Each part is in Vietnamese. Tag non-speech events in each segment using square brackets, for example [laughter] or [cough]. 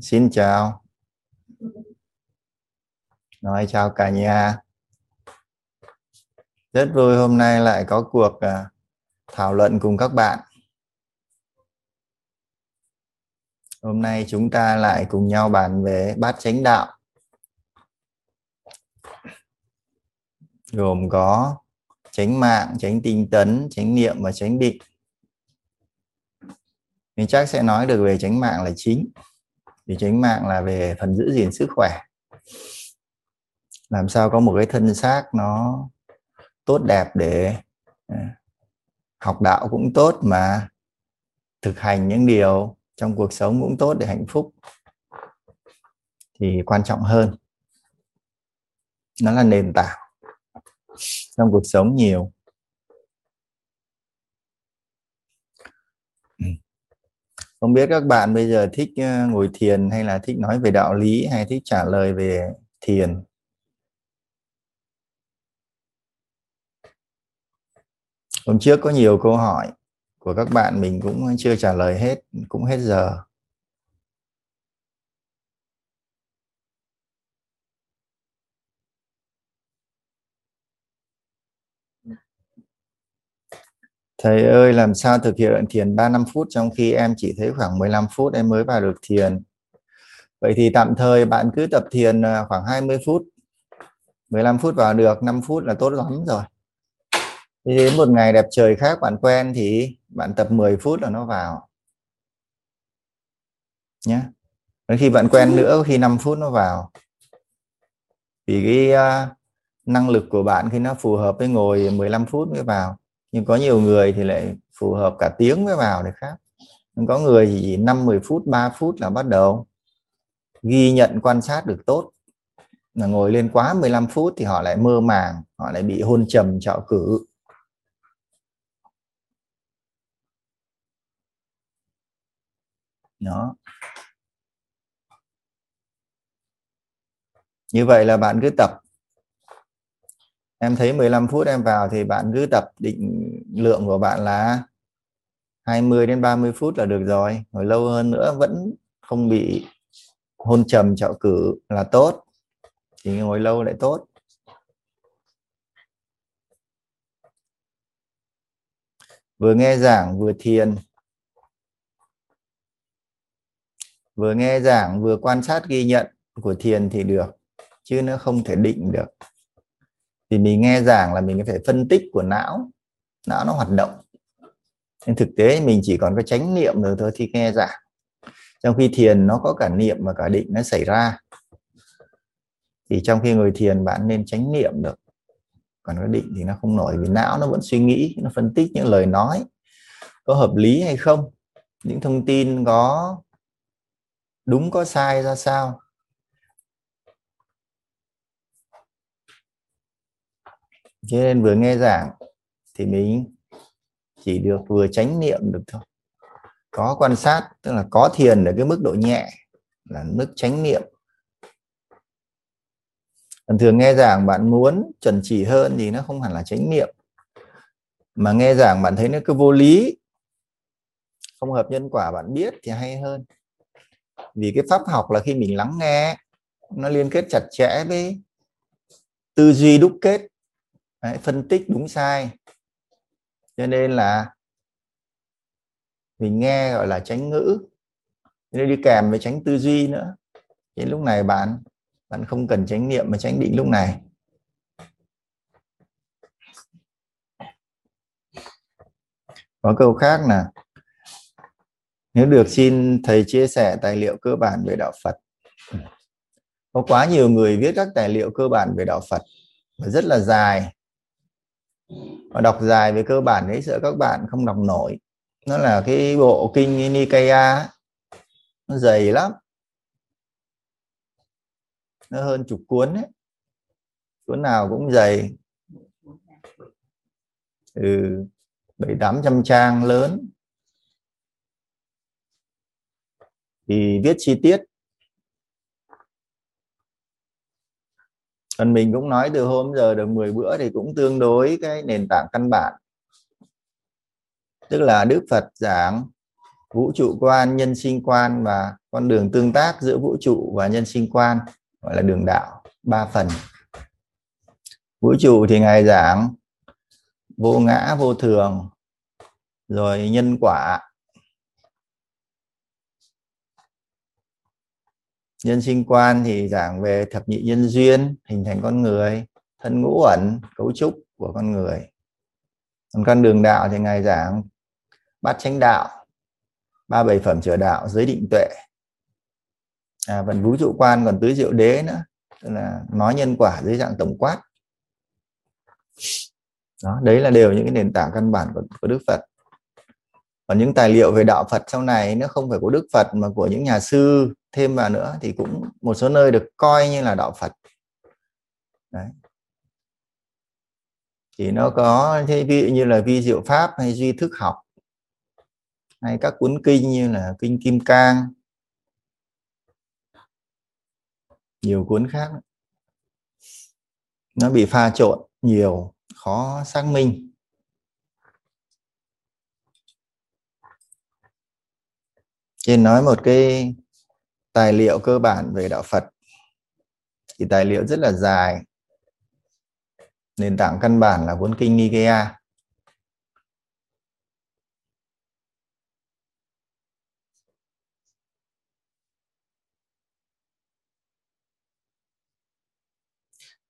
Xin chào. Nói chào cả nhà. Rất vui hôm nay lại có cuộc à, thảo luận cùng các bạn. Hôm nay chúng ta lại cùng nhau bàn về bát chánh đạo. Gồm có chánh mạng, chánh tinh tấn, chánh niệm và chánh định. Mình chắc sẽ nói được về chánh mạng là chính thì chánh mạng là về phần giữ gìn sức khỏe. Làm sao có một cái thân xác nó tốt đẹp để ờ, học đạo cũng tốt mà thực hành những điều trong cuộc sống cũng tốt để hạnh phúc. Thì quan trọng hơn, nó là nền tảng trong cuộc sống nhiều. Không biết các bạn bây giờ thích ờ, ngồi thiền hay là thích nói về đạo lý hay thích trả lời về thiền? Hôm trước có nhiều câu hỏi của các bạn mình cũng chưa trả lời hết, cũng hết giờ. Thầy ơi làm sao thực hiện thiền 3 năm phút trong khi em chỉ thấy khoảng 15 phút em mới vào được thiền. Vậy thì tạm thời bạn cứ tập thiền à, khoảng 20 phút. 15 phút vào được, 5 phút là tốt lắm rồi. Thì đến một ngày đẹp trời khác bạn quen thì bạn tập 10 phút là nó vào. Nhé. Đến khi bạn quen nữa khi 5 phút nó vào. Vì cái uh, năng lực của bạn khi nó phù hợp với ngồi 15 phút mới vào nhưng có nhiều người thì lại phù hợp cả tiếng mới vào để khác. Có người thì chỉ 5 10 phút 3 phút là bắt đầu. Ghi nhận, quan sát được tốt. Là ngồi lên quá 15 phút thì họ lại mơ màng, họ lại bị hôn trầm trọ cử. Đó. Như vậy là bạn cứ tập em thấy 15 phút em vào thì bạn cứ tập định lượng của bạn là 20 đến 30 phút là được rồi. Ngồi lâu hơn nữa vẫn không bị hôn trầm, trạo cử là tốt. Thì ngồi lâu lại tốt. Vừa nghe giảng vừa thiền. Vừa nghe giảng vừa quan sát ghi nhận của thiền thì được, chứ nó không thể định được thì mình nghe giảng là mình phải phân tích của não. Não nó hoạt động. Nên thực tế mình chỉ còn có chánh niệm rồi thôi khi nghe giảng. Trong khi thiền nó có cả niệm và cả định nó xảy ra. Thì trong khi ngồi thiền bạn nên chánh niệm được. Còn cái định thì nó không nổi vì não nó vẫn suy nghĩ, nó phân tích những lời nói. Có hợp lý hay không? Những thông tin có đúng, có sai ra sao? Cho nên vừa nghe giảng thì mình chỉ được vừa chánh niệm được thôi. Có quan sát, tức là có thiền ở cái mức độ nhẹ, là mức chánh niệm. Còn thường nghe giảng bạn muốn chuẩn chỉ hơn thì nó không hẳn là chánh niệm. Mà nghe giảng bạn thấy nó cứ vô lý, không hợp nhân quả bạn biết thì hay hơn. Vì cái pháp học là khi mình lắng nghe, nó liên kết chặt chẽ với tư duy đúc kết. Đấy, phân tích đúng sai. Cho nên là mình nghe gọi là tránh ngữ. Nên đi kèm với tránh tư duy nữa. Thì lúc này bạn bạn không cần tránh niệm mà tránh định lúc này. Có câu khác là nếu được xin thầy chia sẻ tài liệu cơ bản về đạo Phật. Có quá nhiều người viết các tài liệu cơ bản về đạo Phật và rất là dài và đọc dài về cơ bản đấy sợ các bạn không đọc nổi. Nó là cái bộ kinh Nikaya nó dày lắm. Nó hơn chục cuốn đấy. Cuốn nào cũng dày. Từ bảy tám trăm trang lớn. Thì viết chi tiết. Còn mình cũng nói từ hôm giờ được 10 bữa thì cũng tương đối cái nền tảng căn bản. Tức là Đức Phật giảng vũ trụ quan, nhân sinh quan và con đường tương tác giữa vũ trụ và nhân sinh quan, gọi là đường đạo, ba phần. Vũ trụ thì ngài giảng vô ngã, vô thường, rồi nhân quả nhân sinh quan thì giảng về thập nhị nhân duyên hình thành con người thân ngũ ẩn cấu trúc của con người. Còn con đường đạo thì ngài giảng bát chánh đạo ba bảy phẩm trở đạo giới định tuệ. À, phần vũ trụ quan còn tứ diệu đế nữa tức là nói nhân quả dưới dạng tổng quát. Đó đấy là đều những cái nền tảng căn bản của, của Đức Phật. Còn những tài liệu về đạo Phật sau này nó không phải của Đức Phật mà của những nhà sư thêm vào nữa thì cũng một số nơi được coi như là đạo Phật. Đấy. Thì nó có thế ví dụ như là vi diệu pháp hay duy thức học, hay các cuốn kinh như là kinh kim cang. Nhiều cuốn khác. Nó bị pha trộn nhiều, khó xác minh. Trên nói một cái tài liệu cơ bản về đạo Phật. Thì tài liệu rất là dài. Nền tảng căn bản là cuốn kinh Nikea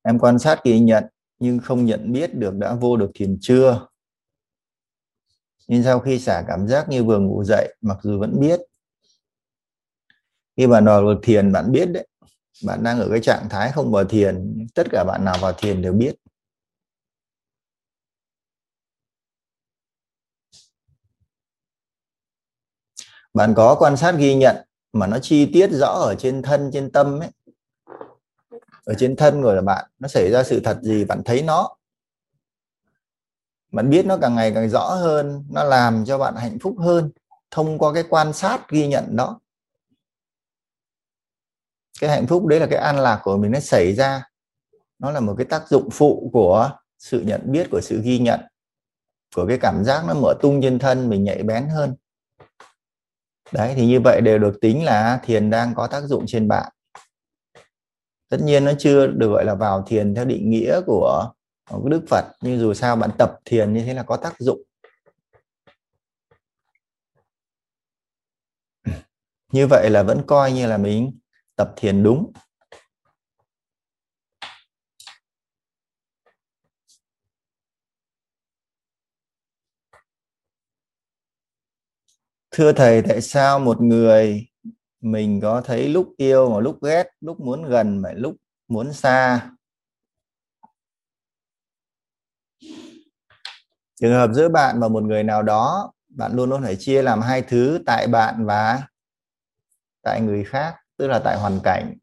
em quan sát ghi nhận nhưng không nhận biết được đã vô được thiền chưa. Nhưng sau khi xả cảm giác như vừa ngủ dậy, mặc dù vẫn biết khi bạn vào được thiền, bạn biết đấy. Bạn đang ở cái trạng thái không vào thiền, tất cả bạn nào vào thiền đều biết. Bạn có quan sát ghi nhận mà nó chi tiết rõ ở trên thân, trên tâm ấy. Ở trên thân rồi là bạn, nó xảy ra sự thật gì, bạn thấy nó. Bạn biết nó càng ngày càng rõ hơn, nó làm cho bạn hạnh phúc hơn thông qua cái quan sát ghi nhận đó cái hạnh phúc đấy là cái an lạc của mình nó xảy ra. Nó là một cái tác dụng phụ của sự nhận biết, của sự ghi nhận, của cái cảm giác nó mở tung trên thân mình nhạy bén hơn. Đấy, thì như vậy đều được tính là thiền đang có tác dụng trên bạn. Tất nhiên nó chưa được gọi là vào thiền theo định nghĩa của đức phật, nhưng dù sao bạn tập thiền như thế là có tác dụng. Như vậy là vẫn coi như là mình tập thiền đúng. Thưa thầy, tại sao một người mình có thấy lúc yêu mà lúc ghét, lúc muốn gần mà lúc muốn xa? Trường hợp giữa bạn và một người nào đó, bạn luôn luôn phải chia làm hai thứ, tại bạn và tại người khác tức là tại hoàn cảnh.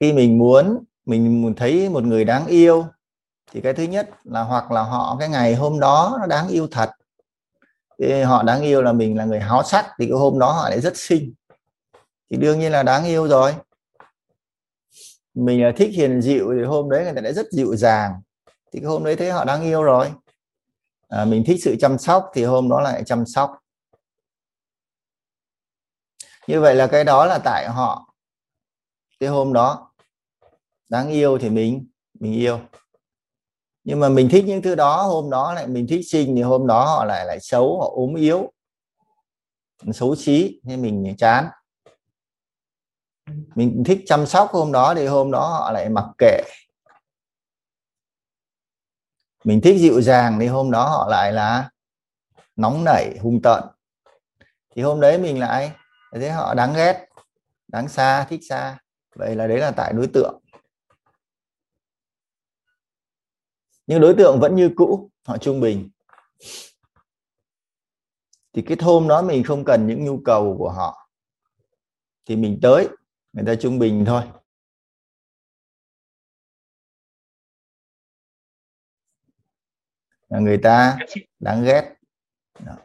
Khi mình muốn mình thấy một người đáng yêu thì cái thứ nhất là hoặc là họ cái ngày hôm đó nó đáng yêu thật. Thì họ đáng yêu là mình là người háo sắc thì cái hôm đó họ lại rất xinh. Thì đương nhiên là đáng yêu rồi. Mình là thích hiền dịu thì hôm đấy người ta lại rất dịu dàng. Thì cái hôm đấy thấy họ đáng yêu rồi. À, mình thích sự chăm sóc thì hôm đó lại chăm sóc như vậy là cái đó là tại họ. Cái hôm đó, đáng yêu thì mình mình yêu. Nhưng mà mình thích những thứ đó, hôm đó lại mình thích sinh thì hôm đó họ lại lại xấu, họ ốm yếu. Xấu xí nên mình chán. Mình thích chăm sóc hôm đó thì hôm đó họ lại mặc kệ. Mình thích dịu dàng thì hôm đó họ lại là nóng nảy, hung tợn. Thì hôm đấy mình lại thế họ đáng ghét, đáng xa, thích xa. Vậy là đấy là tại đối tượng. Nhưng đối tượng vẫn như cũ, họ trung bình. Thì cái thôm đó mình không cần những nhu cầu của họ. Thì mình tới, người ta trung bình thôi. Là người ta đáng ghét. Đó.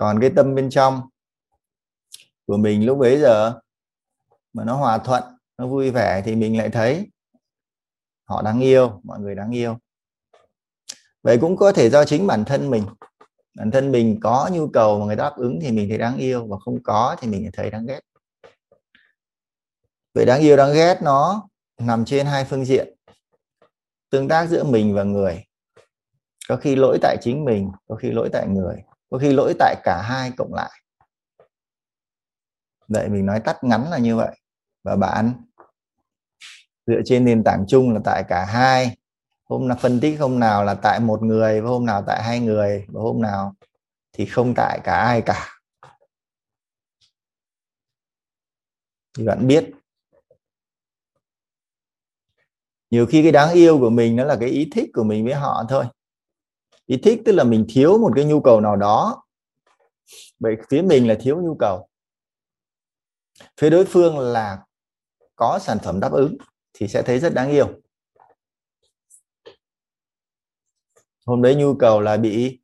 Còn cái tâm bên trong của mình lúc bấy giờ mà nó hòa thuận, nó vui vẻ thì mình lại thấy họ đáng yêu, mọi người đáng yêu. Vậy cũng có thể do chính bản thân mình. Bản thân mình có nhu cầu mà người đáp ứng thì mình thấy đáng yêu, và không có thì mình thấy đáng ghét. Vậy đáng yêu, đáng ghét nó nằm trên hai phương diện. Tương tác giữa mình và người. Có khi lỗi tại chính mình, có khi lỗi tại người có khi lỗi tại cả hai cộng lại. Vậy mình nói tắt ngắn là như vậy. Và bạn, dựa trên nền tảng chung là tại cả hai. Hôm nào, phân tích hôm nào là tại một người và hôm nào tại hai người và hôm nào thì không tại cả ai cả. Thì bạn biết. Nhiều khi cái đáng yêu của mình nó là cái ý thích của mình với họ thôi ý thích tức là mình thiếu một cái nhu cầu nào đó. Vậy phía mình là thiếu nhu cầu. Phía đối phương là có sản phẩm đáp ứng thì sẽ thấy rất đáng yêu. Hôm đấy nhu cầu là bị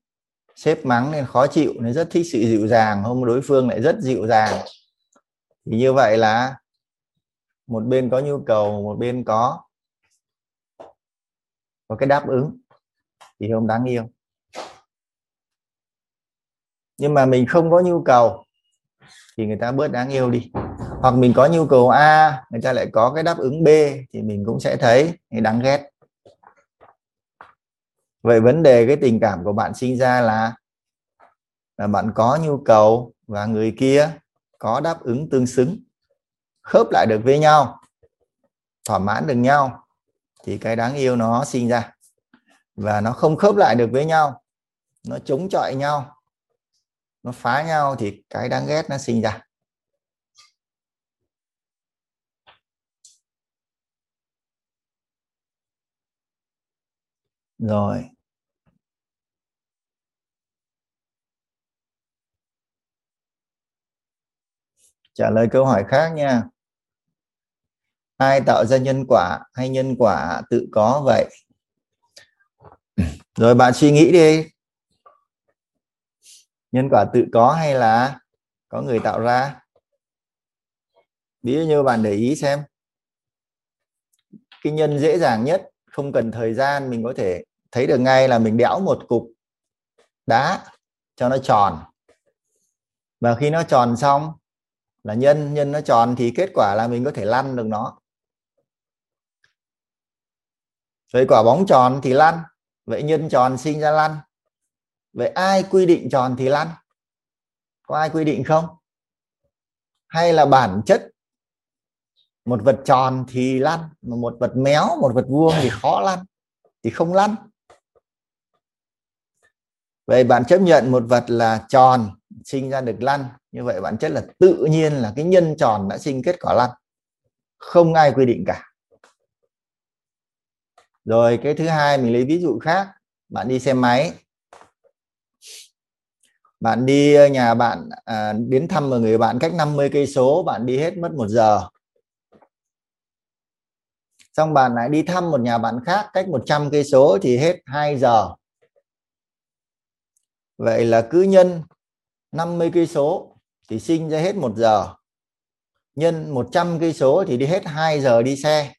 sếp mắng nên khó chịu, nên rất thích sự dịu dàng. Hôm đối phương lại rất dịu dàng. Thì như vậy là một bên có nhu cầu, một bên có có cái đáp ứng thì không đáng yêu. Nhưng mà mình không có nhu cầu thì người ta bớt đáng yêu đi. Hoặc mình có nhu cầu A, người ta lại có cái đáp ứng B thì mình cũng sẽ thấy đáng ghét. Vậy vấn đề, cái tình cảm của bạn sinh ra là là bạn có nhu cầu và người kia có đáp ứng tương xứng, khớp lại được với nhau, thỏa mãn được nhau thì cái đáng yêu nó sinh ra và nó không khớp lại được với nhau. Nó chống chọi nhau. Nó phá nhau thì cái đáng ghét nó sinh ra. Rồi. Trả lời câu hỏi khác nha. Ai tạo ra nhân quả hay nhân quả tự có vậy? Rồi bạn suy nghĩ đi. Nhân quả tự có hay là có người tạo ra? Ví như bạn để ý xem. Cái nhân dễ dàng nhất, không cần thời gian, mình có thể thấy được ngay là mình đẽo một cục đá cho nó tròn. Và khi nó tròn xong là nhân nhân nó tròn thì kết quả là mình có thể lăn được nó. Rồi quả bóng tròn thì lăn vậy nhân tròn sinh ra lăn. Vậy ai quy định tròn thì lăn? Có ai quy định không? Hay là bản chất một vật tròn thì lăn, mà một vật méo, một vật vuông thì khó lăn, thì không lăn? Vậy bạn chấp nhận một vật là tròn sinh ra được lăn. Như vậy bản chất là tự nhiên là cái nhân tròn đã sinh kết quả lăn. Không ai quy định cả rồi cái thứ hai mình lấy ví dụ khác. Bạn đi xe máy. Bạn đi ờ, nhà bạn à, đến thăm một người bạn cách 50 cây số bạn đi hết mất một giờ. Xong bạn lại đi thăm một nhà bạn khác cách 100 cây số thì hết 2 giờ. Vậy là cứ nhân 50 cây số thì sinh ra hết 1 giờ. Nhân 100 cây số thì đi hết 2 giờ đi xe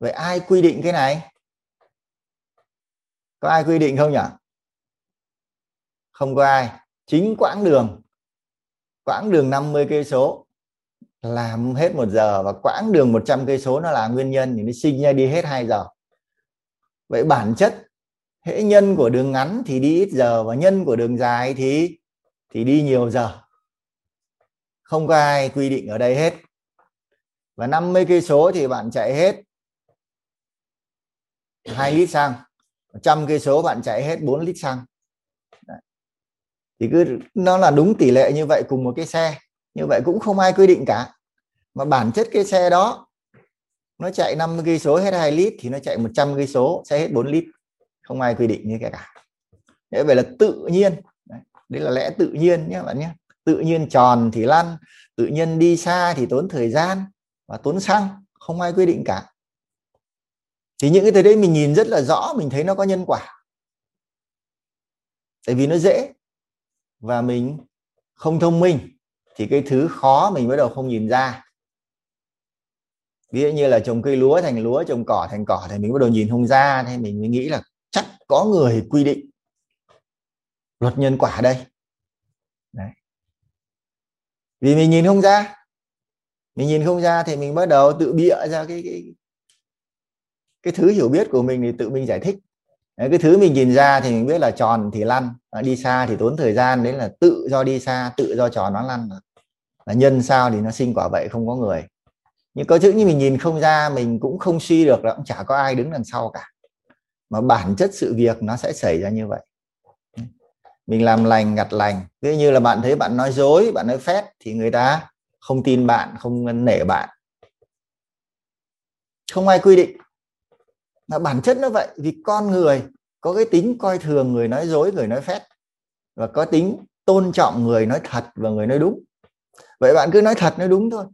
vậy ai quy định cái này? Có ai quy định không nhỉ? Không có ai. Chính quãng đường quãng đường 50 cây số. Làm hết một giờ và quãng đường 100 cây số nó là nguyên nhân, thì nó sinh ra đi hết 2 giờ. Vậy bản chất hễ nhân của đường ngắn thì đi ít giờ và nhân của đường dài thì thì đi nhiều giờ. Không có ai quy định ở đây hết. Và 50 cây số thì bạn chạy hết. 2 lít xăng. 100 cây số bạn chạy hết 4 lít xăng. Đấy. thì cứ nó là đúng tỷ lệ như vậy cùng một cái xe. Như vậy cũng không ai quy định cả. Mà bản chất cái xe đó nó chạy 50 cây số hết 2 lít thì nó chạy 100 cây số sẽ hết 4 lít. Không ai quy định như cái cả. Thế vậy là tự nhiên. Đấy, đấy là lẽ tự nhiên nhé bạn nhé. Tự nhiên tròn thì lăn tự nhiên đi xa thì tốn thời gian và tốn xăng. Không ai quy định cả thì những cái thứ đấy mình nhìn rất là rõ, mình thấy nó có nhân quả. Tại vì nó dễ và mình không thông minh thì cái thứ khó mình bắt đầu không nhìn ra. Ví dụ như là trồng cây lúa thành lúa, trồng cỏ thành cỏ thì mình bắt đầu nhìn không ra thì mình mới nghĩ là chắc có người quy định luật nhân quả đây. Đấy. vì mình nhìn không ra, mình nhìn không ra thì mình bắt đầu tự bịa ra cái cái cái thứ hiểu biết của mình thì tự mình giải thích. Đấy, cái thứ mình nhìn ra thì mình biết là tròn thì lăn à, đi xa thì tốn thời gian đấy là tự do đi xa tự do tròn nó lăn là nhân sao thì nó sinh quả vậy không có người. Nhưng có chữ như mình nhìn không ra mình cũng không suy được là cũng chả có ai đứng đằng sau cả. Mà bản chất sự việc nó sẽ xảy ra như vậy. Mình làm lành gặt lành. Ví như là bạn thấy bạn nói dối bạn nói phét thì người ta không tin bạn không nể bạn. Không ai quy định mà bản chất nó vậy, vì con người có cái tính coi thường người nói dối, người nói phét, và có tính tôn trọng người nói thật và người nói đúng. Vậy bạn cứ nói thật, nói đúng thôi,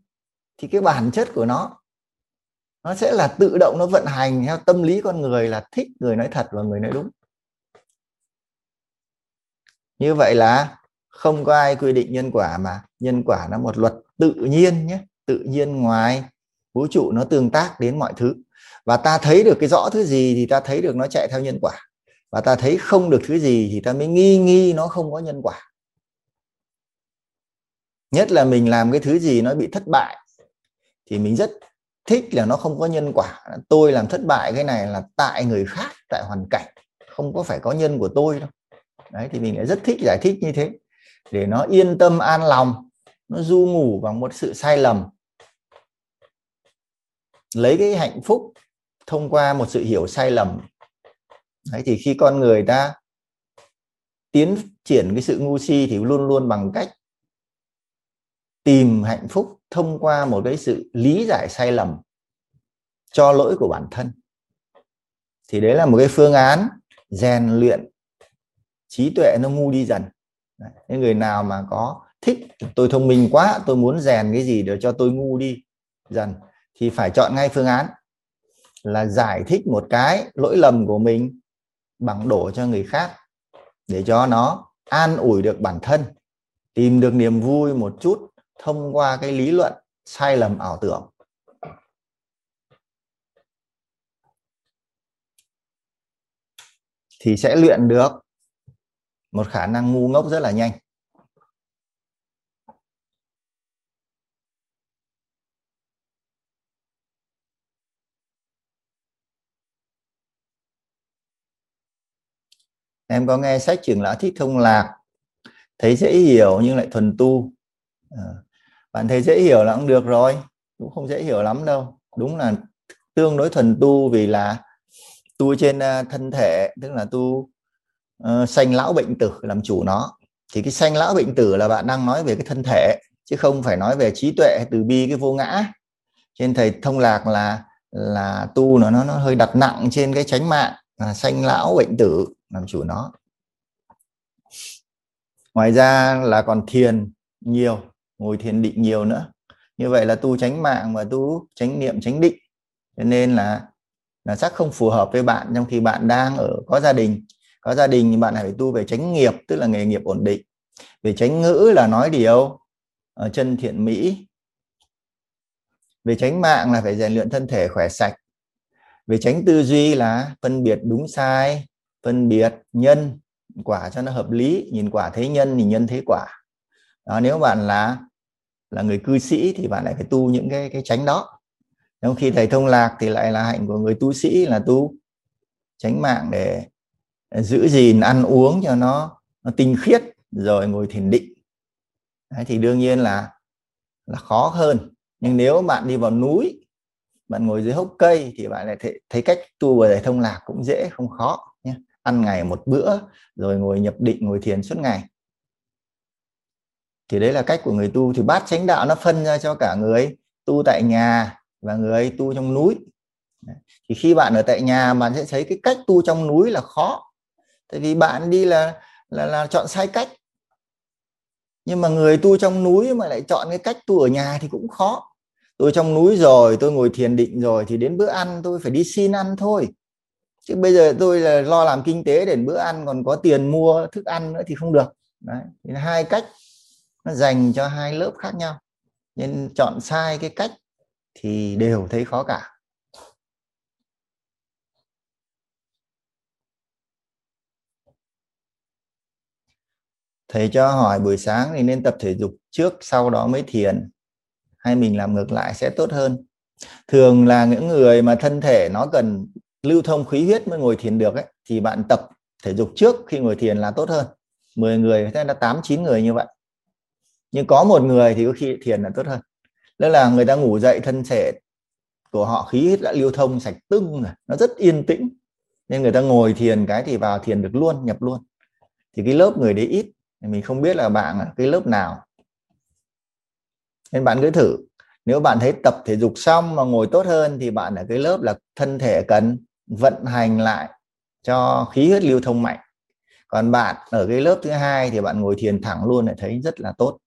thì cái bản chất của nó nó sẽ là tự động nó vận hành theo tâm lý con người là thích người nói thật và người nói đúng. Như vậy là không có ai quy định nhân quả mà nhân quả nó một luật tự nhiên nhé, tự nhiên ngoài, vũ trụ nó tương tác đến mọi thứ và ta thấy được cái rõ thứ gì thì ta thấy được nó chạy theo nhân quả. Và ta thấy không được thứ gì thì ta mới nghi nghi nó không có nhân quả. Nhất là mình làm cái thứ gì nó bị thất bại, thì mình rất thích là nó không có nhân quả. Tôi làm thất bại cái này là tại người khác, tại hoàn cảnh. Không có phải có nhân của tôi đâu. Đấy, thì mình lại rất thích giải thích như thế. Để nó yên tâm an lòng, nó du ngủ vào một sự sai lầm. Lấy cái hạnh phúc thông qua một sự hiểu sai lầm. Đấy, thì khi con người ta tiến triển cái sự ngu si thì luôn luôn bằng cách tìm hạnh phúc thông qua một cái sự lý giải sai lầm cho lỗi của bản thân. Thì đấy là một cái phương án rèn luyện trí tuệ nó ngu đi dần. Những người nào mà có thích, tôi thông minh quá, tôi muốn rèn cái gì để cho tôi ngu đi dần, thì phải chọn ngay phương án là giải thích một cái lỗi lầm của mình bằng đổ cho người khác để cho nó an ủi được bản thân, tìm được niềm vui một chút thông qua cái lý luận sai lầm ảo tưởng. Thì sẽ luyện được một khả năng ngu ngốc rất là nhanh. Em có nghe sách trưởng lão thích thông lạc thấy dễ hiểu nhưng lại thuần tu. À, bạn thấy dễ hiểu là cũng được rồi cũng không dễ hiểu lắm đâu. Đúng là tương đối thuần tu vì là tu trên à, thân thể tức là tu uh, sanh lão bệnh tử làm chủ nó. Thì cái sanh lão bệnh tử là bạn đang nói về cái thân thể chứ không phải nói về trí tuệ từ bi cái vô ngã. Trên thầy thông lạc là là tu nó nó nó hơi đặt nặng trên cái chánh mạng là sanh lão bệnh tử làm chủ nó. Ngoài ra là còn thiền nhiều, ngồi thiền định nhiều nữa. Như vậy là tu tránh mạng và tu tránh niệm tránh định. Cho nên là là chắc không phù hợp với bạn trong khi bạn đang ở, có gia đình. Có gia đình thì bạn phải tu về tránh nghiệp, tức là nghề nghiệp ổn định. Về tránh ngữ là nói điều ở chân thiện mỹ. Về tránh mạng là phải rèn luyện thân thể khỏe sạch. Về tránh tư duy là phân biệt đúng sai phân biệt nhân quả cho nó hợp lý nhìn quả thấy nhân thì nhân thấy quả. Đó, nếu bạn là là người cư sĩ thì bạn lại phải tu những cái cái tránh đó. Trong khi thầy thông lạc thì lại là hạnh của người tu sĩ là tu tránh mạng để giữ gìn ăn uống cho nó nó tinh khiết rồi ngồi thiền định. Đấy, thì đương nhiên là là khó hơn. Nhưng nếu bạn đi vào núi bạn ngồi dưới hốc cây thì bạn lại thấy, thấy cách tu và thầy thông lạc cũng dễ không khó ăn ngày một bữa, rồi ngồi nhập định, ngồi thiền suốt ngày. Thì đấy là cách của người tu. Thì bát chánh đạo nó phân ra cho cả người tu tại nhà và người tu trong núi. Thì khi bạn ở tại nhà, bạn sẽ thấy cái cách tu trong núi là khó. Tại vì bạn đi là là là chọn sai cách. Nhưng mà người tu trong núi mà lại chọn cái cách tu ở nhà thì cũng khó. Tôi trong núi rồi, tôi ngồi thiền định rồi thì đến bữa ăn tôi phải đi xin ăn thôi chứ bây giờ tôi là lo làm kinh tế để bữa ăn còn có tiền mua thức ăn nữa thì không được. Đấy, thì hai cách nó dành cho hai lớp khác nhau. Nên chọn sai cái cách thì đều thấy khó cả. Thầy cho hỏi buổi sáng thì nên tập thể dục trước, sau đó mới thiền. Hay mình làm ngược lại sẽ tốt hơn. Thường là những người mà thân thể nó cần lưu thông khí huyết mới ngồi thiền được ấy, thì bạn tập thể dục trước khi ngồi thiền là tốt hơn. 10 người thế là 8 9 người như vậy. Nhưng có một người thì có khi thiền là tốt hơn. Đó là người ta ngủ dậy thân thể của họ khí huyết đã lưu thông sạch tưng rồi nó rất yên tĩnh. Nên người ta ngồi thiền cái thì vào thiền được luôn nhập luôn. Thì cái lớp người đấy ít mình không biết là bạn ở cái lớp nào. Nên bạn cứ thử. Nếu bạn thấy tập thể dục xong mà ngồi tốt hơn thì bạn ở cái lớp là thân thể cần vận hành lại cho khí huyết lưu thông mạnh. Còn bạn ở cái lớp thứ hai thì bạn ngồi thiền thẳng luôn lại thấy rất là tốt.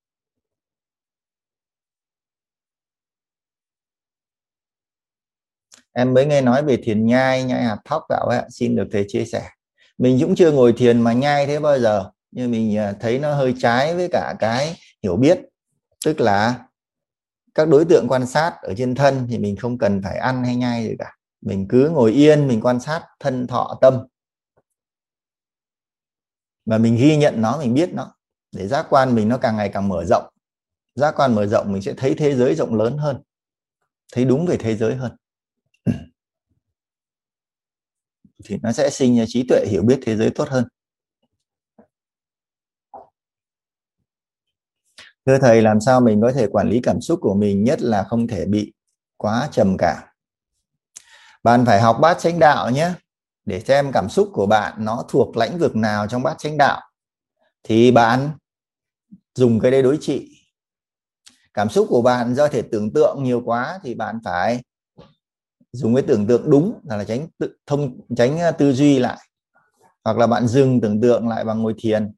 Em mới nghe nói về thiền nhai nhai hạt thóc gạo ấy, xin được thầy chia sẻ. Mình cũng chưa ngồi thiền mà nhai thế bao giờ nhưng mình à, thấy nó hơi trái với cả cái hiểu biết. Tức là các đối tượng quan sát ở trên thân thì mình không cần phải ăn hay nhai gì cả mình cứ ngồi yên, mình quan sát thân thọ tâm. Và mình ghi nhận nó, mình biết nó, để giác quan mình nó càng ngày càng mở rộng. Giác quan mở rộng, mình sẽ thấy thế giới rộng lớn hơn, thấy đúng về thế giới hơn. [clears throat] Thì nó sẽ sinh ra trí tuệ, hiểu biết thế giới tốt hơn. Thưa thầy, làm sao mình có thể quản lý cảm xúc của mình nhất là không thể bị quá trầm cảm? Bạn phải học bát chánh đạo nhé, để xem cảm xúc của bạn nó thuộc lãnh vực nào trong bát chánh đạo. Thì bạn dùng cái đấy đối trị. Cảm xúc của bạn do thể tưởng tượng nhiều quá thì bạn phải dùng cái tưởng tượng đúng là tránh tự thông, tránh à, tư duy lại. Hoặc là bạn dừng tưởng tượng lại bằng ngồi thiền.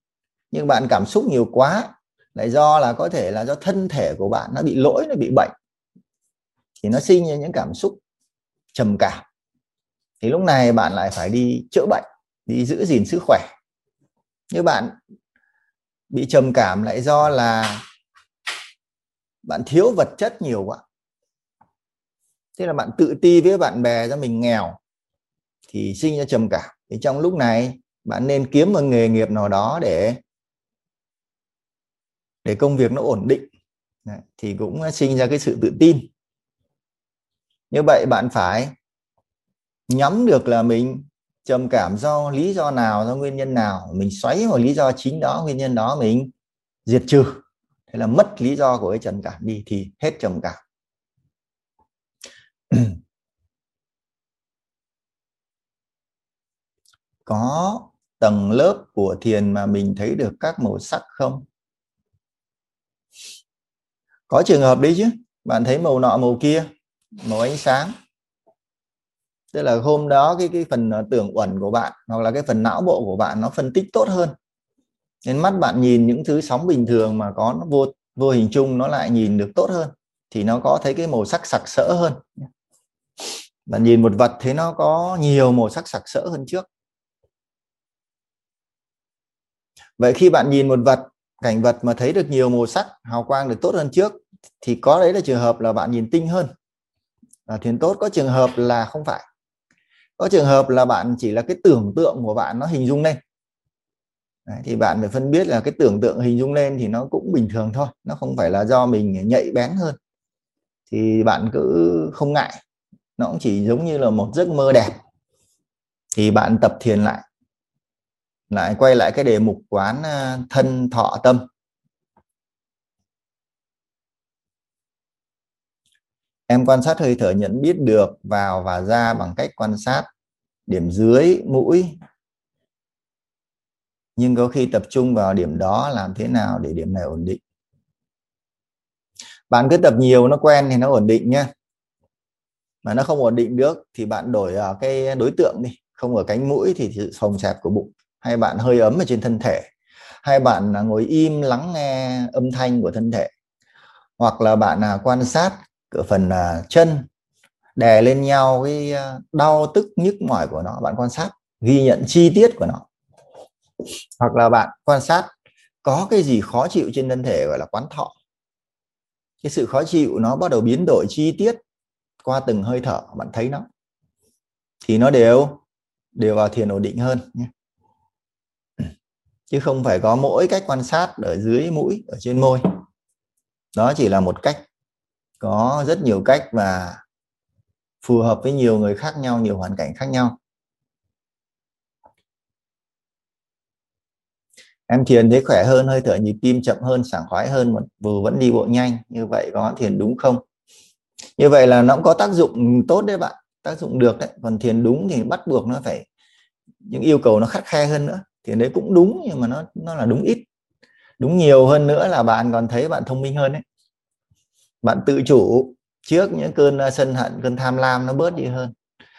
Nhưng bạn cảm xúc nhiều quá, lại do là có thể là do thân thể của bạn nó bị lỗi, nó bị bệnh. Thì nó sinh ra những cảm xúc trầm cảm. Thì lúc này bạn lại phải đi chữa bệnh đi giữ gìn sức khỏe. Như bạn bị trầm cảm lại do là bạn thiếu vật chất nhiều quá. Thế là bạn tự ti với bạn bè ra mình nghèo thì sinh ra trầm cảm. Thì trong lúc này bạn nên kiếm một nghề nghiệp nào đó để để công việc nó ổn định. Đấy, thì cũng sinh ra cái sự tự tin như vậy bạn phải nhắm được là mình trầm cảm do lý do nào, do nguyên nhân nào, mình xoáy vào lý do chính đó, nguyên nhân đó mình diệt trừ. Thế là mất lý do của cái trầm cảm đi thì hết trầm cảm. [clears throat] Có tầng lớp của thiền mà mình thấy được các màu sắc không? Có trường hợp đấy chứ. Bạn thấy màu nọ màu kia màu ánh sáng. Tức là hôm đó cái cái phần à, tưởng uẩn của bạn hoặc là cái phần não bộ của bạn nó phân tích tốt hơn. Nên mắt bạn nhìn những thứ sóng bình thường mà có nó vô vô hình chung nó lại nhìn được tốt hơn, thì nó có thấy cái màu sắc sặc sỡ hơn. Bạn nhìn một vật thấy nó có nhiều màu sắc sặc sỡ hơn trước. Vậy khi bạn nhìn một vật, cảnh vật mà thấy được nhiều màu sắc, hào quang được tốt hơn trước, thì có đấy là trường hợp là bạn nhìn tinh hơn là thiền tốt có trường hợp là không phải. Có trường hợp là bạn chỉ là cái tưởng tượng của bạn nó hình dung lên. Đấy, thì bạn phải phân biết là cái tưởng tượng hình dung lên thì nó cũng bình thường thôi nó không phải là do mình nhạy bén hơn. Thì bạn cứ không ngại nó cũng chỉ giống như là một giấc mơ đẹp. Thì bạn tập thiền lại lại quay lại cái đề mục quán à, thân thọ tâm. Em quan sát hơi thở nhận biết được vào và ra bằng cách quan sát điểm dưới mũi. Nhưng có khi tập trung vào điểm đó làm thế nào để điểm này ổn định? Bạn cứ tập nhiều, nó quen thì nó ổn định nhé mà nó không ổn định được thì bạn đổi ở cái đối tượng đi, không ở cánh mũi thì sự xẹp của bụng. Hay bạn hơi ấm ở trên thân thể. Hay bạn ngồi im lắng nghe âm thanh của thân thể. Hoặc là bạn à, quan sát cửa phần à, chân đè lên nhau cái à, đau tức nhức mỏi của nó bạn quan sát ghi nhận chi tiết của nó. Hoặc là bạn quan sát có cái gì khó chịu trên thân thể gọi là quán thọ. Cái sự khó chịu nó bắt đầu biến đổi chi tiết qua từng hơi thở bạn thấy nó. Thì nó đều đều vào thiền ổn định hơn nhé. Chứ không phải có mỗi cách quan sát ở dưới mũi ở trên môi. Đó chỉ là một cách có rất nhiều cách và phù hợp với nhiều người khác nhau, nhiều hoàn cảnh khác nhau. Em thiền thấy khỏe hơn, hơi thở nhịp tim chậm hơn, sảng khoái hơn mà vừa vẫn đi bộ nhanh. Như vậy có thiền đúng không? Như vậy là nó cũng có tác dụng tốt đấy bạn, tác dụng được đấy. Còn thiền đúng thì bắt buộc nó phải, những yêu cầu nó khắt khe hơn nữa. Thiền đấy cũng đúng nhưng mà nó nó là đúng ít. Đúng nhiều hơn nữa là bạn còn thấy bạn thông minh hơn đấy bạn tự chủ trước những cơn sân hận, cơn tham lam nó bớt đi hơn.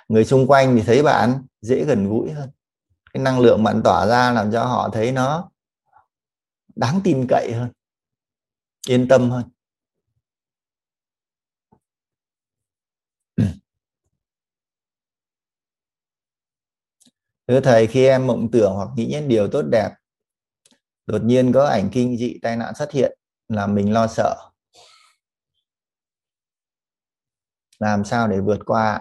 Người xung quanh thì thấy bạn dễ gần gũi hơn. Cái năng lượng bạn tỏa ra làm cho họ thấy nó đáng tin cậy hơn, yên tâm hơn. Thưa thầy, khi em mộng tưởng hoặc nghĩ những điều tốt đẹp, đột nhiên có ảnh kinh dị, tai nạn xuất hiện, làm mình lo sợ. Làm sao để vượt qua?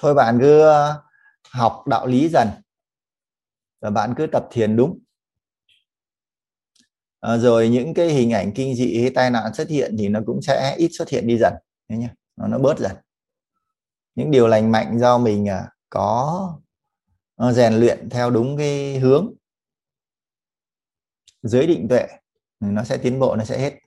Thôi bạn cứ ờ, học đạo lý dần và bạn cứ tập thiền đúng. À, rồi những cái hình ảnh kinh dị hay tai nạn xuất hiện thì nó cũng sẽ ít xuất hiện đi dần nhé nó nó bớt dần. Những điều lành mạnh do mình à, có ờ, rèn luyện theo đúng cái hướng. Dưới định tuệ nó sẽ tiến bộ nó sẽ hết.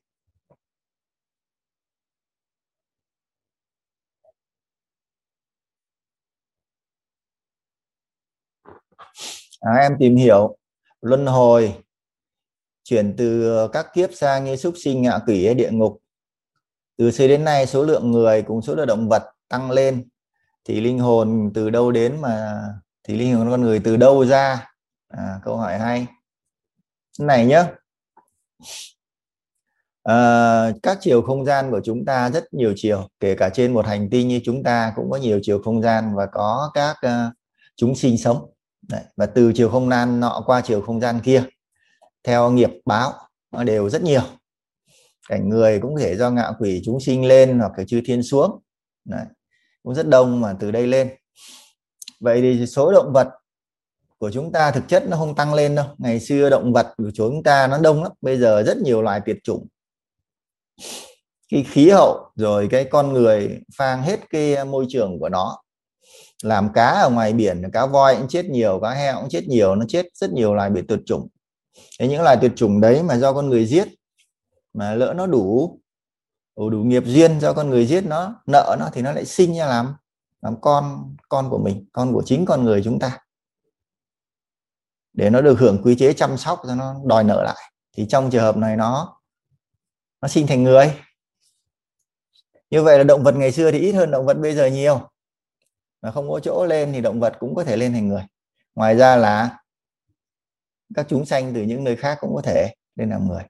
À, em tìm hiểu luân hồi chuyển từ các kiếp sang như súc sinh ngạ quỷ hay địa ngục. Từ xưa đến nay số lượng người cùng số lượng động vật tăng lên. Thì linh hồn từ đâu đến mà thì linh hồn con người từ đâu ra? À, câu hỏi hay. Này nhá. À, các chiều không gian của chúng ta rất nhiều chiều kể cả trên một hành tinh như chúng ta cũng có nhiều chiều không gian và có các uh, chúng sinh sống. Đấy. và từ chiều không gian nọ qua chiều không gian kia, theo nghiệp báo, nó đều rất nhiều cảnh người cũng có thể do ngạ quỷ chúng sinh lên hoặc cái chư thiên xuống Đấy. cũng rất đông mà từ đây lên vậy thì số động vật của chúng ta thực chất nó không tăng lên đâu ngày xưa động vật của chúng ta nó đông lắm, bây giờ rất nhiều loài tuyệt chủng cái khí hậu rồi cái con người phang hết cái môi trường của nó làm cá ở ngoài biển cá voi cũng chết nhiều cá heo cũng chết nhiều nó chết rất nhiều loài bị tuyệt chủng. Thế những loài tuyệt chủng đấy mà do con người giết mà lỡ nó đủ đủ, đủ nghiệp duyên do con người giết nó nợ nó thì nó lại sinh ra làm làm con con của mình con của chính con người chúng ta. Để nó được hưởng quy chế chăm sóc cho nó đòi nợ lại thì trong trường hợp này nó nó sinh thành người. Như vậy là động vật ngày xưa thì ít hơn động vật bây giờ nhiều mà không có chỗ lên thì động vật cũng có thể lên thành người. Ngoài ra là các chúng sanh từ những nơi khác cũng có thể lên làm người.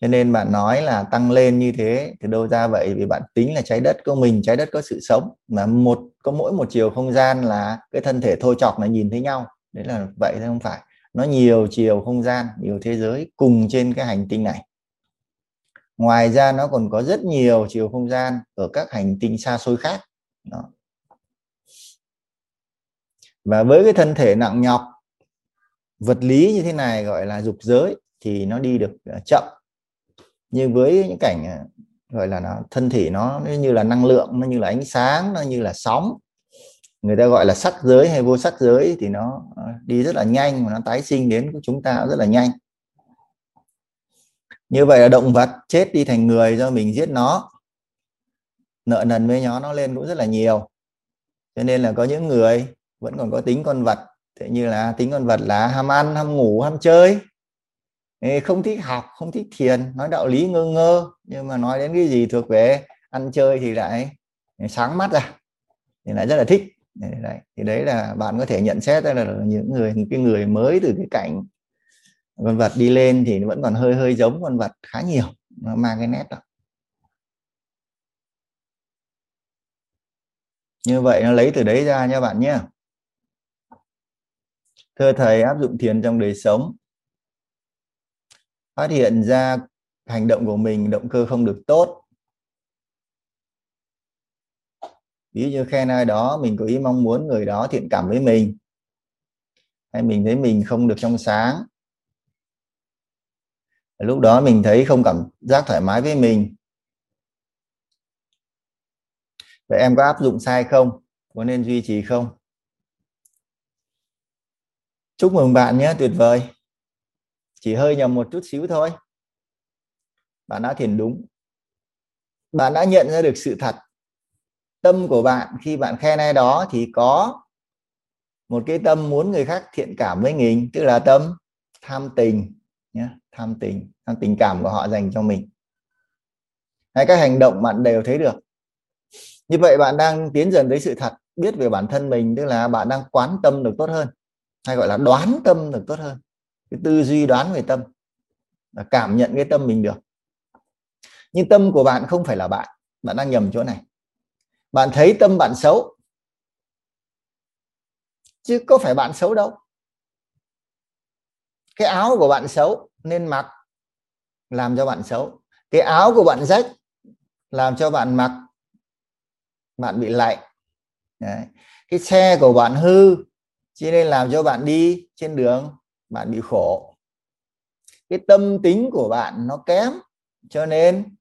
Cho nên bạn nói là tăng lên như thế thì đâu ra vậy? Vì bạn tính là trái đất có mình, trái đất có sự sống. Mà một, có mỗi một chiều không gian là cái thân thể thôi chọc là nhìn thấy nhau. Đấy là vậy thôi, không phải. Nó nhiều chiều không gian, nhiều thế giới cùng trên cái hành tinh này. Ngoài ra nó còn có rất nhiều chiều không gian ở các hành tinh xa xôi khác. Đó và với cái thân thể nặng nhọc vật lý như thế này gọi là dục giới thì nó đi được à, chậm. Nhưng với những cảnh à, gọi là nó thân thể nó, nó như là năng lượng nó như là ánh sáng nó như là sóng người ta gọi là sắc giới hay vô sắc giới thì nó à, đi rất là nhanh và nó tái sinh đến của chúng ta rất là nhanh. Như vậy là động vật chết đi thành người do mình giết nó nợ nần với nó nó lên cũng rất là nhiều. Cho nên là có những người vẫn còn có tính con vật. Thế như là tính con vật là ham ăn, ham ngủ, ham chơi. Không thích học, không thích thiền, nói đạo lý ngơ ngơ. Nhưng mà nói đến cái gì thuộc về ăn chơi thì lại sáng mắt ra thì lại rất là thích. Đấy. thì đấy là bạn có thể nhận xét ra là những người, những cái người mới từ cái cảnh con vật đi lên thì vẫn còn hơi hơi giống con vật khá nhiều. Nó mang cái nét đó. Như vậy nó lấy từ đấy ra nha bạn nhé thưa thầy, áp dụng thiền trong đời sống. Phát hiện ra hành động của mình, động cơ không được tốt. Ví dụ như khen ai đó, mình có ý mong muốn người đó thiện cảm với mình. Hay mình thấy mình không được trong sáng. Lúc đó mình thấy không cảm giác thoải mái với mình. Vậy em có áp dụng sai không? Có nên duy trì không? Chúc mừng bạn nhé, tuyệt vời. Chỉ hơi nhầm một chút xíu thôi. Bạn đã thiền đúng. Bạn đã nhận ra được sự thật. Tâm của bạn, khi bạn khen ai đó thì có một cái tâm muốn người khác thiện cảm với mình, tức là tâm tham tình nhé, tham tình tham tình cảm của họ dành cho mình. Hay các hành động bạn đều thấy được. Như vậy bạn đang tiến dần tới sự thật, biết về bản thân mình, tức là bạn đang quán tâm được tốt hơn hay gọi là đoán tâm được tốt hơn. Cái tư duy đoán về tâm là cảm nhận cái tâm mình được. Nhưng tâm của bạn không phải là bạn. Bạn đang nhầm chỗ này. Bạn thấy tâm bạn xấu. Chứ có phải bạn xấu đâu. Cái áo của bạn xấu nên mặc làm cho bạn xấu. Cái áo của bạn rách làm cho bạn mặc, bạn bị lạnh. Đấy. cái xe của bạn hư cho nên làm cho bạn đi trên đường, bạn bị khổ. Cái tâm tính của bạn nó kém, cho nên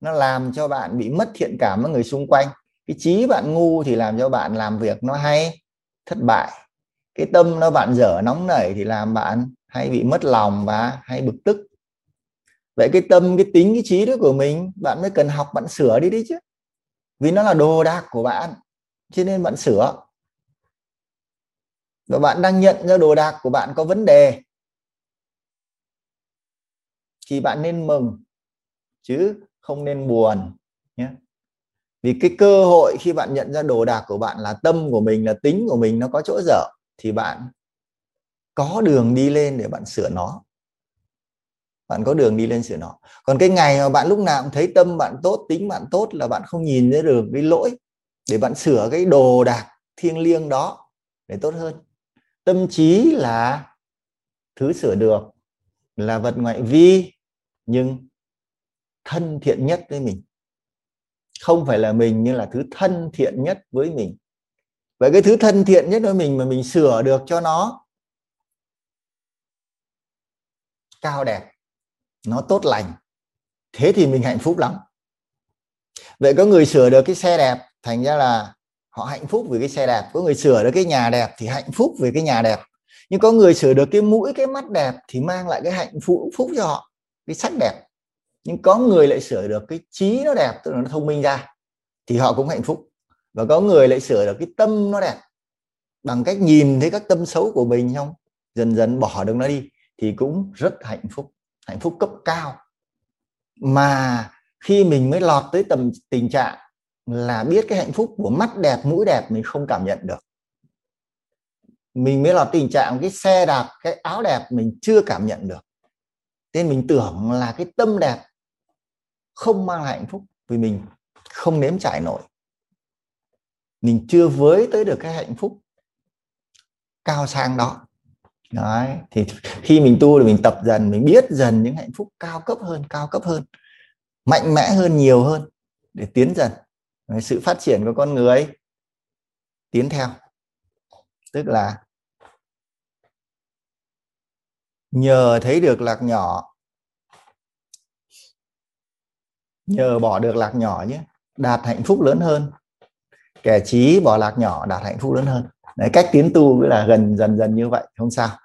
nó làm cho bạn bị mất thiện cảm với người xung quanh. Cái trí bạn ngu thì làm cho bạn làm việc nó hay, thất bại. Cái tâm nó bạn dở nóng nảy thì làm bạn hay bị mất lòng và hay bực tức. Vậy cái tâm, cái tính, cái trí đó của mình, bạn mới cần học, bạn sửa đi đi chứ. Vì nó là đồ đạc của bạn, cho nên bạn sửa và bạn đang nhận ra đồ đạc của bạn có vấn đề, thì bạn nên mừng, chứ không nên buồn nhé. Vì cái cơ hội khi bạn nhận ra đồ đạc của bạn là tâm của mình, là tính của mình nó có chỗ dở, thì bạn có đường đi lên để bạn sửa nó. Bạn có đường đi lên sửa nó. Còn cái ngày mà bạn lúc nào cũng thấy tâm bạn tốt, tính bạn tốt là bạn không nhìn thấy được cái lỗi, để bạn sửa cái đồ đạc thiêng liêng đó để tốt hơn tâm trí là thứ sửa được, là vật ngoại vi, nhưng thân thiện nhất với mình. Không phải là mình, nhưng là thứ thân thiện nhất với mình. Vậy cái thứ thân thiện nhất với mình mà mình sửa được cho nó cao đẹp, nó tốt lành, thế thì mình hạnh phúc lắm. Vậy có người sửa được cái xe đẹp, thành ra là họ hạnh phúc vì cái xe đẹp. Có người sửa được cái nhà đẹp thì hạnh phúc vì cái nhà đẹp. Nhưng có người sửa được cái mũi, cái mắt đẹp thì mang lại cái hạnh phúc phúc cho họ, cái sắc đẹp. Nhưng có người lại sửa được cái trí nó đẹp, tức là nó thông minh ra, thì họ cũng hạnh phúc. Và có người lại sửa được cái tâm nó đẹp. Bằng cách nhìn thấy các tâm xấu của mình không dần dần bỏ được nó đi, thì cũng rất hạnh phúc. Hạnh phúc cấp cao. Mà khi mình mới lọt tới tầm tình trạng là biết cái hạnh phúc của mắt đẹp, mũi đẹp mình không cảm nhận được. Mình mới là tình trạng cái xe đạp, cái áo đẹp mình chưa cảm nhận được. Nên mình tưởng là cái tâm đẹp không mang lại hạnh phúc vì mình không nếm trải nổi. Mình chưa với tới được cái hạnh phúc cao sang đó. Đấy, thì khi mình tu thì mình tập dần, mình biết dần những hạnh phúc cao cấp hơn, cao cấp hơn, mạnh mẽ hơn, nhiều hơn để tiến dần sự phát triển của con người. Tiến theo. Tức là nhờ thấy được lạc nhỏ. Nhờ bỏ được lạc nhỏ nhé đạt hạnh phúc lớn hơn. Kẻ trí bỏ lạc nhỏ đạt hạnh phúc lớn hơn. Đấy, cách tiến tu cứ là gần dần dần như vậy không sao.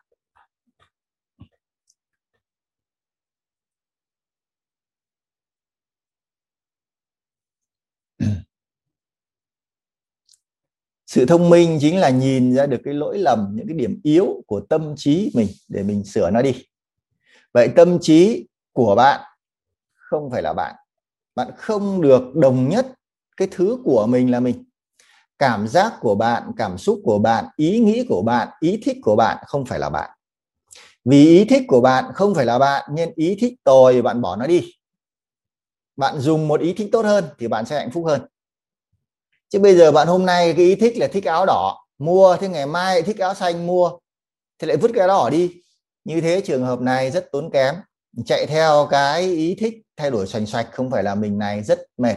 Sự thông minh chính là nhìn ra được cái lỗi lầm, những cái điểm yếu của tâm trí mình để mình sửa nó đi. Vậy tâm trí của bạn không phải là bạn. Bạn không được đồng nhất cái thứ của mình là mình. Cảm giác của bạn, cảm xúc của bạn, ý nghĩ của bạn, ý thích của bạn không phải là bạn. Vì ý thích của bạn không phải là bạn, nên ý thích tồi bạn bỏ nó đi. Bạn dùng một ý thích tốt hơn thì bạn sẽ hạnh phúc hơn chứ bây giờ bạn hôm nay cái ý thích là thích áo đỏ, mua, thế ngày mai thích áo xanh mua, thì lại vứt cái đỏ đi. Như thế trường hợp này rất tốn kém. Chạy theo cái ý thích thay đổi xoành xoạch không phải là mình này, rất mệt.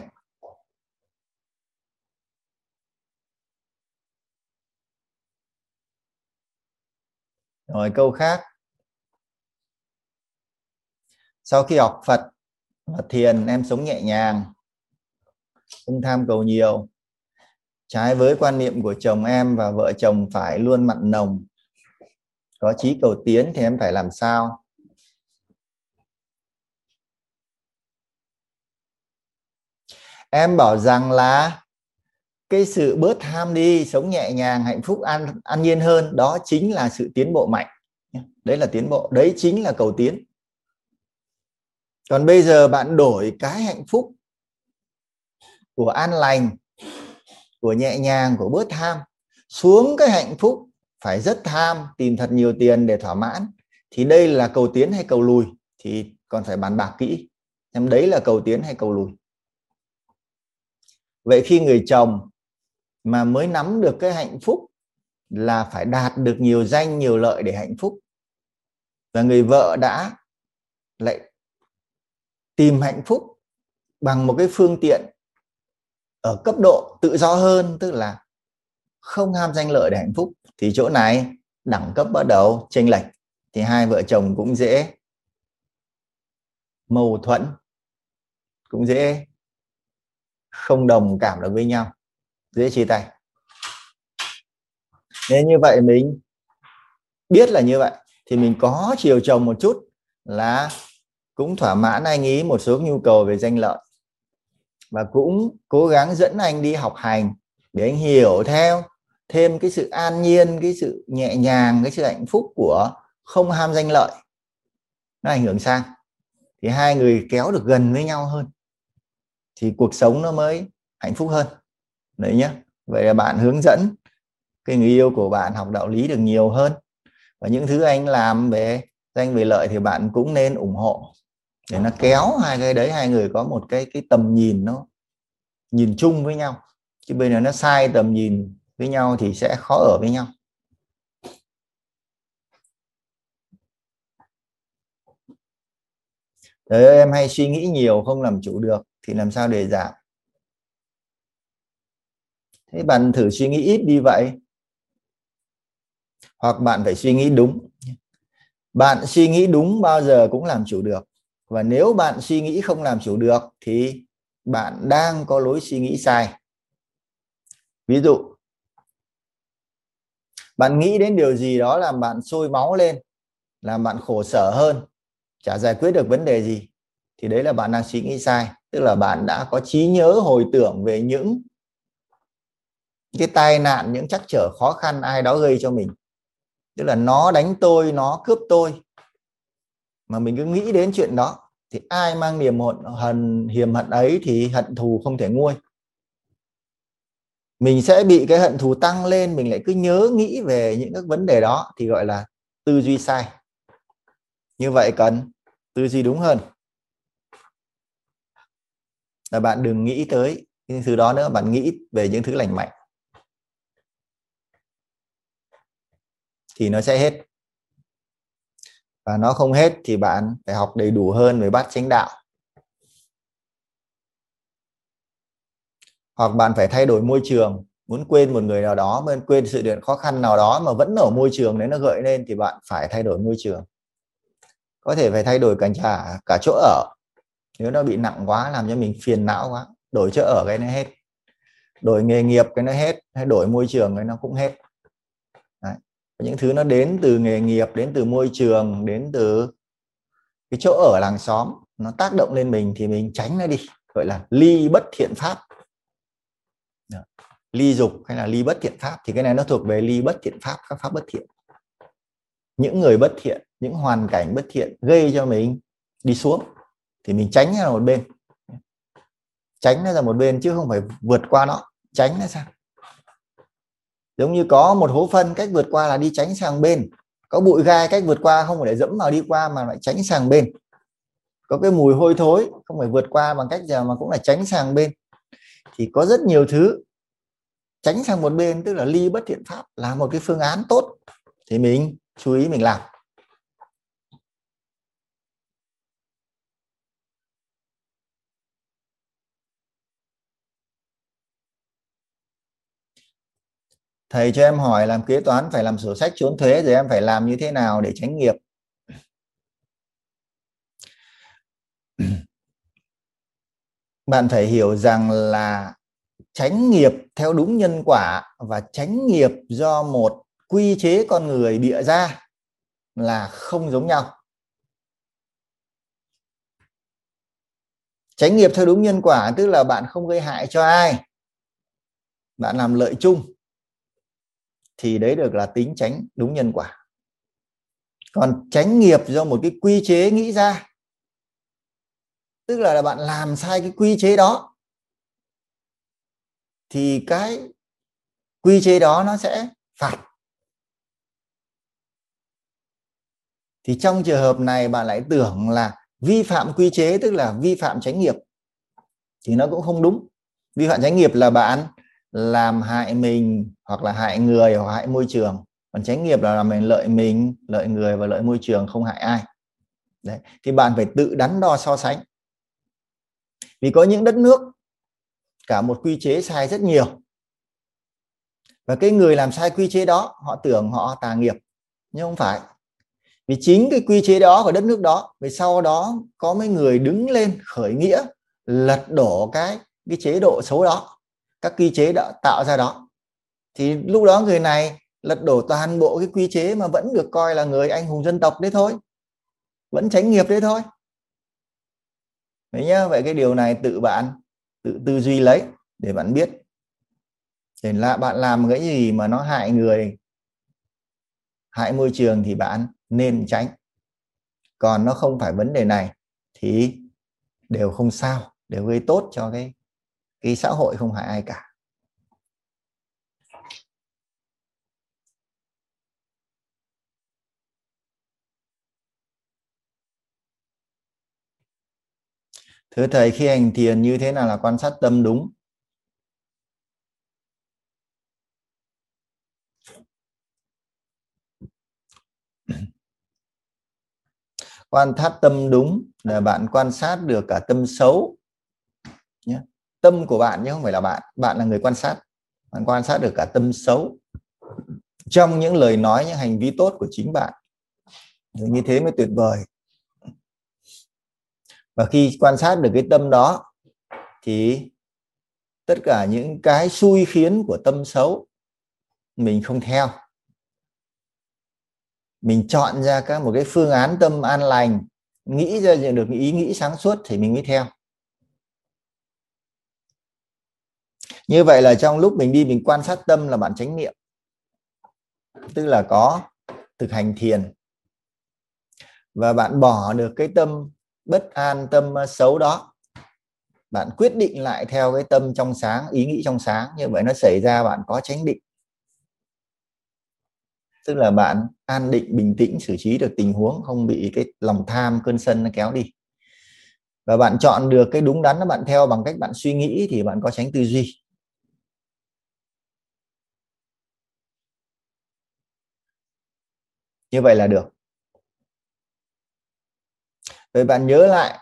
Rồi, câu khác. Sau khi học Phật và thiền, em sống nhẹ nhàng, không tham cầu nhiều trái với quan niệm của chồng em và vợ chồng phải luôn mặn nồng, có chí cầu tiến thì em phải làm sao? Em bảo rằng là cái sự bớt tham đi, sống nhẹ nhàng, hạnh phúc, an an nhiên hơn, đó chính là sự tiến bộ mạnh. Đấy là tiến bộ, đấy chính là cầu tiến. Còn bây giờ bạn đổi cái hạnh phúc của an lành của nhẹ nhàng, của bớt tham. Xuống cái hạnh phúc, phải rất tham, tìm thật nhiều tiền để thỏa mãn. Thì đây là cầu tiến hay cầu lùi? Thì còn phải bàn bạc kỹ. Em, đấy là cầu tiến hay cầu lùi? Vậy khi người chồng mà mới nắm được cái hạnh phúc là phải đạt được nhiều danh, nhiều lợi để hạnh phúc. Và người vợ đã lại tìm hạnh phúc bằng một cái phương tiện ở cấp độ tự do hơn, tức là không ham danh lợi để hạnh phúc, thì chỗ này, đẳng cấp bắt đầu chênh lệch, thì hai vợ chồng cũng dễ mâu thuẫn, cũng dễ không đồng cảm được với nhau, dễ chia tay. Nên như vậy mình biết là như vậy, thì mình có chiều chồng một chút là cũng thỏa mãn anh ý một số nhu cầu về danh lợi và cũng cố gắng dẫn anh đi học hành để anh hiểu theo thêm cái sự an nhiên, cái sự nhẹ nhàng, cái sự hạnh phúc của không ham danh lợi. Nó ảnh hưởng sang. Thì hai người kéo được gần với nhau hơn thì cuộc sống nó mới hạnh phúc hơn. Đấy nhé vậy là bạn hướng dẫn cái người yêu của bạn học đạo lý được nhiều hơn. Và những thứ anh làm về danh về lợi thì bạn cũng nên ủng hộ để nó kéo hai cái đấy hai người có một cái cái tầm nhìn nó nhìn chung với nhau. Chứ bây giờ nó sai tầm nhìn với nhau thì sẽ khó ở với nhau. Đấy, em hay suy nghĩ nhiều không làm chủ được thì làm sao để giảm? Thế bạn thử suy nghĩ ít đi vậy. Hoặc bạn phải suy nghĩ đúng. Bạn suy nghĩ đúng bao giờ cũng làm chủ được và nếu bạn suy nghĩ không làm chủ được thì bạn đang có lối suy nghĩ sai. Ví dụ, bạn nghĩ đến điều gì đó làm bạn sôi máu lên, làm bạn khổ sở hơn, chả giải quyết được vấn đề gì, thì đấy là bạn đang suy nghĩ sai. Tức là bạn đã có trí nhớ, hồi tưởng về những cái tai nạn, những trắc trở khó khăn ai đó gây cho mình. Tức là nó đánh tôi, nó cướp tôi, mà mình cứ nghĩ đến chuyện đó thì ai mang niềm hận hận, hiềm hận ấy thì hận thù không thể nguôi. Mình sẽ bị cái hận thù tăng lên, mình lại cứ nhớ nghĩ về những các vấn đề đó thì gọi là tư duy sai. Như vậy cần tư duy đúng hơn. Là bạn đừng nghĩ tới những thứ đó nữa, bạn nghĩ về những thứ lành mạnh. Thì nó sẽ hết và nó không hết thì bạn phải học đầy đủ hơn về bát chánh đạo. Hoặc bạn phải thay đổi môi trường. Muốn quên một người nào đó muốn quên sự kiện khó khăn nào đó mà vẫn ở môi trường đấy nó gợi lên thì bạn phải thay đổi môi trường. Có thể phải thay đổi cả cả, cả chỗ ở. Nếu nó bị nặng quá làm cho mình phiền não quá đổi chỗ ở cái nó hết. Đổi nghề nghiệp cái nó hết hay đổi môi trường cái nó cũng hết những thứ nó đến từ nghề nghiệp, đến từ môi trường, đến từ cái chỗ ở làng xóm, nó tác động lên mình thì mình tránh nó đi, gọi là ly bất thiện pháp. Ly dục hay là ly bất thiện pháp thì cái này nó thuộc về ly bất thiện pháp, các pháp bất thiện. Những người bất thiện, những hoàn cảnh bất thiện gây cho mình đi xuống thì mình tránh ra một bên. Tránh nó ra một bên chứ không phải vượt qua nó, tránh nó sang giống như có một hố phân cách vượt qua là đi tránh sang bên. Có bụi gai cách vượt qua không phải để dẫm vào đi qua mà lại tránh sang bên. Có cái mùi hôi thối không phải vượt qua bằng cách giờ mà cũng là tránh sang bên. Thì có rất nhiều thứ tránh sang một bên, tức là ly bất thiện pháp là một cái phương án tốt. Thì mình chú ý mình làm. Thầy cho em hỏi làm kế toán phải làm sổ sách trốn thuế rồi em phải làm như thế nào để tránh nghiệp? [clears throat] Bạn phải hiểu rằng là tránh nghiệp theo đúng nhân quả và tránh nghiệp do một quy chế con người bịa ra là không giống nhau. Tránh nghiệp theo đúng nhân quả tức là bạn không gây hại cho ai. Bạn làm lợi chung thì đấy được là tính tránh đúng nhân quả. Còn tránh nghiệp do một cái quy chế nghĩ ra, tức là là bạn làm sai cái quy chế đó, thì cái quy chế đó nó sẽ phạt. Thì trong trường hợp này bạn lại tưởng là vi phạm quy chế, tức là vi phạm tránh nghiệp, thì nó cũng không đúng. Vi phạm tránh nghiệp là bạn làm hại mình hoặc là hại người hoặc hại môi trường. Còn tránh nghiệp là làm mình lợi mình, lợi người và lợi môi trường, không hại ai. Đấy, thì bạn phải tự đắn đo so sánh. Vì có những đất nước, cả một quy chế sai rất nhiều. Và cái người làm sai quy chế đó, họ tưởng họ tà nghiệp, nhưng không phải. Vì chính cái quy chế đó của đất nước đó, về sau đó có mấy người đứng lên khởi nghĩa, lật đổ cái cái chế độ xấu đó các quy chế đã tạo ra đó. Thì lúc đó người này lật đổ toàn bộ cái quy chế mà vẫn được coi là người anh hùng dân tộc đấy thôi. Vẫn tránh nghiệp đấy thôi. Đấy nhá, vậy cái điều này tự bạn, tự tư duy lấy để bạn biết. Để là bạn làm cái gì mà nó hại người, hại môi trường thì bạn nên tránh. Còn nó không phải vấn đề này thì đều không sao, đều gây tốt cho cái cái xã hội không hại ai cả. Thưa thầy, khi hành thiền như thế nào là quan sát tâm đúng? Quan sát tâm đúng là bạn quan sát được cả tâm xấu nhé tâm của bạn chứ không phải là bạn. Bạn là người quan sát. Bạn quan sát được cả tâm xấu trong những lời nói, những hành vi tốt của chính bạn. Như thế mới tuyệt vời. Và khi quan sát được cái tâm đó thì tất cả những cái xui khiến của tâm xấu mình không theo. Mình chọn ra các một cái phương án tâm an lành, nghĩ ra được ý nghĩ sáng suốt thì mình mới theo. Như vậy là trong lúc mình đi, mình quan sát tâm là bạn chánh niệm. Tức là có thực hành thiền. Và bạn bỏ được cái tâm bất an, tâm xấu đó, bạn quyết định lại theo cái tâm trong sáng, ý nghĩ trong sáng, như vậy nó xảy ra, bạn có chánh định. Tức là bạn an định, bình tĩnh, xử trí được tình huống, không bị cái lòng tham, cơn sân nó kéo đi. Và bạn chọn được cái đúng đắn bạn theo bằng cách bạn suy nghĩ thì bạn có tránh tư duy. Như vậy là được. Vậy bạn nhớ lại,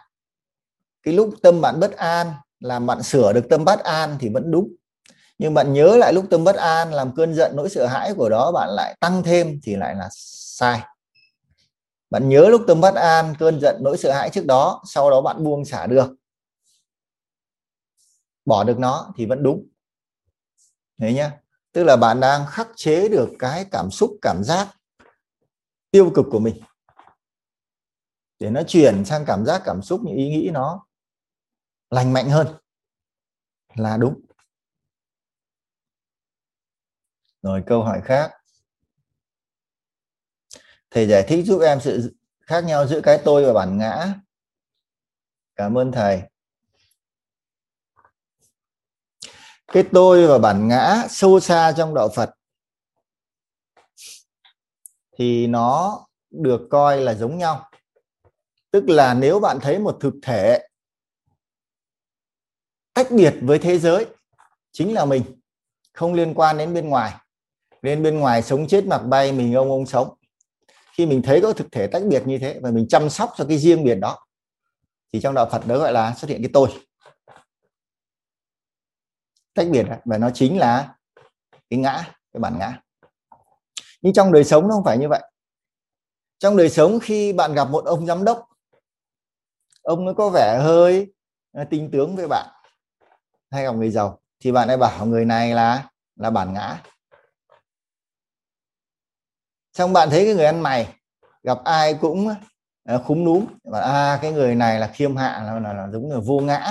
cái lúc tâm bạn bất an, làm bạn sửa được tâm bất an thì vẫn đúng. Nhưng bạn nhớ lại lúc tâm bất an, làm cơn giận, nỗi sợ hãi của đó bạn lại tăng thêm thì lại là sai. Bạn nhớ lúc tâm bất an, cơn giận, nỗi sợ hãi trước đó, sau đó bạn buông xả được. Bỏ được nó thì vẫn đúng. Đấy nhá. Tức là bạn đang khắc chế được cái cảm xúc, cảm giác tiêu cực của mình. Để nó chuyển sang cảm giác, cảm xúc, những ý nghĩ nó lành mạnh hơn là đúng. Rồi câu hỏi khác. Thầy giải thích giúp em sự khác nhau giữa cái tôi và bản ngã. Cảm ơn thầy. Cái tôi và bản ngã sâu xa trong đạo phật thì nó được coi là giống nhau. Tức là nếu bạn thấy một thực thể tách biệt với thế giới, chính là mình, không liên quan đến bên ngoài, nên bên ngoài sống chết mặc bay, mình ông ông sống. Khi mình thấy có thực thể tách biệt như thế và mình chăm sóc cho cái riêng biệt đó, thì trong đạo Phật đó gọi là xuất hiện cái tôi. Tách biệt và nó chính là cái ngã, cái bản ngã nhưng trong đời sống nó không phải như vậy. Trong đời sống khi bạn gặp một ông giám đốc ông nó có vẻ hơi à, tinh tướng với bạn hay gặp người giàu thì bạn lại bảo người này là là bản ngã. Xong bạn thấy cái người ăn mày gặp ai cũng à, khúm núm và à cái người này là khiêm hạ là, là, là giống như vô ngã.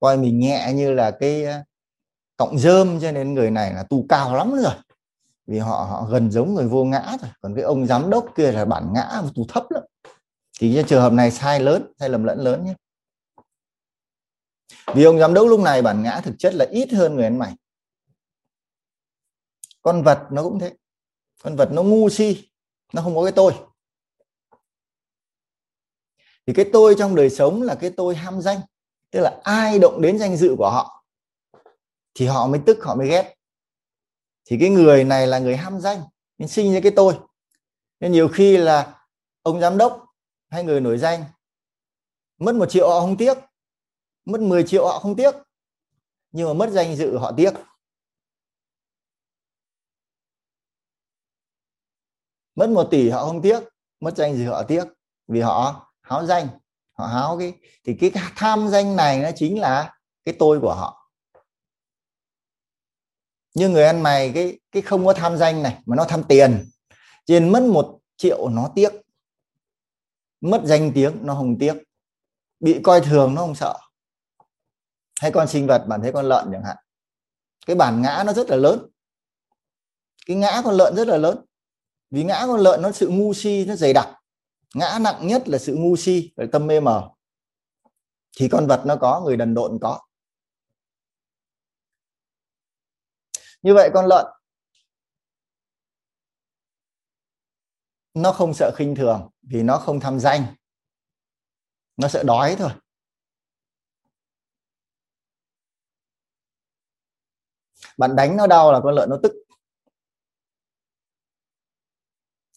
Coi mình nhẹ như là cái à, cọng rơm cho nên người này là tu cao lắm rồi vì họ họ gần giống người vô ngã rồi còn cái ông giám đốc kia là bản ngã tù thấp lắm. Thì cái trường hợp này sai lớn, sai lầm lẫn lớn nhé. Vì ông giám đốc lúc này bản ngã thực chất là ít hơn người ăn mày. Con vật nó cũng thế. Con vật nó ngu si, nó không có cái tôi. Thì cái tôi trong đời sống là cái tôi ham danh. Tức là ai động đến danh dự của họ, thì họ mới tức, họ mới ghét thì cái người này là người ham danh, nên sinh ra cái tôi. Nên nhiều khi là ông giám đốc hay người nổi danh mất một triệu họ không tiếc, mất 10 triệu họ không tiếc, nhưng mà mất danh dự họ tiếc. Mất một tỷ họ không tiếc, mất danh dự họ tiếc, vì họ háo danh, họ háo cái, thì cái tham danh này nó chính là cái tôi của họ như người ăn mày, cái cái không có tham danh này, mà nó tham tiền. Tiền mất một triệu nó tiếc. Mất danh tiếng nó không tiếc. Bị coi thường nó không sợ. Hay con sinh vật, bạn thấy con lợn chẳng hạn. Cái bản ngã nó rất là lớn. Cái ngã con lợn rất là lớn. Vì ngã con lợn nó sự ngu si, nó dày đặc. Ngã nặng nhất là sự ngu si và tâm mê mờ. Thì con vật nó có, người đần độn có. Như vậy con lợn, nó không sợ khinh thường vì nó không tham danh. Nó sợ đói thôi. Bạn đánh nó đau là con lợn nó tức.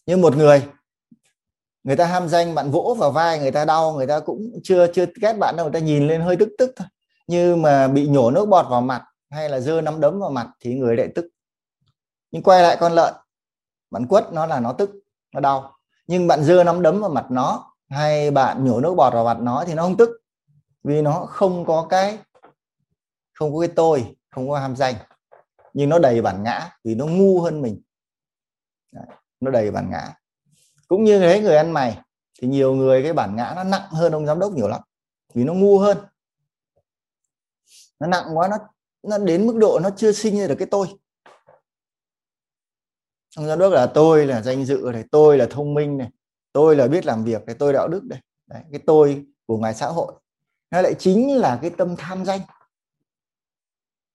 Như một người người ta ham danh, bạn vỗ vào vai người ta đau, người ta cũng chưa chưa ghét bạn đâu, người ta nhìn lên hơi tức tức thôi. Như mà bị nhổ nước bọt vào mặt hay là dơ nắm đấm vào mặt thì người lại tức. Nhưng quay lại con lợn bạn quất nó là nó tức nó đau. Nhưng bạn dơ nắm đấm vào mặt nó hay bạn nhổ nước bọt vào mặt nó thì nó không tức. Vì nó không có cái không có cái tôi không có ham danh. Nhưng nó đầy bản ngã vì nó ngu hơn mình. Đấy, nó đầy bản ngã. Cũng như thế người ăn mày thì nhiều người cái bản ngã nó nặng hơn ông giám đốc nhiều lắm. Vì nó ngu hơn. Nó nặng quá nó nó đến mức độ nó chưa sinh ra được cái tôi. Ông giám đốc là tôi là danh dự này tôi là thông minh này tôi là biết làm việc này, tôi đạo đức đây Đấy, cái tôi của ngoài xã hội. Nó lại chính là cái tâm tham danh.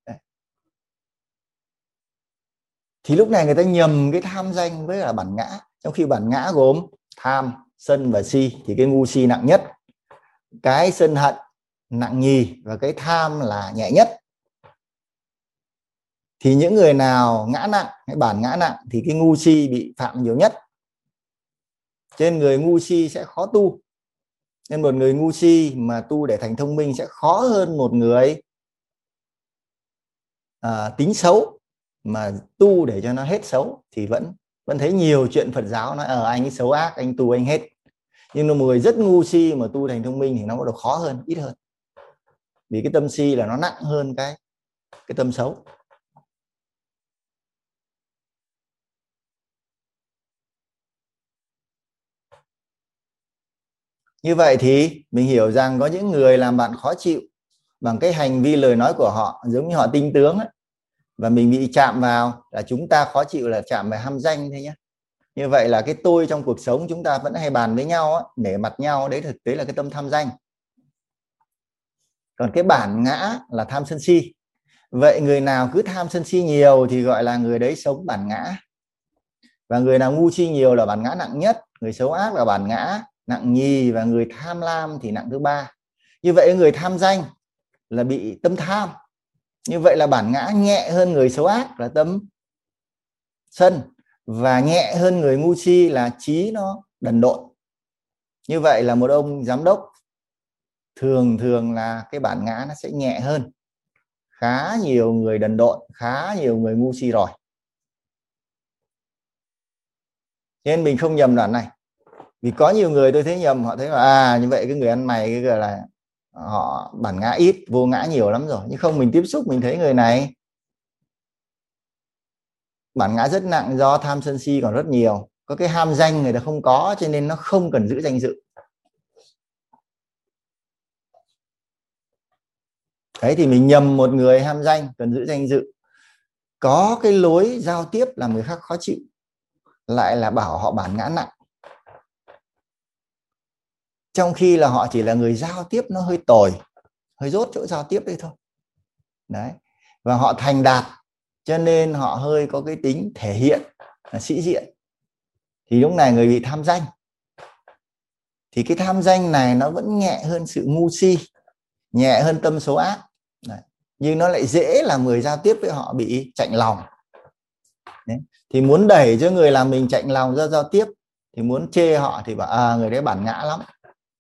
Đấy. thì lúc này người ta nhầm cái tham danh với là bản ngã. Trong khi bản ngã gồm tham sân và si thì cái ngu si nặng nhất. Cái sân hận nặng nhì và cái tham là nhẹ nhất thì những người nào ngã nặng hay bản ngã nặng thì cái ngu si bị phạm nhiều nhất. Trên người ngu si sẽ khó tu. Nên một người ngu si mà tu để thành thông minh sẽ khó hơn một người à, tính xấu. Mà tu để cho nó hết xấu thì vẫn vẫn thấy nhiều chuyện Phật giáo nói ở anh ấy xấu ác anh tu anh hết. Nhưng một người rất ngu si mà tu thành thông minh thì nó bắt đầu khó hơn ít hơn. Vì cái tâm si là nó nặng hơn cái cái tâm xấu. Như vậy thì mình hiểu rằng có những người làm bạn khó chịu bằng cái hành vi lời nói của họ giống như họ tinh tướng ấy. và mình bị chạm vào là chúng ta khó chịu là chạm về ham danh thôi nhé như vậy là cái tôi trong cuộc sống chúng ta vẫn hay bàn với nhau ấy, để mặt nhau đấy thực tế là cái tâm tham danh còn cái bản ngã là tham sân si. Vậy người nào cứ tham sân si nhiều thì gọi là người đấy sống bản ngã. Và người nào ngu si nhiều là bản ngã nặng nhất người xấu ác là bản ngã nặng nhì và người tham lam thì nặng thứ ba. Như vậy người tham danh là bị tâm tham. Như vậy là bản ngã nhẹ hơn người xấu ác là tâm sân và nhẹ hơn người ngu si là trí nó đần độn. Như vậy là một ông giám đốc thường thường là cái bản ngã nó sẽ nhẹ hơn. Khá nhiều người đần độn, khá nhiều người ngu si rồi nên mình không nhầm đoạn này vì có nhiều người tôi thấy nhầm, họ thấy là à như vậy cái người ăn mày cái gọi là họ bản ngã ít, vô ngã nhiều lắm rồi. Nhưng không, mình tiếp xúc, mình thấy người này bản ngã rất nặng do tham sân si còn rất nhiều. Có cái ham danh người ta không có, cho nên nó không cần giữ danh dự. Đấy, thì mình nhầm một người ham danh, cần giữ danh dự. Có cái lối giao tiếp làm người khác khó chịu, lại là bảo họ bản ngã nặng trong khi là họ chỉ là người giao tiếp nó hơi tồi, hơi rốt chỗ giao tiếp đấy thôi đấy, và họ thành đạt, cho nên họ hơi có cái tính thể hiện là sĩ diện thì lúc này người bị tham danh thì cái tham danh này nó vẫn nhẹ hơn sự ngu si, nhẹ hơn tâm số ác đấy. nhưng nó lại dễ là người giao tiếp với họ bị chạnh lòng đấy. thì muốn đẩy cho người làm mình chạnh lòng ra giao tiếp, thì muốn chê họ thì bảo à người đấy bản ngã lắm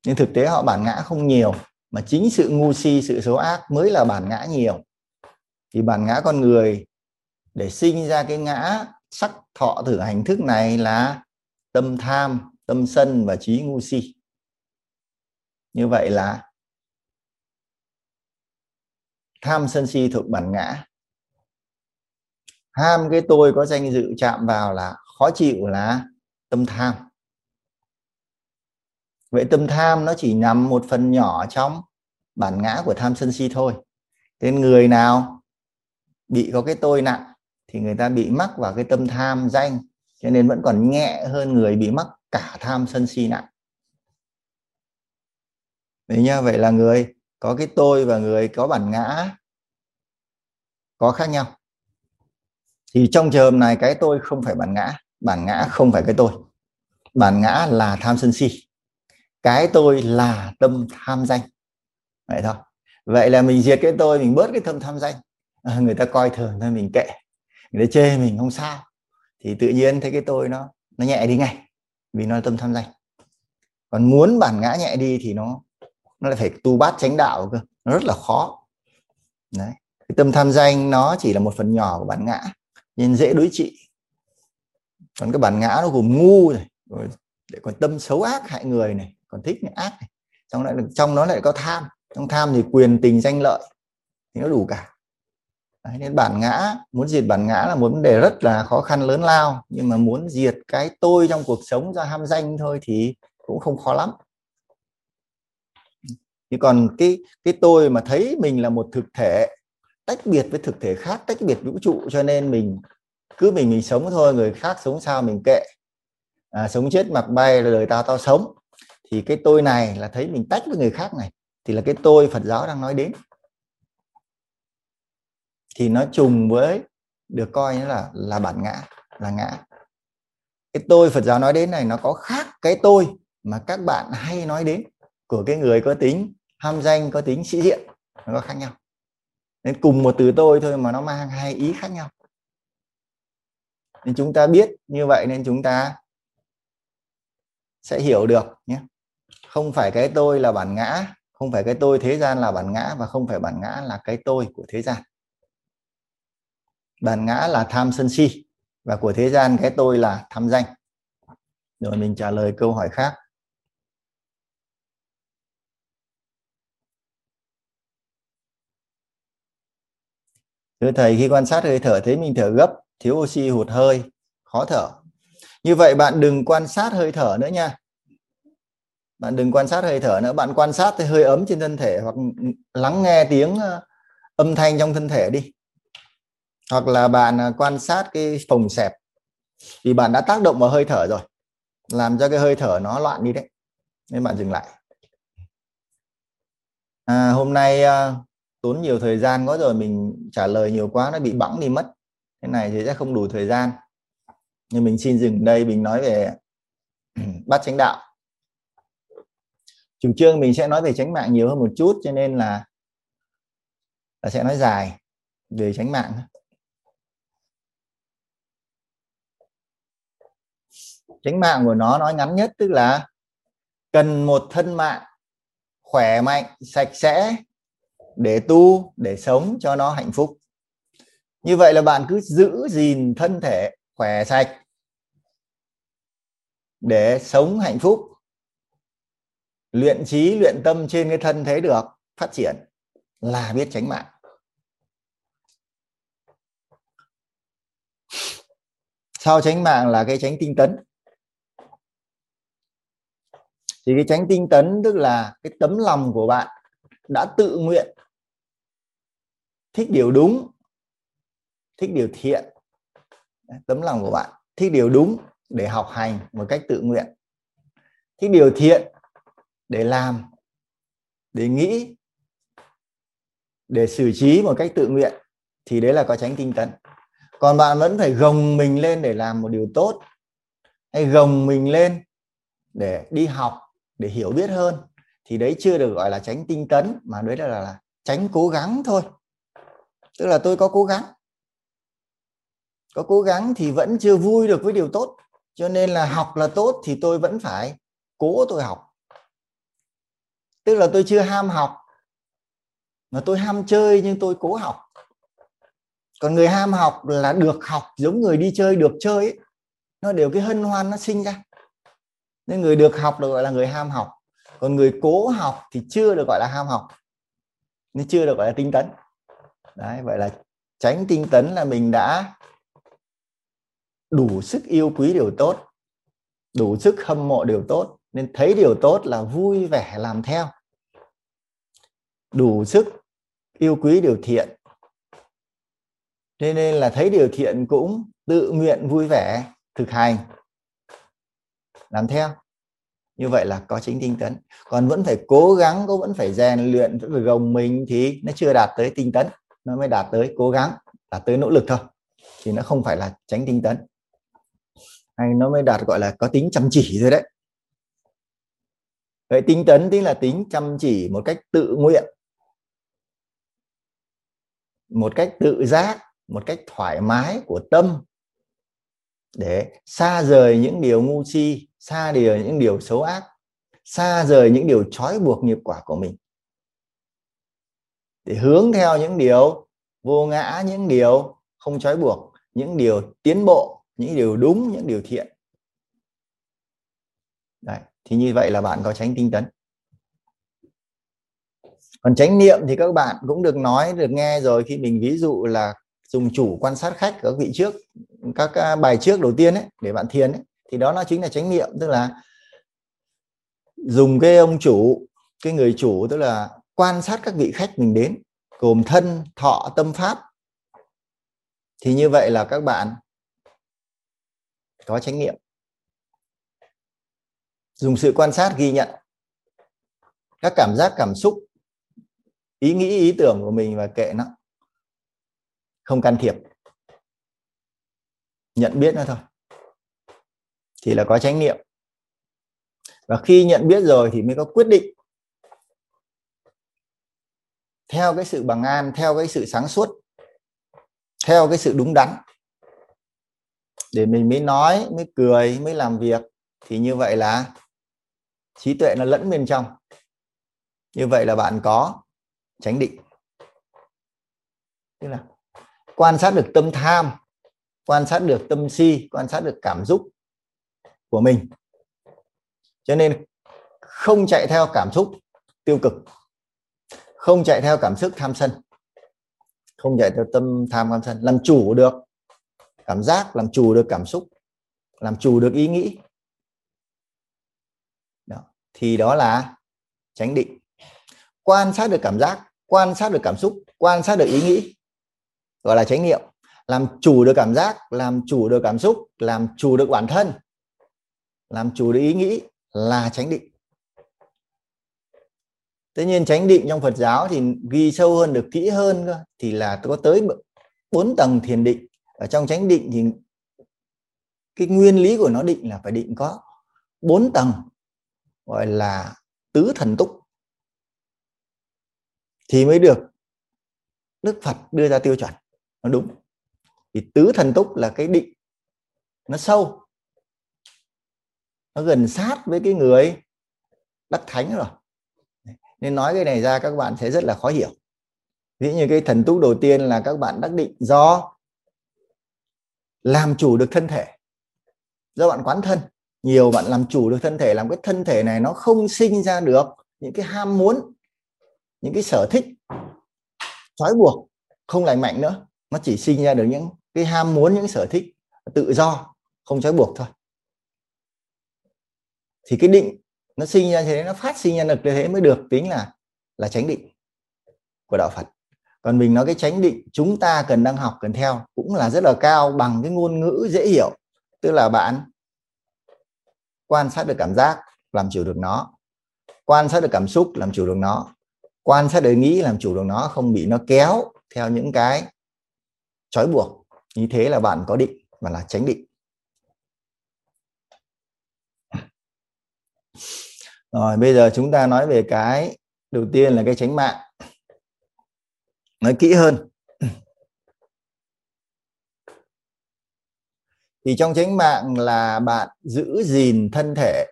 nhưng thực tế họ bản ngã không nhiều, mà chính sự ngu si, sự xấu ác mới là bản ngã nhiều. Thì bản ngã con người, để sinh ra cái ngã sắc thọ thử hành thức này là tâm tham, tâm sân và trí ngu si. Như vậy là tham, sân, si thuộc bản ngã. Ham cái tôi có danh dự chạm vào là khó chịu là tâm tham vậy tâm tham nó chỉ nằm một phần nhỏ trong bản ngã của tham sân si thôi. Nên người nào bị có cái tôi nặng thì người ta bị mắc vào cái tâm tham danh, cho nên vẫn còn nhẹ hơn người bị mắc cả tham sân si nặng. Đấy nhá, vậy là người có cái tôi và người có bản ngã có khác nhau. Thì trong trường hợp này cái tôi không phải bản ngã bản ngã không phải cái tôi. Bản ngã là tham sân si cái tôi là tâm tham danh. Vậy thôi. Vậy là mình diệt cái tôi mình bớt cái tâm tham danh. À, người ta coi thường thôi mình kệ. Người ta chê mình không sao. Thì tự nhiên thấy cái tôi nó nó nhẹ đi ngay vì nó là tâm tham danh. Còn muốn bản ngã nhẹ đi thì nó nó lại phải tu bát chánh đạo cơ. Nó rất là khó. Đấy. Cái tâm tham danh nó chỉ là một phần nhỏ của bản ngã nên dễ đối trị. Còn cái bản ngã nó gồm ngu này rồi để còn tâm xấu ác hại người này còn thích này, ác này. Trong lại trong nó lại có tham. Trong tham thì quyền tình danh lợi. Thì nó đủ cả. Đấy, nên bản ngã muốn diệt bản ngã là một vấn đề rất là khó khăn lớn lao. Nhưng mà muốn diệt cái tôi trong cuộc sống do ham danh thôi thì cũng không khó lắm. Thì còn cái cái tôi mà thấy mình là một thực thể tách biệt với thực thể khác tách biệt vũ trụ cho nên mình cứ mình mình sống thôi người khác sống sao mình kệ. À, sống chết mặc bay là đời tao tao sống thì cái tôi này là thấy mình tách với người khác này, thì là cái tôi Phật giáo đang nói đến. Thì nó trùng với được coi như là là bản ngã, là ngã. Cái tôi Phật giáo nói đến này, nó có khác cái tôi mà các bạn hay nói đến của cái người có tính ham danh, có tính sĩ diện, nó có khác nhau. Nên cùng một từ tôi thôi mà nó mang hai ý khác nhau. Nên chúng ta biết như vậy nên chúng ta sẽ hiểu được nhé không phải cái tôi là bản ngã, không phải cái tôi thế gian là bản ngã và không phải bản ngã là cái tôi của thế gian. Bản ngã là tham sân si và của thế gian cái tôi là tham danh. Rồi mình trả lời câu hỏi khác. Thưa thầy, khi quan sát hơi thở thấy mình thở gấp, thiếu oxy hụt hơi, khó thở. Như vậy bạn đừng quan sát hơi thở nữa nha bạn đừng quan sát hơi thở nữa bạn quan sát cái hơi ấm trên thân thể hoặc lắng nghe tiếng ờ, âm thanh trong thân thể đi. Hoặc là bạn ờ, quan sát cái phòng xẹp. Vì bạn đã tác động vào hơi thở rồi làm cho cái hơi thở nó loạn đi đấy. Nên bạn dừng lại. À, hôm nay ờ, tốn nhiều thời gian quá rồi mình trả lời nhiều quá nó bị bẵng đi mất. Cái này thì sẽ không đủ thời gian. Nhưng mình xin dừng đây mình nói về [clears throat] bát chánh đạo chủ trương mình sẽ nói về tránh mạng nhiều hơn một chút cho nên là, là sẽ nói dài về tránh mạng. Tránh mạng của nó nói ngắn nhất tức là cần một thân mạng khỏe mạnh sạch sẽ để tu để sống cho nó hạnh phúc. Như vậy là bạn cứ giữ gìn thân thể khỏe sạch để sống hạnh phúc luyện trí, luyện tâm trên cái thân thế được, phát triển là biết tránh mạng. Sau tránh mạng là cái tránh tinh tấn? Thì cái tránh tinh tấn tức là cái tấm lòng của bạn đã tự nguyện thích điều đúng, thích điều thiện. Tấm lòng của bạn thích điều đúng để học hành một cách tự nguyện. Thích điều thiện để làm để nghĩ để xử trí một cách tự nguyện thì đấy là có tránh tinh tấn còn bạn vẫn phải gồng mình lên để làm một điều tốt. Hay gồng mình lên để đi học để hiểu biết hơn thì đấy chưa được gọi là tránh tinh tấn mà đấy là, là tránh cố gắng thôi. Tức là tôi có cố gắng. Có cố gắng thì vẫn chưa vui được với điều tốt. Cho nên là học là tốt thì tôi vẫn phải cố tôi học tức là tôi chưa ham học. Mà tôi ham chơi nhưng tôi cố học. Còn người ham học là được học giống người đi chơi, được chơi ấy. nó đều cái hân hoan nó sinh ra. Nên người được học được gọi là người ham học. Còn người cố học thì chưa được gọi là ham học. Nên chưa được gọi là tinh tấn. Đấy, vậy là tránh tinh tấn là mình đã đủ sức yêu quý điều tốt, đủ sức hâm mộ điều tốt. Nên thấy điều tốt là vui vẻ làm theo đủ sức yêu quý điều thiện. Thế nên là thấy điều thiện cũng tự nguyện vui vẻ thực hành, làm theo. Như vậy là có chính tinh tấn. Còn vẫn phải cố gắng cũng vẫn phải rèn luyện vẫn phải gồng mình thì nó chưa đạt tới tinh tấn. Nó mới đạt tới cố gắng, đạt tới nỗ lực thôi. Thì nó không phải là tránh tinh tấn. Hay nó mới đạt, gọi là có tính chăm chỉ rồi đấy. Vậy tinh tấn tức là tính chăm chỉ một cách tự nguyện một cách tự giác, một cách thoải mái của tâm. Để xa rời những điều ngu si, xa rời những điều xấu ác, xa rời những điều trói buộc nghiệp quả của mình. Để hướng theo những điều vô ngã, những điều không trói buộc, những điều tiến bộ, những điều đúng, những điều thiện. Đấy. thì như vậy là bạn có tránh tinh tấn còn chánh niệm thì các bạn cũng được nói được nghe rồi. Khi mình ví dụ là dùng chủ quan sát khách các vị trước các à, bài trước đầu tiên ấy để bạn thiền ấy, thì đó nó chính là chánh niệm. Tức là dùng cái ông chủ cái người chủ tức là quan sát các vị khách mình đến gồm thân thọ tâm pháp. Thì như vậy là các bạn có chánh niệm. Dùng sự quan sát ghi nhận các cảm giác cảm xúc ý nghĩ, ý tưởng của mình và kệ nó. Không can thiệp. Nhận biết nó thôi. Thì là có chánh niệm. Và khi nhận biết rồi thì mới có quyết định. Theo cái sự bằng an, theo cái sự sáng suốt, theo cái sự đúng đắn, để mình mới nói, mới cười, mới làm việc, thì như vậy là trí tuệ nó lẫn bên trong. Như vậy là bạn có chánh định. Tức là quan sát được tâm tham, quan sát được tâm si, quan sát được cảm xúc của mình. Cho nên không chạy theo cảm xúc tiêu cực, không chạy theo cảm xúc tham sân, không chạy theo tâm tham tham sân. Làm chủ được cảm giác, làm chủ được cảm xúc, làm chủ được ý nghĩ. Đó. thì đó là chánh định quan sát được cảm giác, quan sát được cảm xúc, quan sát được ý nghĩ, gọi là chánh niệm. Làm chủ được cảm giác, làm chủ được cảm xúc, làm chủ được bản thân, làm chủ được ý nghĩ là chánh định. Tất nhiên chánh định trong Phật giáo thì ghi sâu hơn được kỹ hơn cơ, thì là có tới bốn tầng thiền định. Ở trong chánh định thì cái nguyên lý của nó định là phải định có bốn tầng, gọi là tứ thần túc thì mới được Đức Phật đưa ra tiêu chuẩn. Nó đúng. Thì tứ thần túc là cái định. Nó sâu. Nó gần sát với cái người đắc thánh rồi. Nên nói cái này ra các bạn sẽ rất là khó hiểu. Ví như cái thần túc đầu tiên là các bạn đắc định do làm chủ được thân thể. Do bạn quán thân. Nhiều bạn làm chủ được thân thể, làm cái thân thể này nó không sinh ra được những cái ham muốn những cái sở thích trói buộc không lành mạnh nữa, nó chỉ sinh ra được những cái ham muốn, những sở thích tự do, không trói buộc thôi. Thì cái định nó sinh ra thế, nó phát sinh ra được thế mới được tính là là tránh định của đạo Phật. Còn mình nói cái tránh định chúng ta cần đang học, cần theo cũng là rất là cao, bằng cái ngôn ngữ dễ hiểu. Tức là bạn quan sát được cảm giác, làm chủ được nó. Quan sát được cảm xúc, làm chủ được nó quan sát đời nghĩ làm chủ được nó, không bị nó kéo theo những cái trói buộc. Như thế là bạn có định và là tránh định. Rồi, bây giờ chúng ta nói về cái đầu tiên là cái tránh mạng. Nói kỹ hơn. Thì trong tránh mạng là bạn giữ gìn thân thể,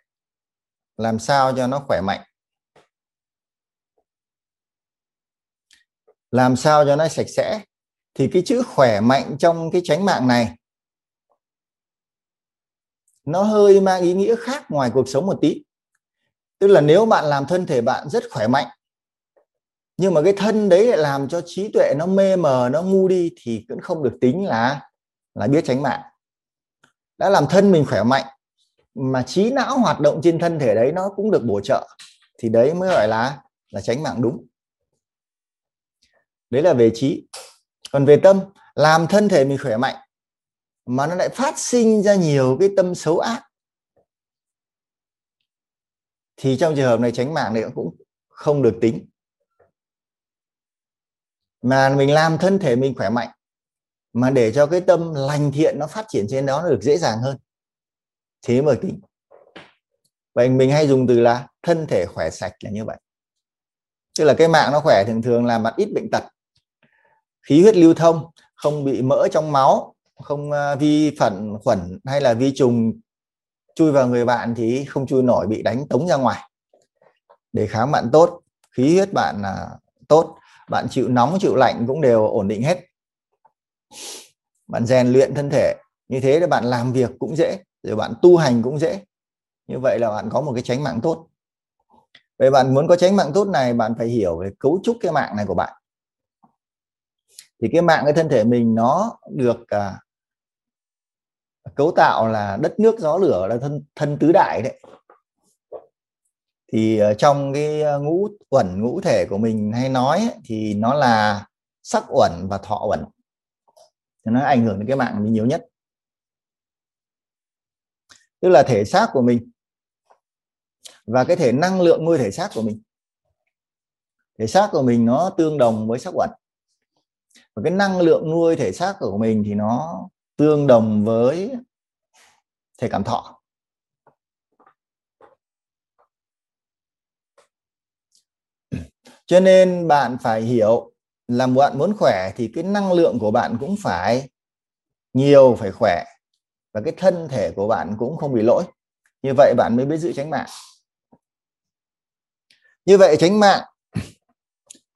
làm sao cho nó khỏe mạnh. Làm sao cho nó sạch sẽ? Thì cái chữ khỏe mạnh trong cái tránh mạng này, nó hơi mang ý nghĩa khác ngoài cuộc sống một tí. Tức là nếu bạn làm thân thể bạn rất khỏe mạnh, nhưng mà cái thân đấy lại làm cho trí tuệ nó mê mờ, nó ngu đi, thì cũng không được tính là là biết tránh mạng. Đã làm thân mình khỏe mạnh, mà trí não hoạt động trên thân thể đấy nó cũng được bổ trợ, thì đấy mới gọi là là tránh mạng đúng đấy là về trí. Còn về tâm, làm thân thể mình khỏe mạnh, mà nó lại phát sinh ra nhiều cái tâm xấu ác. Thì trong trường hợp này tránh mạng này cũng không được tính. Mà mình làm thân thể mình khỏe mạnh, mà để cho cái tâm lành thiện nó phát triển trên đó nó được dễ dàng hơn, thế mới tính. Vậy mình hay dùng từ là thân thể khỏe sạch là như vậy. Tức là cái mạng nó khỏe thường thường là mặt ít bệnh tật khí huyết lưu thông, không bị mỡ trong máu, không à, vi khuẩn khuẩn hay là vi trùng chui vào người bạn thì không chui nổi, bị đánh tống ra ngoài. Để kháng bạn tốt, khí huyết bạn là tốt, bạn chịu nóng, chịu lạnh cũng đều ổn định hết. Bạn rèn luyện thân thể, như thế để bạn làm việc cũng dễ, rồi bạn tu hành cũng dễ. Như vậy là bạn có một cái tránh mạng tốt. Vậy bạn muốn có tránh mạng tốt này, bạn phải hiểu về cấu trúc cái mạng này của bạn thì cái mạng cái thân thể mình nó được à, cấu tạo là đất nước gió lửa là thân thân tứ đại đấy. Thì ờ, trong cái ờ, ngũ uẩn ngũ thể của mình hay nói ấy, thì nó là sắc uẩn và thọ uẩn. Nó ảnh hưởng đến cái mạng mình nhiều nhất. Tức là thể xác của mình và cái thể năng lượng nuôi thể xác của mình. Thể xác của mình nó tương đồng với sắc uẩn và cái năng lượng nuôi thể xác của mình thì nó tương đồng với thể cảm thọ. Cho nên bạn phải hiểu là bạn muốn khỏe thì cái năng lượng của bạn cũng phải nhiều, phải khỏe. Và cái thân thể của bạn cũng không bị lỗi. Như vậy bạn mới biết giữ tránh mạng. Như vậy tránh mạng,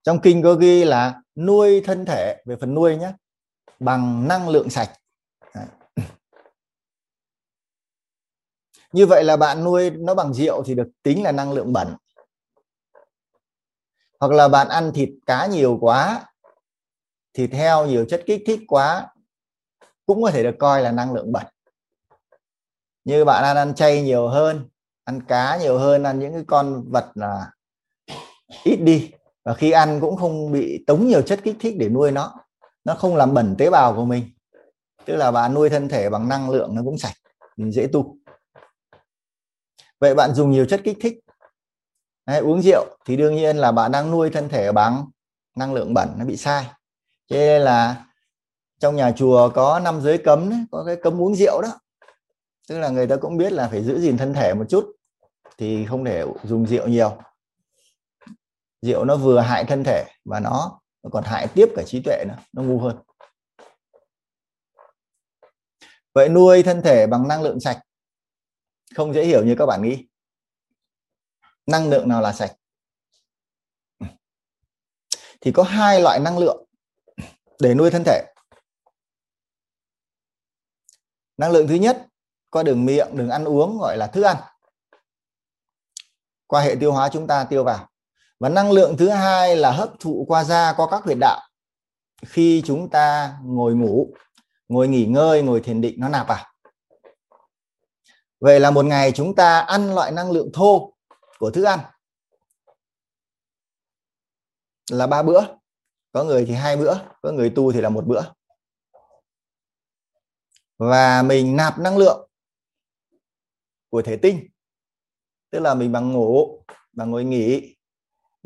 trong kinh có ghi là nuôi thân thể, về phần nuôi nhé, bằng năng lượng sạch. [clears throat] Như vậy là bạn nuôi nó bằng rượu thì được tính là năng lượng bẩn. Hoặc là bạn ăn thịt cá nhiều quá, thịt heo nhiều chất kích thích quá, cũng có thể được coi là năng lượng bẩn. Như bạn ăn ăn chay nhiều hơn, ăn cá nhiều hơn, ăn những cái con vật là ít đi và khi ăn cũng không bị tống nhiều chất kích thích để nuôi nó. Nó không làm bẩn tế bào của mình. Tức là bạn nuôi thân thể bằng năng lượng nó cũng sạch dễ tu. Vậy bạn dùng nhiều chất kích thích. Hay uống rượu thì đương nhiên là bạn đang nuôi thân thể bằng năng lượng bẩn nó bị sai. Cho nên là trong nhà chùa có năm giới cấm đấy, có cái cấm uống rượu đó. Tức là người ta cũng biết là phải giữ gìn thân thể một chút thì không thể dùng rượu nhiều rượu nó vừa hại thân thể và nó còn hại tiếp cả trí tuệ nữa, nó ngu hơn. Vậy nuôi thân thể bằng năng lượng sạch không dễ hiểu như các bạn nghĩ. Năng lượng nào là sạch? Thì có hai loại năng lượng để nuôi thân thể. Năng lượng thứ nhất, qua đường miệng, đường ăn uống gọi là thức ăn. Qua hệ tiêu hóa chúng ta tiêu vào và năng lượng thứ hai là hấp thụ qua da, qua các huyệt đạo. Khi chúng ta ngồi ngủ, ngồi nghỉ ngơi, ngồi thiền định, nó nạp vào vậy là một ngày chúng ta ăn loại năng lượng thô của thức ăn. Là ba bữa. Có người thì hai bữa, có người tu thì là một bữa. Và mình nạp năng lượng của thể tinh. Tức là mình bằng ngủ, bằng ngồi nghỉ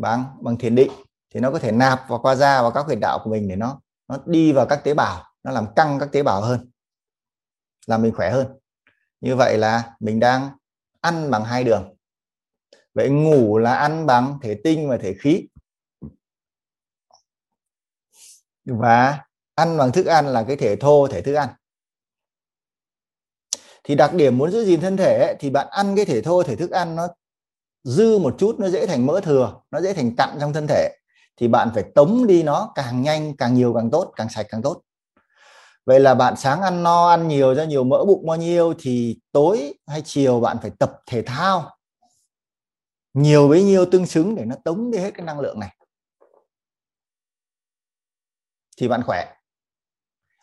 bằng bằng thiền định thì nó có thể nạp vào qua da và các huyệt đạo của mình để nó nó đi vào các tế bào nó làm căng các tế bào hơn làm mình khỏe hơn. Như vậy là mình đang ăn bằng hai đường. Vậy ngủ là ăn bằng thể tinh và thể khí. Và ăn bằng thức ăn là cái thể thô thể thức ăn. Thì đặc điểm muốn giữ gìn thân thể ấy, thì bạn ăn cái thể thô thể thức ăn nó dư một chút nó dễ thành mỡ thừa, nó dễ thành cặn trong thân thể, thì bạn phải tống đi nó càng nhanh, càng nhiều, càng tốt, càng sạch, càng tốt. Vậy là bạn sáng ăn no, ăn nhiều, ra nhiều mỡ bụng bao nhiêu thì tối hay chiều bạn phải tập thể thao. Nhiều bấy nhiêu tương xứng để nó tống đi hết cái năng lượng này. Thì bạn khỏe.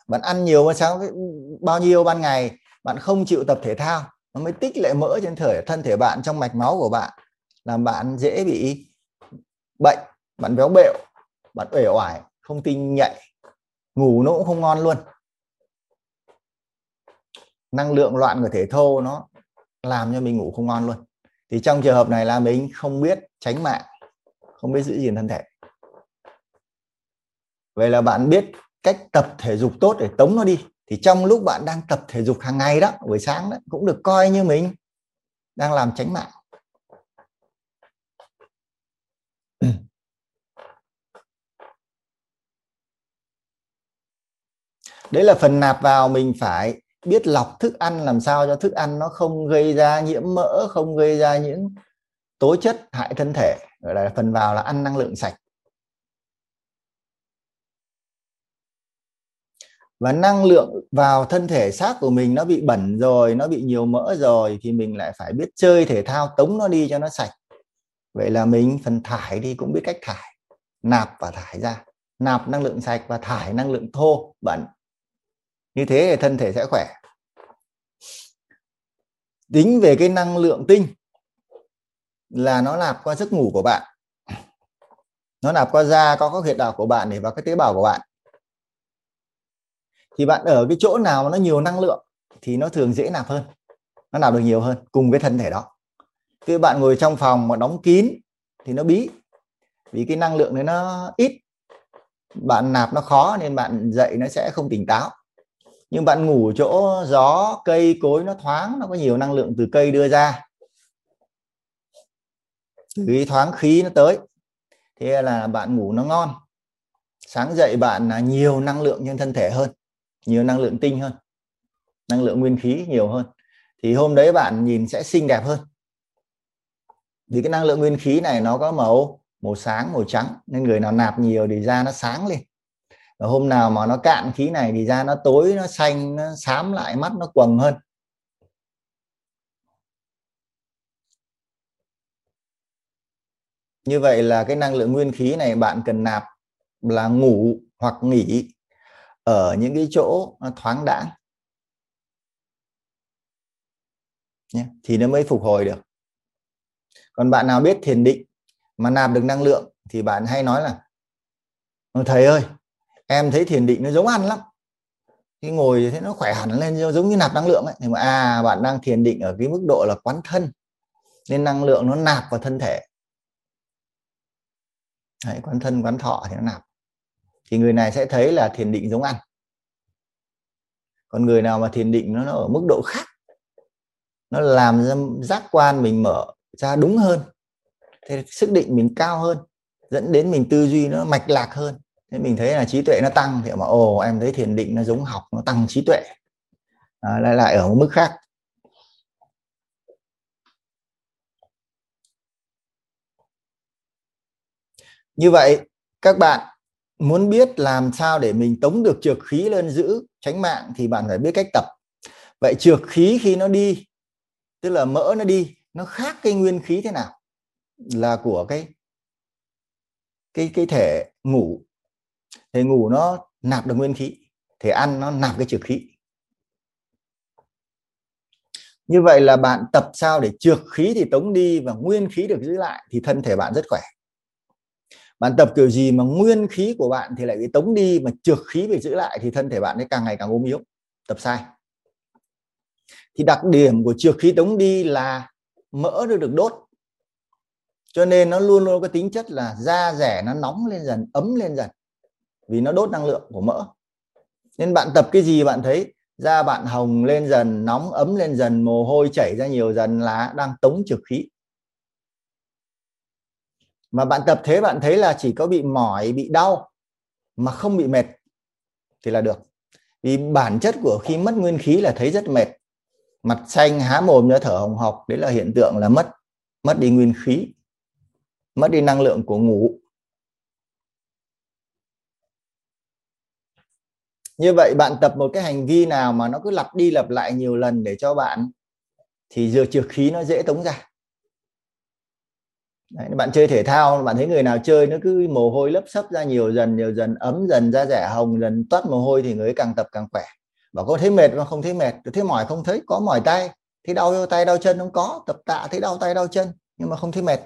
Bạn ăn nhiều bao sáng bao nhiêu ban ngày, bạn không chịu tập thể thao, nó mới tích lại mỡ trên thể, thân thể bạn trong mạch máu của bạn làm bạn dễ bị bệnh, bạn béo bệu bạn uể oải, không tinh nhạy, ngủ nó cũng không ngon luôn. Năng lượng loạn của thể thô nó làm cho mình ngủ không ngon luôn. Thì trong trường hợp này là mình không biết tránh mạng, không biết giữ gìn thân thể. Vậy là bạn biết cách tập thể dục tốt để tống nó đi. Thì trong lúc bạn đang tập thể dục hàng ngày đó, buổi sáng đó, cũng được coi như mình đang làm tránh mạng. [clears throat] đấy là phần nạp vào mình phải biết lọc thức ăn làm sao cho thức ăn nó không gây ra nhiễm mỡ, không gây ra những tố chất hại thân thể. Gọi là phần vào là ăn năng lượng sạch. Và năng lượng vào thân thể xác của mình nó bị bẩn rồi, nó bị nhiều mỡ rồi thì mình lại phải biết chơi thể thao tống nó đi cho nó sạch vậy là mình phần thải đi cũng biết cách thải. Nạp và thải ra. Nạp năng lượng sạch và thải năng lượng thô, bẩn. Như thế thì thân thể sẽ khỏe. Tính về cái năng lượng tinh là nó nạp qua giấc ngủ của bạn. Nó nạp qua da, có các huyệt đạo của bạn để vào các tế bào của bạn. Thì bạn ở cái chỗ nào mà nó nhiều năng lượng thì nó thường dễ nạp hơn. Nó nạp được nhiều hơn cùng cái thân thể đó khi bạn ngồi trong phòng mà đóng kín thì nó bí. Vì cái năng lượng đấy nó ít, bạn nạp nó khó nên bạn dậy nó sẽ không tỉnh táo. Nhưng bạn ngủ chỗ gió, cây, cối nó thoáng, nó có nhiều năng lượng từ cây đưa ra. Từ cái thoáng khí nó tới. Thế là bạn ngủ nó ngon. Sáng dậy bạn là nhiều năng lượng trên thân thể hơn, nhiều năng lượng tinh hơn, năng lượng nguyên khí nhiều hơn. Thì hôm đấy bạn nhìn sẽ xinh đẹp hơn vì cái năng lượng nguyên khí này nó có màu màu sáng, màu trắng, nên người nào nạp nhiều thì da nó sáng lên. Và hôm nào mà nó cạn khí này thì da nó tối, nó xanh, nó xám lại, mắt nó quầng hơn. Như vậy là cái năng lượng nguyên khí này bạn cần nạp là ngủ hoặc nghỉ ở những cái chỗ thoáng đãng nhé, thì nó mới phục hồi được còn bạn nào biết thiền định mà nạp được năng lượng thì bạn hay nói là thầy ơi em thấy thiền định nó giống ăn lắm. Khi ngồi thế nó khỏe hẳn lên giống như nạp năng lượng ấy. Thì mà à bạn đang thiền định ở cái mức độ là quán thân nên năng lượng nó nạp vào thân thể. Đấy, quán thân quán thọ thì nó nạp. Thì người này sẽ thấy là thiền định giống ăn. Còn người nào mà thiền định nó, nó ở mức độ khác nó làm ra giác quan mình mở ra đúng hơn. Thế sức định mình cao hơn dẫn đến mình tư duy nó mạch lạc hơn. Thế mình thấy là trí tuệ nó tăng thì mà? Ồ em thấy thiền định nó giống học nó tăng trí tuệ. À, lại lại ở một mức khác. Như vậy các bạn muốn biết làm sao để mình tống được trược khí lên giữ tránh mạng thì bạn phải biết cách tập. Vậy trược khí khi nó đi tức là mỡ nó đi nó khác cái nguyên khí thế nào là của cái cái cái thể ngủ. Thể ngủ nó nạp được nguyên khí, thể ăn nó nạp cái trược khí. Như vậy là bạn tập sao để trược khí thì tống đi và nguyên khí được giữ lại thì thân thể bạn rất khỏe. Bạn tập kiểu gì mà nguyên khí của bạn thì lại bị tống đi mà trược khí bị giữ lại thì thân thể bạn ấy càng ngày càng ốm yếu. Tập sai. Thì đặc điểm của trược khí tống đi là mỡ nó được đốt. Cho nên nó luôn luôn có tính chất là da rẻ nó nóng lên dần, ấm lên dần vì nó đốt năng lượng của mỡ. Nên bạn tập cái gì bạn thấy da bạn hồng lên dần, nóng, ấm lên dần, mồ hôi chảy ra nhiều dần là đang tống trực khí. Mà bạn tập thế bạn thấy là chỉ có bị mỏi, bị đau mà không bị mệt thì là được. Vì bản chất của khi mất nguyên khí là thấy rất mệt mặt xanh há mồm ra thở hồng hộc đấy là hiện tượng là mất mất đi nguyên khí mất đi năng lượng của ngủ. Như vậy bạn tập một cái hành vi nào mà nó cứ lặp đi lặp lại nhiều lần để cho bạn thì dừa trượt khí nó dễ tống ra. Đấy, bạn chơi thể thao bạn thấy người nào chơi nó cứ mồ hôi lấp sấp ra nhiều dần nhiều dần ấm dần ra rẻ hồng dần toát mồ hôi thì người ấy càng tập càng khỏe bảo có thấy mệt mà không thấy mệt. Thấy mỏi không thấy, có mỏi tay. Thấy đau, tay đau chân không có. Tập tạ, thấy đau, tay đau chân, nhưng mà không thấy mệt.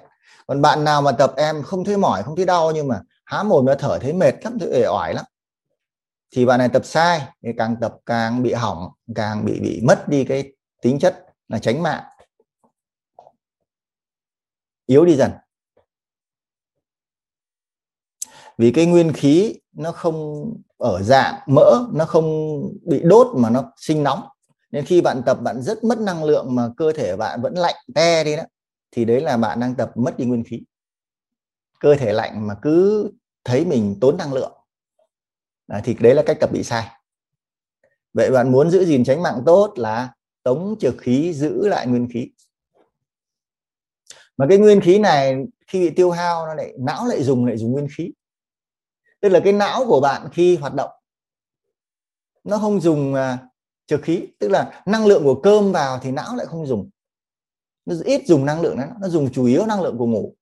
Còn bạn nào mà tập em không thấy mỏi, không thấy đau nhưng mà há mồm nó thở thấy mệt lắm, thấy ể oải lắm. Thì bạn này tập sai, thì càng tập càng bị hỏng, càng bị bị mất đi cái tính chất là tránh mạng. Yếu đi dần. Vì cái nguyên khí nó không ở dạng mỡ nó không bị đốt mà nó sinh nóng. Nên khi bạn tập bạn rất mất năng lượng mà cơ thể bạn vẫn lạnh te đi đó thì đấy là bạn đang tập mất đi nguyên khí. Cơ thể lạnh mà cứ thấy mình tốn năng lượng. À, thì đấy là cách tập bị sai. Vậy bạn muốn giữ gìn tránh mạng tốt là tống trực khí giữ lại nguyên khí. Mà cái nguyên khí này khi bị tiêu hao nó lại não lại dùng lại dùng nguyên khí tức là cái não của bạn khi hoạt động nó không dùng uh, khí. Tức là năng lượng của cơm vào thì não lại không dùng. Nó ít dùng năng lượng đó nó dùng chủ yếu năng lượng của ngủ.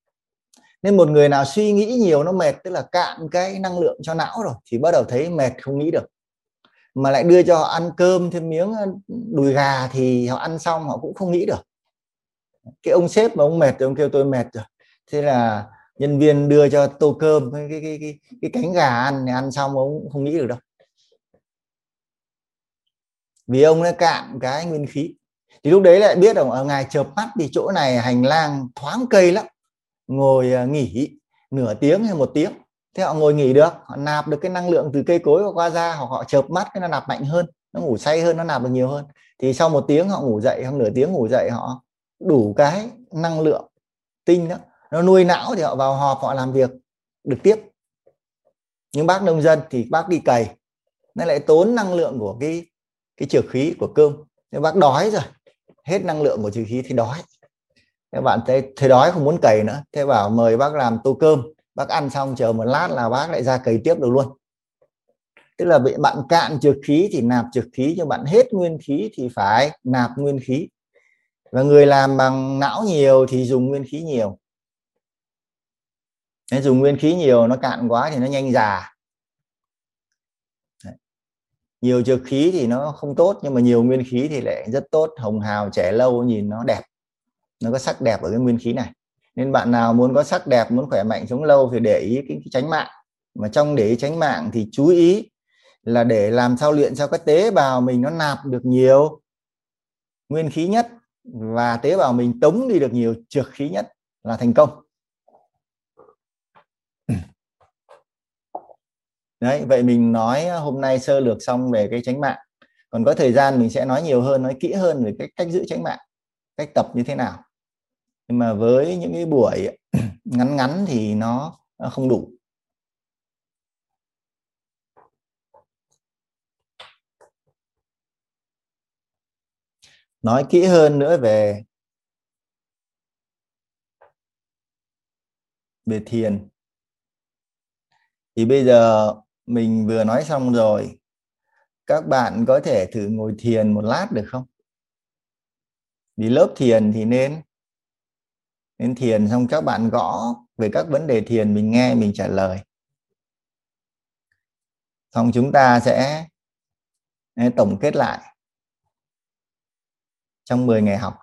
Nên một người nào suy nghĩ nhiều nó mệt tức là cạn cái năng lượng cho não rồi thì bắt đầu thấy mệt không nghĩ được. Mà lại đưa cho họ ăn cơm thêm miếng à, đùi gà thì họ ăn xong họ cũng không nghĩ được. Cái ông sếp mà ông mệt thì ông kêu tôi mệt rồi. Thế là nhân viên đưa cho tô cơm cái cái cái cái, cái cánh gà ăn thì ăn xong ông không nghĩ được đâu. Vì ông đã cạn cái nguyên khí. Thì lúc đấy lại biết ở ờ, ngài chợp mắt thì chỗ này hành lang thoáng cây lắm. Ngồi ờ, nghỉ nửa tiếng hay một tiếng. Thế họ ngồi nghỉ được họ nạp được cái năng lượng từ cây cối qua ra hoặc họ chợp mắt cái nó nạp mạnh hơn nó ngủ say hơn nó nạp được nhiều hơn. Thì sau một tiếng họ ngủ dậy hoặc nửa tiếng ngủ dậy họ đủ cái năng lượng tinh đó nó nuôi não thì họ vào họp, họ làm việc được tiếp. Nhưng bác nông dân thì bác đi cày, nó lại tốn năng lượng của cái cái trượt khí của cơm. Nếu bác đói rồi, hết năng lượng của trừ khí thì đói. Các bạn thấy thấy đói không muốn cày nữa. Thế bảo mời bác làm tô cơm. Bác ăn xong chờ một lát là bác lại ra cày tiếp được luôn. Tức là bị bạn cạn trừ khí thì nạp trừ khí cho bạn hết nguyên khí thì phải nạp nguyên khí. Và người làm bằng não nhiều thì dùng nguyên khí nhiều nên dùng nguyên khí nhiều nó cạn quá thì nó nhanh già. Nhiều trượt khí thì nó không tốt nhưng mà nhiều nguyên khí thì lại rất tốt. Hồng hào trẻ lâu nhìn nó đẹp. Nó có sắc đẹp ở cái nguyên khí này. Nên bạn nào muốn có sắc đẹp muốn khỏe mạnh sống lâu thì để ý cái, cái tránh mạng. Mà trong để ý tránh mạng thì chú ý là để làm sao luyện sao các tế bào mình nó nạp được nhiều nguyên khí nhất và tế bào mình tống đi được nhiều trượt khí nhất là thành công. Đấy, vậy mình nói ờ, hôm nay sơ lược xong về cái tránh mạng. Còn có thời gian mình sẽ nói nhiều hơn, nói kỹ hơn về cách cách giữ tránh mạng, cách tập như thế nào. Nhưng mà với những cái buổi [clears throat] ngắn ngắn thì nó không đủ. Nói kỹ hơn nữa về về thiền. Thì bây giờ mình vừa nói xong rồi. Các bạn có thể thử ngồi thiền một lát được không? Đi lớp thiền thì nên nên thiền xong các bạn gõ về các vấn đề thiền mình nghe, mình trả lời. Xong chúng ta sẽ tổng kết lại trong 10 ngày học.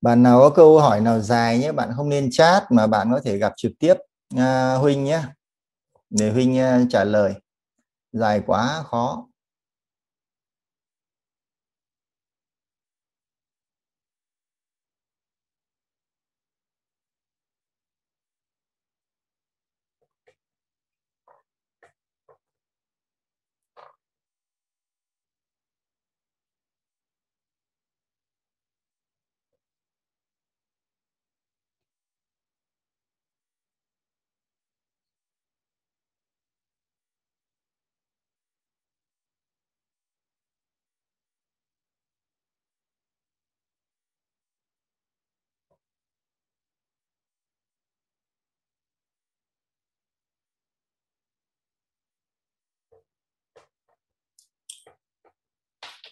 Bạn nào có câu hỏi nào dài nhé bạn không nên chat mà bạn có thể gặp trực tiếp uh, huynh nhé. Để huynh uh, trả lời. Dài quá khó.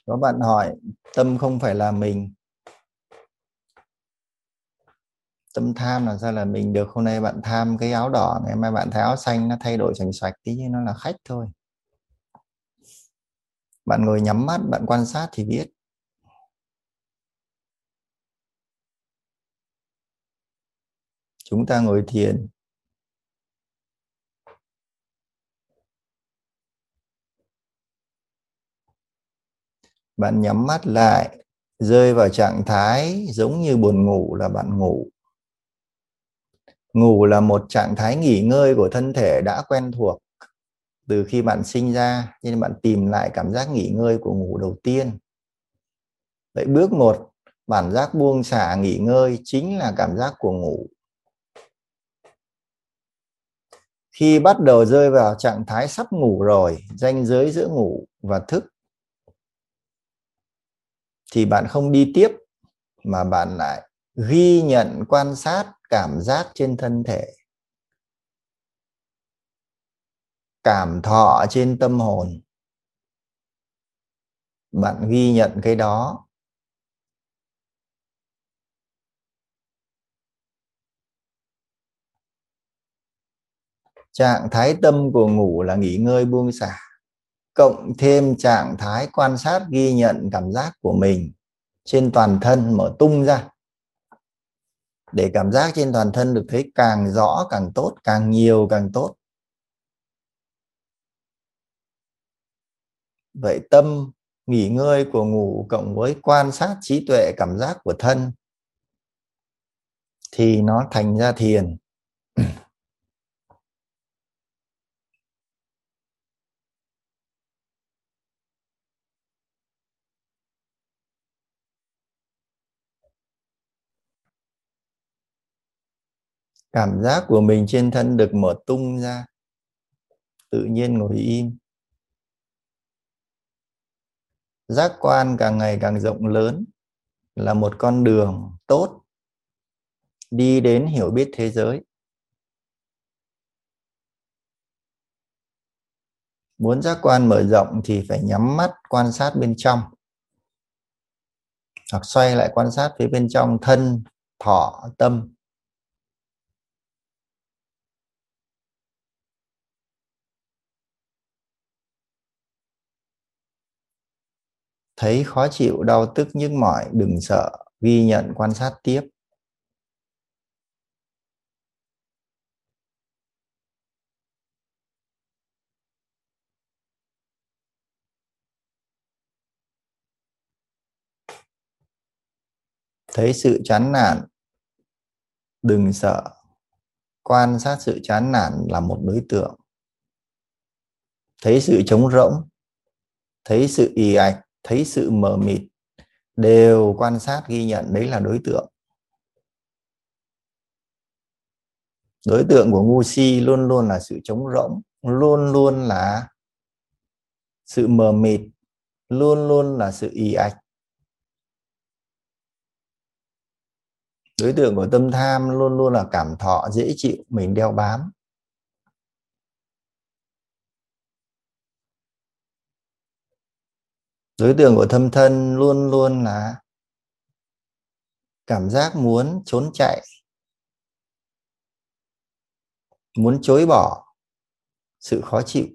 Có bạn hỏi, tâm không phải là mình. Tâm tham là sao là mình được? Hôm nay bạn tham cái áo đỏ, ngày mai bạn thấy áo xanh, nó thay đổi sành sạch, tí như nó là khách thôi. Bạn ngồi nhắm mắt, bạn quan sát thì biết. Chúng ta ngồi thiền. Bạn nhắm mắt lại, rơi vào trạng thái giống như buồn ngủ là bạn ngủ. Ngủ là một trạng thái nghỉ ngơi của thân thể đã quen thuộc từ khi bạn sinh ra nên bạn tìm lại cảm giác nghỉ ngơi của ngủ đầu tiên. Vậy bước một, bản giác buông xả nghỉ ngơi chính là cảm giác của ngủ. Khi bắt đầu rơi vào trạng thái sắp ngủ rồi, ranh giới giữa ngủ và thức thì bạn không đi tiếp, mà bạn lại ghi nhận, quan sát cảm giác trên thân thể. Cảm thọ trên tâm hồn. Bạn ghi nhận cái đó. Trạng thái tâm của ngủ là nghỉ ngơi buông xả cộng thêm trạng thái quan sát ghi nhận cảm giác của mình trên toàn thân mở tung ra. Để cảm giác trên toàn thân được thấy càng rõ, càng tốt, càng nhiều, càng tốt. Vậy tâm, nghỉ ngơi của ngủ cộng với quan sát trí tuệ cảm giác của thân thì nó thành ra thiền. Cảm giác của mình trên thân được mở tung ra, tự nhiên ngồi im. Giác quan càng ngày càng rộng lớn, là một con đường tốt, đi đến hiểu biết thế giới. Muốn giác quan mở rộng thì phải nhắm mắt quan sát bên trong, hoặc xoay lại quan sát phía bên trong thân, thọ, tâm. Thấy khó chịu, đau tức nhức mỏi, đừng sợ. Ghi nhận, quan sát tiếp. Thấy sự chán nản, đừng sợ. Quan sát sự chán nản là một đối tượng. Thấy sự trống rỗng, thấy sự ì ạch thấy sự mờ mịt, đều quan sát ghi nhận đấy là đối tượng. Đối tượng của ngu si luôn luôn là sự trống rỗng, luôn luôn là sự mờ mịt, luôn luôn là sự ì ạch. Đối tượng của tâm tham luôn luôn là cảm thọ, dễ chịu, mình đeo bám. Đối tượng của thâm thân luôn luôn là cảm giác muốn trốn chạy, muốn chối bỏ sự khó chịu.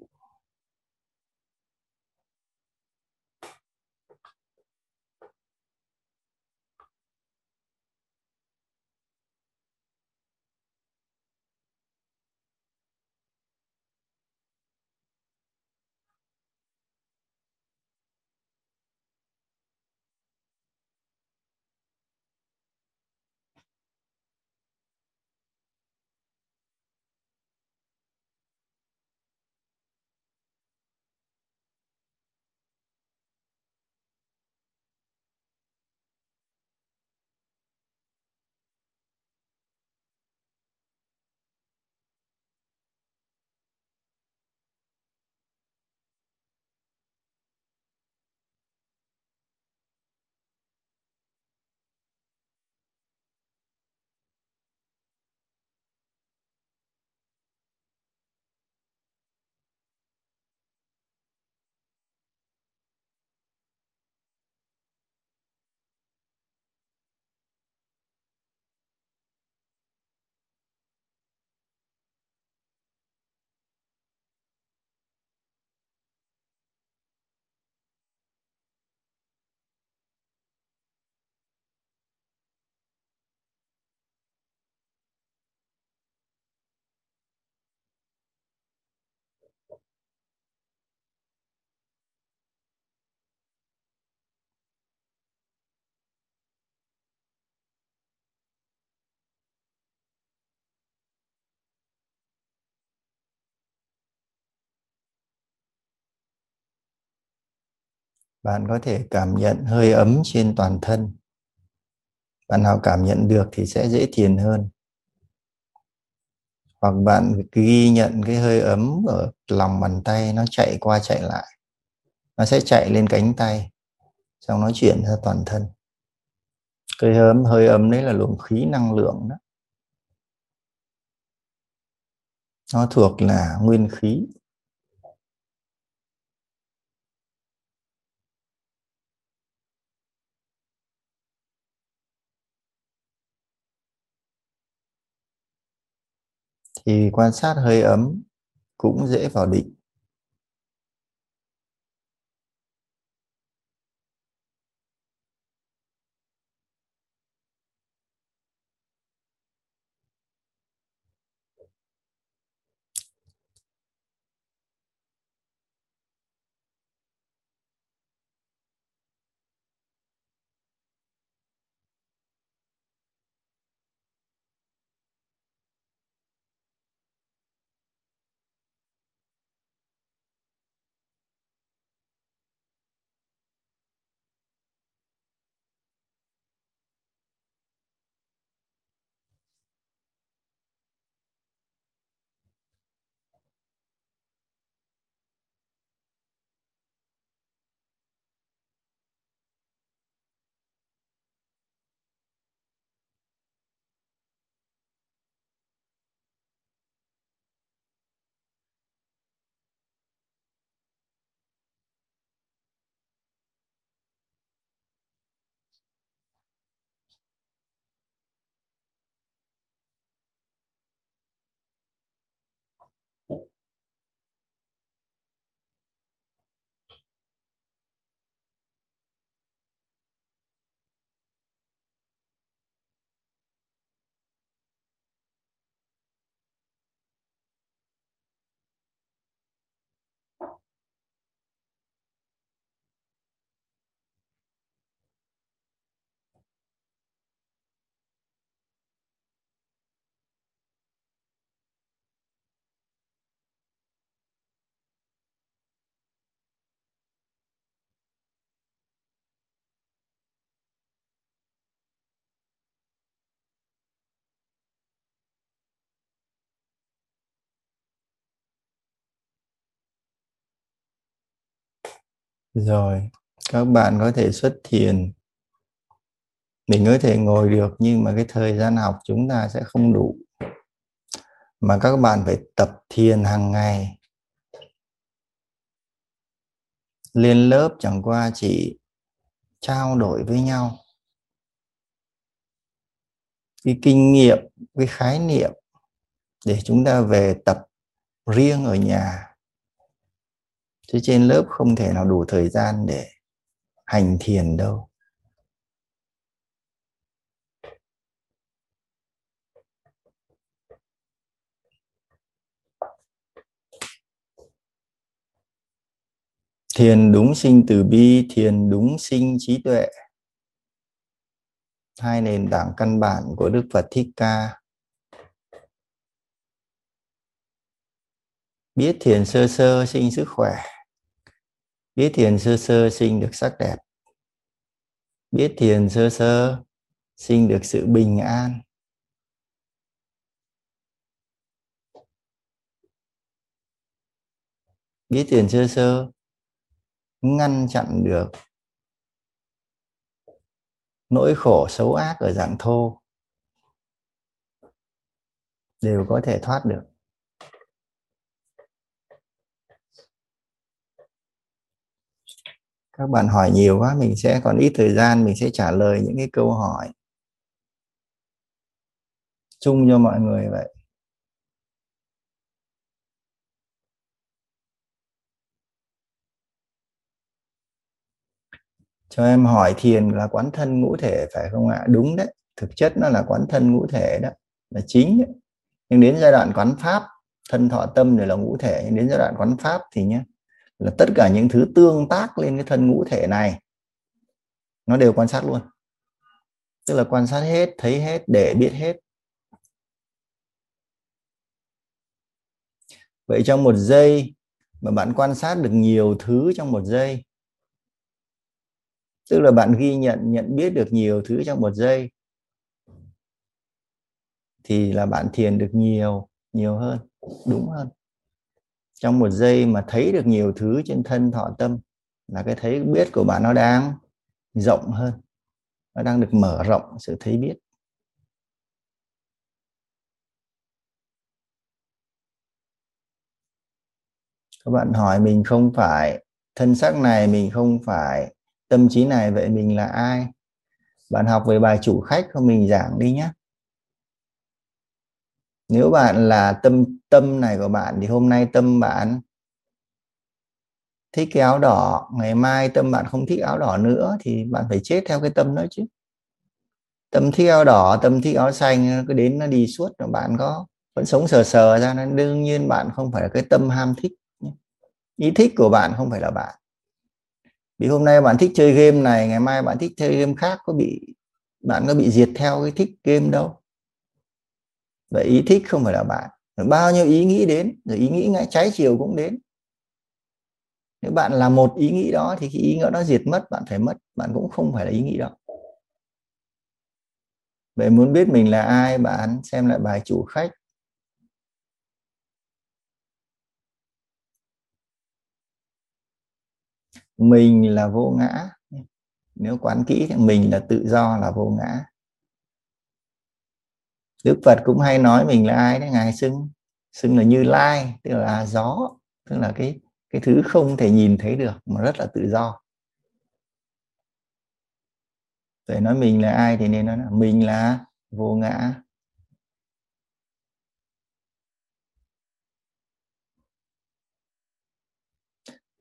Bạn có thể cảm nhận hơi ấm trên toàn thân. Bạn nào cảm nhận được thì sẽ dễ thiền hơn. Hoặc bạn ghi nhận cái hơi ấm ở lòng bàn tay nó chạy qua chạy lại. Nó sẽ chạy lên cánh tay, xong nó chuyển ra toàn thân. Cái hơi ấm hơi ấm đấy là luồng khí năng lượng đó. Nó thuộc là nguyên khí. Thì quan sát hơi ấm cũng dễ vào định rồi, các bạn có thể xuất thiền. Mình có thể ngồi được, nhưng mà cái thời gian học chúng ta sẽ không đủ. Mà các bạn phải tập thiền hàng ngày. Lên lớp chẳng qua chỉ trao đổi với nhau. Cái kinh nghiệm, cái khái niệm để chúng ta về tập riêng ở nhà chứ trên lớp không thể nào đủ thời gian để hành thiền đâu. Thiền đúng sinh từ bi, thiền đúng sinh trí tuệ. Hai nền tảng căn bản của đức phật thích ca. Biết thiền sơ sơ, sinh sức khỏe biết thiền sơ sơ sinh được sắc đẹp. Biết thiền sơ sơ sinh được sự bình an. Biết thiền sơ sơ ngăn chặn được nỗi khổ xấu ác ở dạng thô đều có thể thoát được. Các bạn hỏi nhiều quá, mình sẽ còn ít thời gian, mình sẽ trả lời những cái câu hỏi. Chung cho mọi người vậy. Cho em hỏi thiền là quán thân ngũ thể phải không ạ? Đúng đấy, thực chất nó là quán thân ngũ thể đó, là chính đấy. nhưng đến giai đoạn quán pháp, thân thọ tâm này là ngũ thể, nhưng đến giai đoạn quán pháp thì nhé là tất cả những thứ tương tác lên cái thân ngũ thể này, nó đều quan sát luôn. Tức là quan sát hết, thấy hết, để biết hết. Vậy trong một giây mà bạn quan sát được nhiều thứ trong một giây, tức là bạn ghi nhận nhận biết được nhiều thứ trong một giây, thì là bạn thiền được nhiều nhiều hơn, đúng hơn trong một giây mà thấy được nhiều thứ trên thân thọ tâm là cái thấy biết của bạn nó đang rộng hơn, nó đang được mở rộng sự thấy biết. Các bạn hỏi mình không phải thân sắc này, mình không phải tâm trí này, vậy mình là ai? Bạn học về bài chủ khách không? Mình giảng đi nhé. Nếu bạn là tâm tâm này của bạn thì hôm nay tâm bạn thích cái áo đỏ, ngày mai tâm bạn không thích áo đỏ nữa thì bạn phải chết theo cái tâm đó chứ. Tâm thích áo đỏ, tâm thích áo xanh, cứ đến nó đi suốt mà bạn có, vẫn sống sờ sờ ra nên đương nhiên bạn không phải là cái tâm ham thích ý thích của bạn không phải là bạn. Vì hôm nay bạn thích chơi game này, ngày mai bạn thích chơi game khác, có bị, bạn có bị diệt theo cái thích game đâu. Vậy ý thích không phải là bạn bao nhiêu ý nghĩ đến, rồi ý nghĩ ngay trái chiều cũng đến. Nếu bạn là một ý nghĩ đó thì khi ý nghĩ đó diệt mất, bạn phải mất, bạn cũng không phải là ý nghĩ đó. Vậy muốn biết mình là ai, bạn xem lại bài chủ khách. Mình là vô ngã. Nếu quán kỹ thì mình là tự do, là vô ngã. Đức Phật cũng hay nói mình là ai đấy, ngài xưng xưng là như lai, tức là gió, tức là cái cái thứ không thể nhìn thấy được mà rất là tự do. Vậy nói mình là ai thì nên nói là mình là vô ngã.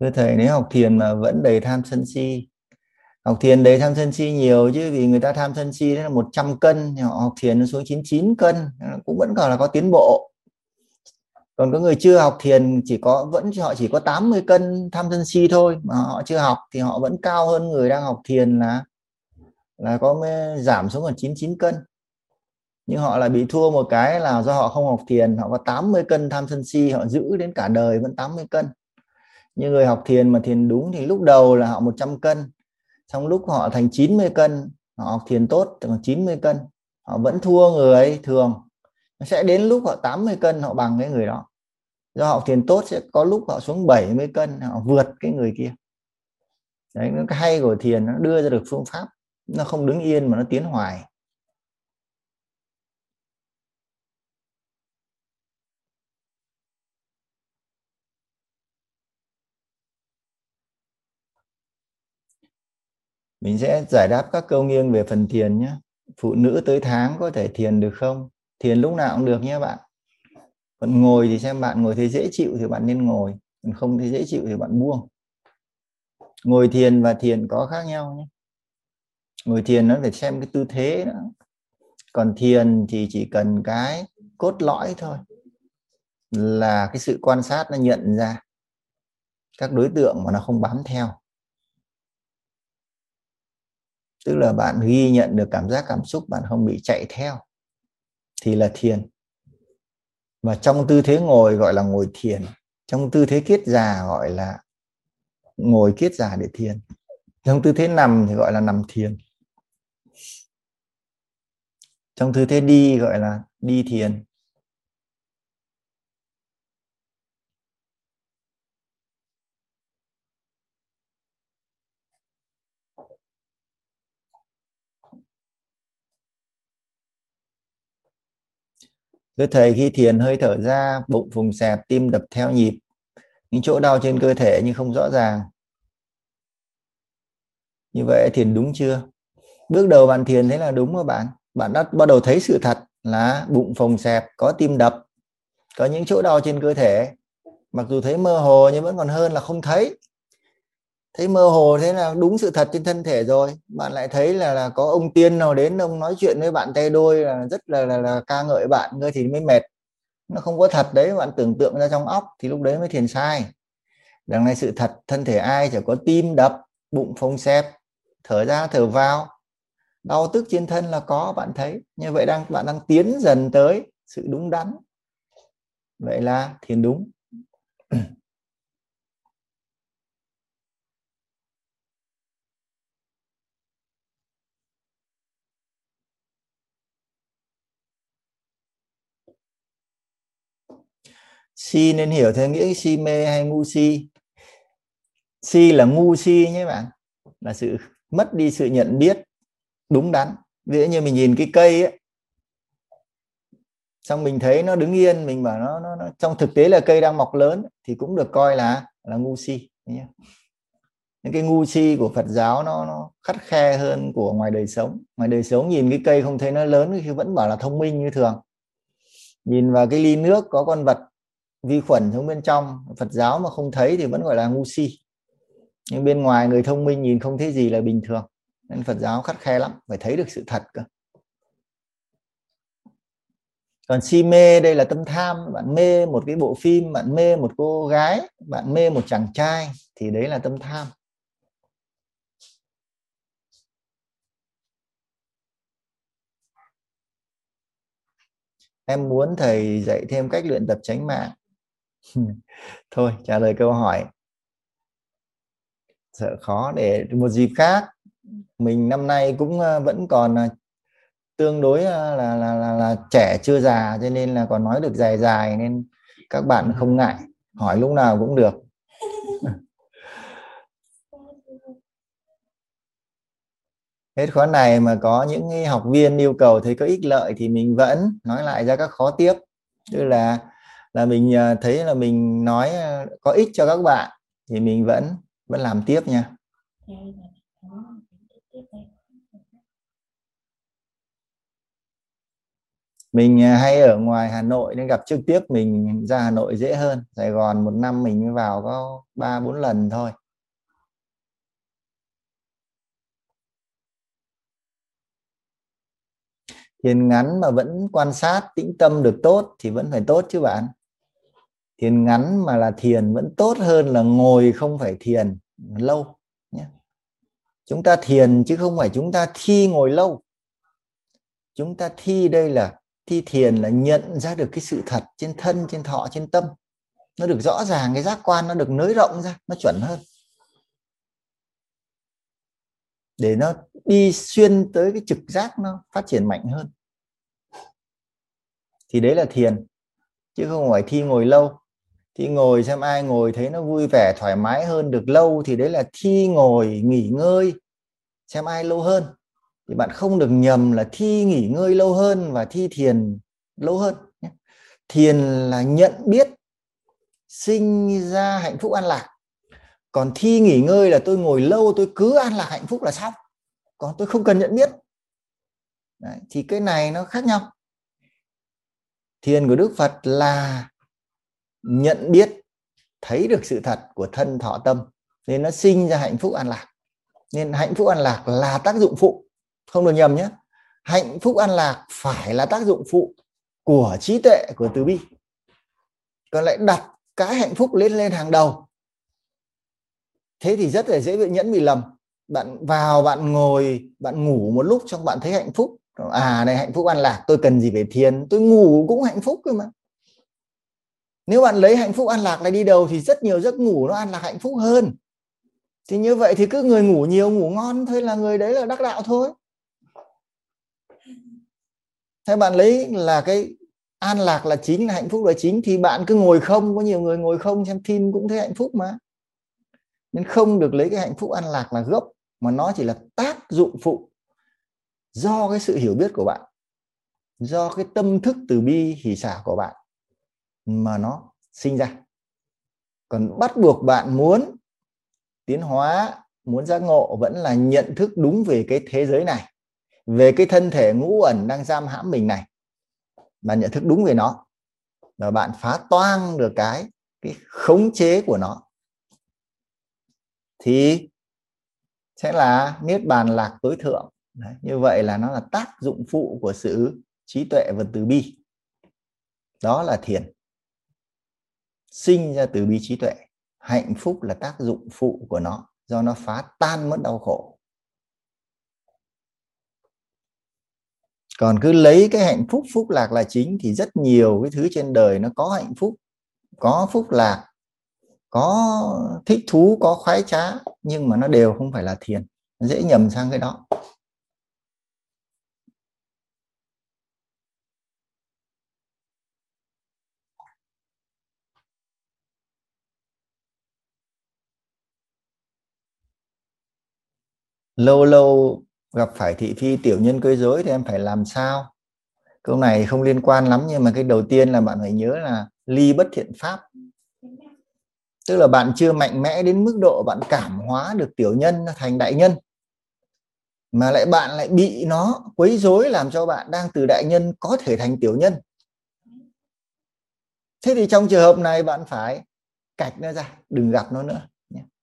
Thưa thầy, nếu học thiền mà vẫn đầy tham sân si học thiền đấy tham sân si nhiều chứ, vì người ta tham sân si là 100 cân, thì họ học thiền nó xuống 99 cân cũng vẫn còn là có tiến bộ. Còn có người chưa học thiền chỉ có, vẫn họ chỉ có 80 cân tham sân si thôi, mà họ chưa học thì họ vẫn cao hơn người đang học thiền là là có giảm xuống còn 99 cân. Nhưng họ lại bị thua một cái là do họ không học thiền, họ có 80 cân tham sân si, họ giữ đến cả đời vẫn 80 cân. Như người học thiền mà thiền đúng thì lúc đầu là họ 100 cân trong lúc họ thành 90 cân, họ học thiền tốt thì 90 cân. Họ vẫn thua người thường. Sẽ đến lúc họ 80 cân, họ bằng cái người đó. Do họ thiền tốt sẽ có lúc họ xuống 70 cân, họ vượt cái người kia. Đấy nó cái hay của thiền nó đưa ra được phương pháp. Nó không đứng yên mà nó tiến hoài. Mình sẽ giải đáp các câu nghiêng về phần thiền nhé. Phụ nữ tới tháng có thể thiền được không? Thiền lúc nào cũng được nhé bạn. Còn ngồi thì xem bạn ngồi thấy dễ chịu thì bạn nên ngồi. Còn không thấy dễ chịu thì bạn buông. Ngồi thiền và thiền có khác nhau nhé. Ngồi thiền nó phải xem cái tư thế đó. Còn thiền thì chỉ cần cái cốt lõi thôi. Là cái sự quan sát nó nhận ra. Các đối tượng mà nó không bám theo tức là bạn ghi nhận được cảm giác cảm xúc, bạn không bị chạy theo. Thì là thiền. Và trong tư thế ngồi gọi là ngồi thiền. Trong tư thế kiết già gọi là ngồi kiết già để thiền. Trong tư thế nằm thì gọi là nằm thiền. Trong tư thế đi gọi là đi thiền. Thưa thầy khi thiền hơi thở ra, bụng phùng xẹp, tim đập theo nhịp, những chỗ đau trên cơ thể nhưng không rõ ràng. Như vậy thiền đúng chưa? Bước đầu bạn thiền thấy là đúng rồi bạn. Bạn đã bắt đầu thấy sự thật là bụng phồng xẹp, có tim đập, có những chỗ đau trên cơ thể. Mặc dù thấy mơ hồ nhưng vẫn còn hơn là không thấy thấy mơ hồ thế là đúng sự thật trên thân thể rồi. Bạn lại thấy là là có ông tiên nào đến ông nói chuyện với bạn tay đôi là rất là là, là ca ngợi bạn ngươi thì mới mệt. Nó không có thật đấy bạn tưởng tượng ra trong óc thì lúc đấy mới thiền sai. Đằng này sự thật thân thể ai chỉ có tim đập bụng phồng xẹp thở ra thở vào. Đau tức trên thân là có bạn thấy. Như vậy đang bạn đang tiến dần tới sự đúng đắn. Vậy là thiền đúng. Si nên hiểu theo nghĩa si mê hay ngu si. Si là ngu si nhé bạn. Là sự mất đi sự nhận biết đúng đắn. Ví dụ như mình nhìn cái cây ấy xong mình thấy nó đứng yên mình bảo nó, nó, nó trong thực tế là cây đang mọc lớn thì cũng được coi là là ngu si nhé những cái ngu si của Phật giáo nó nó khắt khe hơn của ngoài đời sống. Ngoài đời sống nhìn cái cây không thấy nó lớn thì vẫn bảo là thông minh như thường. Nhìn vào cái ly nước có con vật vi khuẩn sống bên trong. Phật giáo mà không thấy thì vẫn gọi là ngu si. Nhưng bên ngoài người thông minh nhìn không thấy gì là bình thường. Nên Phật giáo khắt khe lắm, phải thấy được sự thật cơ. Còn si mê, đây là tâm tham. Bạn mê một cái bộ phim, bạn mê một cô gái, bạn mê một chàng trai, thì đấy là tâm tham. Em muốn thầy dạy thêm cách luyện tập tránh mạng. [laughs] thôi trả lời câu hỏi. Sợ khó để một dịp khác mình năm nay cũng ờ, vẫn còn ờ, tương đối ờ, là là, là, là trẻ chưa già cho nên là còn nói được dài dài nên các bạn không ngại hỏi lúc nào cũng được. [laughs] Hết khóa này mà có những học viên yêu cầu thấy có ích lợi thì mình vẫn nói lại ra các khó tiếp. Tức là là mình à, thấy là mình nói à, có ích cho các bạn thì mình vẫn vẫn làm tiếp nha. Mình à, hay ở ngoài Hà Nội nên gặp trực tiếp mình ra Hà Nội dễ hơn. Sài Gòn một năm mình mới vào có ba, bốn lần thôi. Thiền ngắn mà vẫn quan sát, tĩnh tâm được tốt thì vẫn phải tốt chứ bạn thiền ngắn mà là thiền vẫn tốt hơn là ngồi không phải thiền, lâu nhé. Chúng ta thiền chứ không phải chúng ta thi ngồi lâu. Chúng ta thi đây là, thi thiền là nhận ra được cái sự thật trên thân, trên thọ, trên tâm. Nó được rõ ràng, cái giác quan nó được nới rộng ra, nó chuẩn hơn. Để nó đi xuyên tới cái trực giác nó phát triển mạnh hơn. Thì đấy là thiền, chứ không phải thi ngồi lâu thì ngồi xem ai ngồi thấy nó vui vẻ thoải mái hơn được lâu thì đấy là thi ngồi nghỉ ngơi xem ai lâu hơn. Thì bạn không được nhầm là thi nghỉ ngơi lâu hơn và thi thiền lâu hơn thiền là nhận biết sinh ra hạnh phúc an lạc. Còn thi nghỉ ngơi là tôi ngồi lâu tôi cứ an lạc hạnh phúc là xong. Còn tôi không cần nhận biết. Đấy, thì cái này nó khác nhau. Thiền của đức phật là nhận biết, thấy được sự thật của thân thọ tâm, nên nó sinh ra hạnh phúc an lạc. Nên hạnh phúc an lạc là tác dụng phụ, không được nhầm nhé. Hạnh phúc an lạc phải là tác dụng phụ của trí tuệ của từ bi. Còn lại đặt cái hạnh phúc lên lên hàng đầu. Thế thì rất là dễ bị nhẫn bị lầm. Bạn vào, bạn ngồi, bạn ngủ một lúc trong bạn thấy hạnh phúc. À này hạnh phúc an lạc, tôi cần gì về thiền? Tôi ngủ cũng hạnh phúc cơ mà nếu bạn lấy hạnh phúc an lạc này đi đầu thì rất nhiều giấc ngủ nó an lạc hạnh phúc hơn. Thì như vậy thì cứ người ngủ nhiều, ngủ ngon thôi là người đấy là đắc đạo thôi. Thế bạn lấy là cái an lạc là chính là hạnh phúc là chính thì bạn cứ ngồi không, có nhiều người ngồi không xem phim cũng thấy hạnh phúc mà. Nên không được lấy cái hạnh phúc an lạc là gốc, mà nó chỉ là tác dụng phụ do cái sự hiểu biết của bạn, do cái tâm thức từ bi hỷ xả của bạn mà nó sinh ra. Còn bắt buộc bạn muốn tiến hóa muốn giác ngộ vẫn là nhận thức đúng về cái thế giới này về cái thân thể ngũ ẩn đang giam hãm mình này. Bạn nhận thức đúng về nó và bạn phá toang được cái cái khống chế của nó. Thì sẽ là niết bàn lạc tối thượng. Đấy, như vậy là nó là tác dụng phụ của sự trí tuệ và từ bi. Đó là thiền sinh ra từ bi trí tuệ, hạnh phúc là tác dụng phụ của nó, do nó phá tan mất đau khổ. Còn cứ lấy cái hạnh phúc phúc lạc là chính, thì rất nhiều cái thứ trên đời nó có hạnh phúc, có phúc lạc, có thích thú, có khoái trá, nhưng mà nó đều không phải là thiền. Dễ nhầm sang cái đó. Lâu lâu gặp phải thị phi tiểu nhân quấy rối thì em phải làm sao? Câu này không liên quan lắm nhưng mà cái đầu tiên là bạn phải nhớ là ly bất thiện pháp. Tức là bạn chưa mạnh mẽ đến mức độ bạn cảm hóa được tiểu nhân thành đại nhân, mà lại bạn lại bị nó quấy rối làm cho bạn đang từ đại nhân có thể thành tiểu nhân. Thế thì trong trường hợp này bạn phải cạch nó ra, đừng gặp nó nữa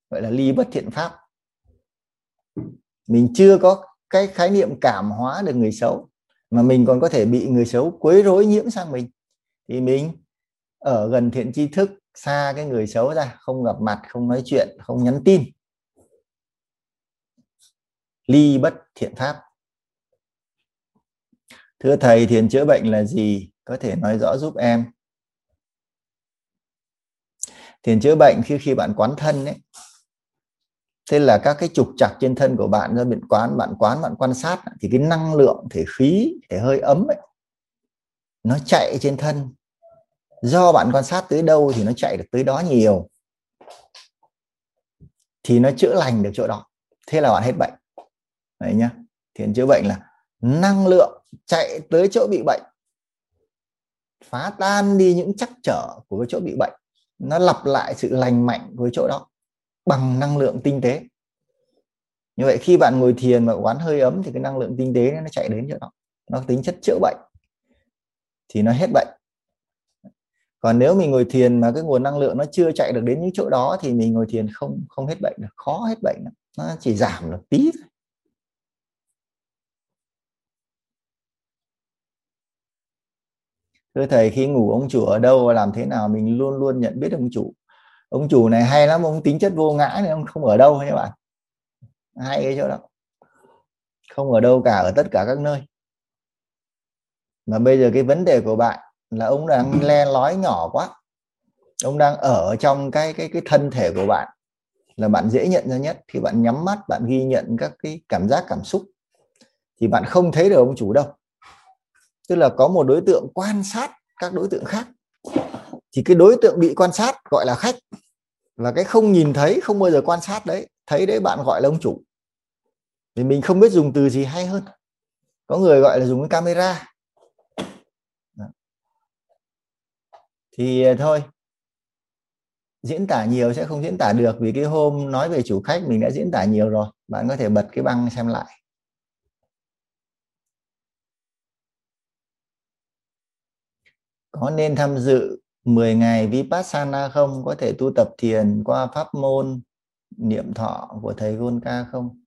gọi là ly bất thiện pháp mình chưa có cái khái niệm cảm hóa được người xấu, mà mình còn có thể bị người xấu quấy rối, nhiễm sang mình. Thì mình ở gần thiện tri thức xa cái người xấu ra, không gặp mặt, không nói chuyện, không nhắn tin. Ly bất thiện pháp. Thưa thầy, thiền chữa bệnh là gì? Có thể nói rõ giúp em. Thiền chữa bệnh khi khi bạn quán thân ấy thế là các cái trục chặt trên thân của bạn do biện quán, bạn quán, bạn quan sát, thì cái năng lượng thể khí, thể hơi ấm ấy, nó chạy trên thân. Do bạn quan sát tới đâu thì nó chạy được tới đó nhiều. Thì nó chữa lành được chỗ đó. Thế là bạn hết bệnh. Đấy nhá. Thiền chữa bệnh là năng lượng chạy tới chỗ bị bệnh. Phá tan đi những chắc trở của cái chỗ bị bệnh. Nó lặp lại sự lành mạnh với chỗ đó bằng năng lượng tinh tế. Như vậy khi bạn ngồi thiền mà quán hơi ấm thì cái năng lượng tinh tế nó chạy đến chỗ đó nó tính chất chữa bệnh thì nó hết bệnh. Còn nếu mình ngồi thiền mà cái nguồn năng lượng nó chưa chạy được đến những chỗ đó thì mình ngồi thiền không không hết bệnh được, khó hết bệnh được. nó chỉ giảm được tí thôi. Thưa thầy, khi ngủ ông chủ ở đâu, làm thế nào mình luôn luôn nhận biết ông chủ? Ông chủ này hay lắm, ông tính chất vô ngã nên ông không ở đâu các bạn. Hay cái chỗ đó. Không ở đâu cả, ở tất cả các nơi. Mà bây giờ cái vấn đề của bạn là ông đang le lói nhỏ quá. Ông đang ở trong cái cái cái thân thể của bạn là bạn dễ nhận ra nhất. Thì bạn nhắm mắt, bạn ghi nhận các cái cảm giác, cảm xúc thì bạn không thấy được ông chủ đâu. Tức là có một đối tượng quan sát các đối tượng khác thì cái đối tượng bị quan sát gọi là khách. Và cái không nhìn thấy, không bao giờ quan sát đấy. Thấy đấy bạn gọi là ông chủ. Thì mình không biết dùng từ gì hay hơn. Có người gọi là dùng cái camera. Thì ờ, thôi. Diễn tả nhiều sẽ không diễn tả được vì cái hôm nói về chủ khách mình đã diễn tả nhiều rồi. Bạn có thể bật cái băng xem lại. Có nên tham dự 10 ngày Vipassana không? Có thể tu tập thiền qua pháp môn niệm thọ của thầy Gonka không?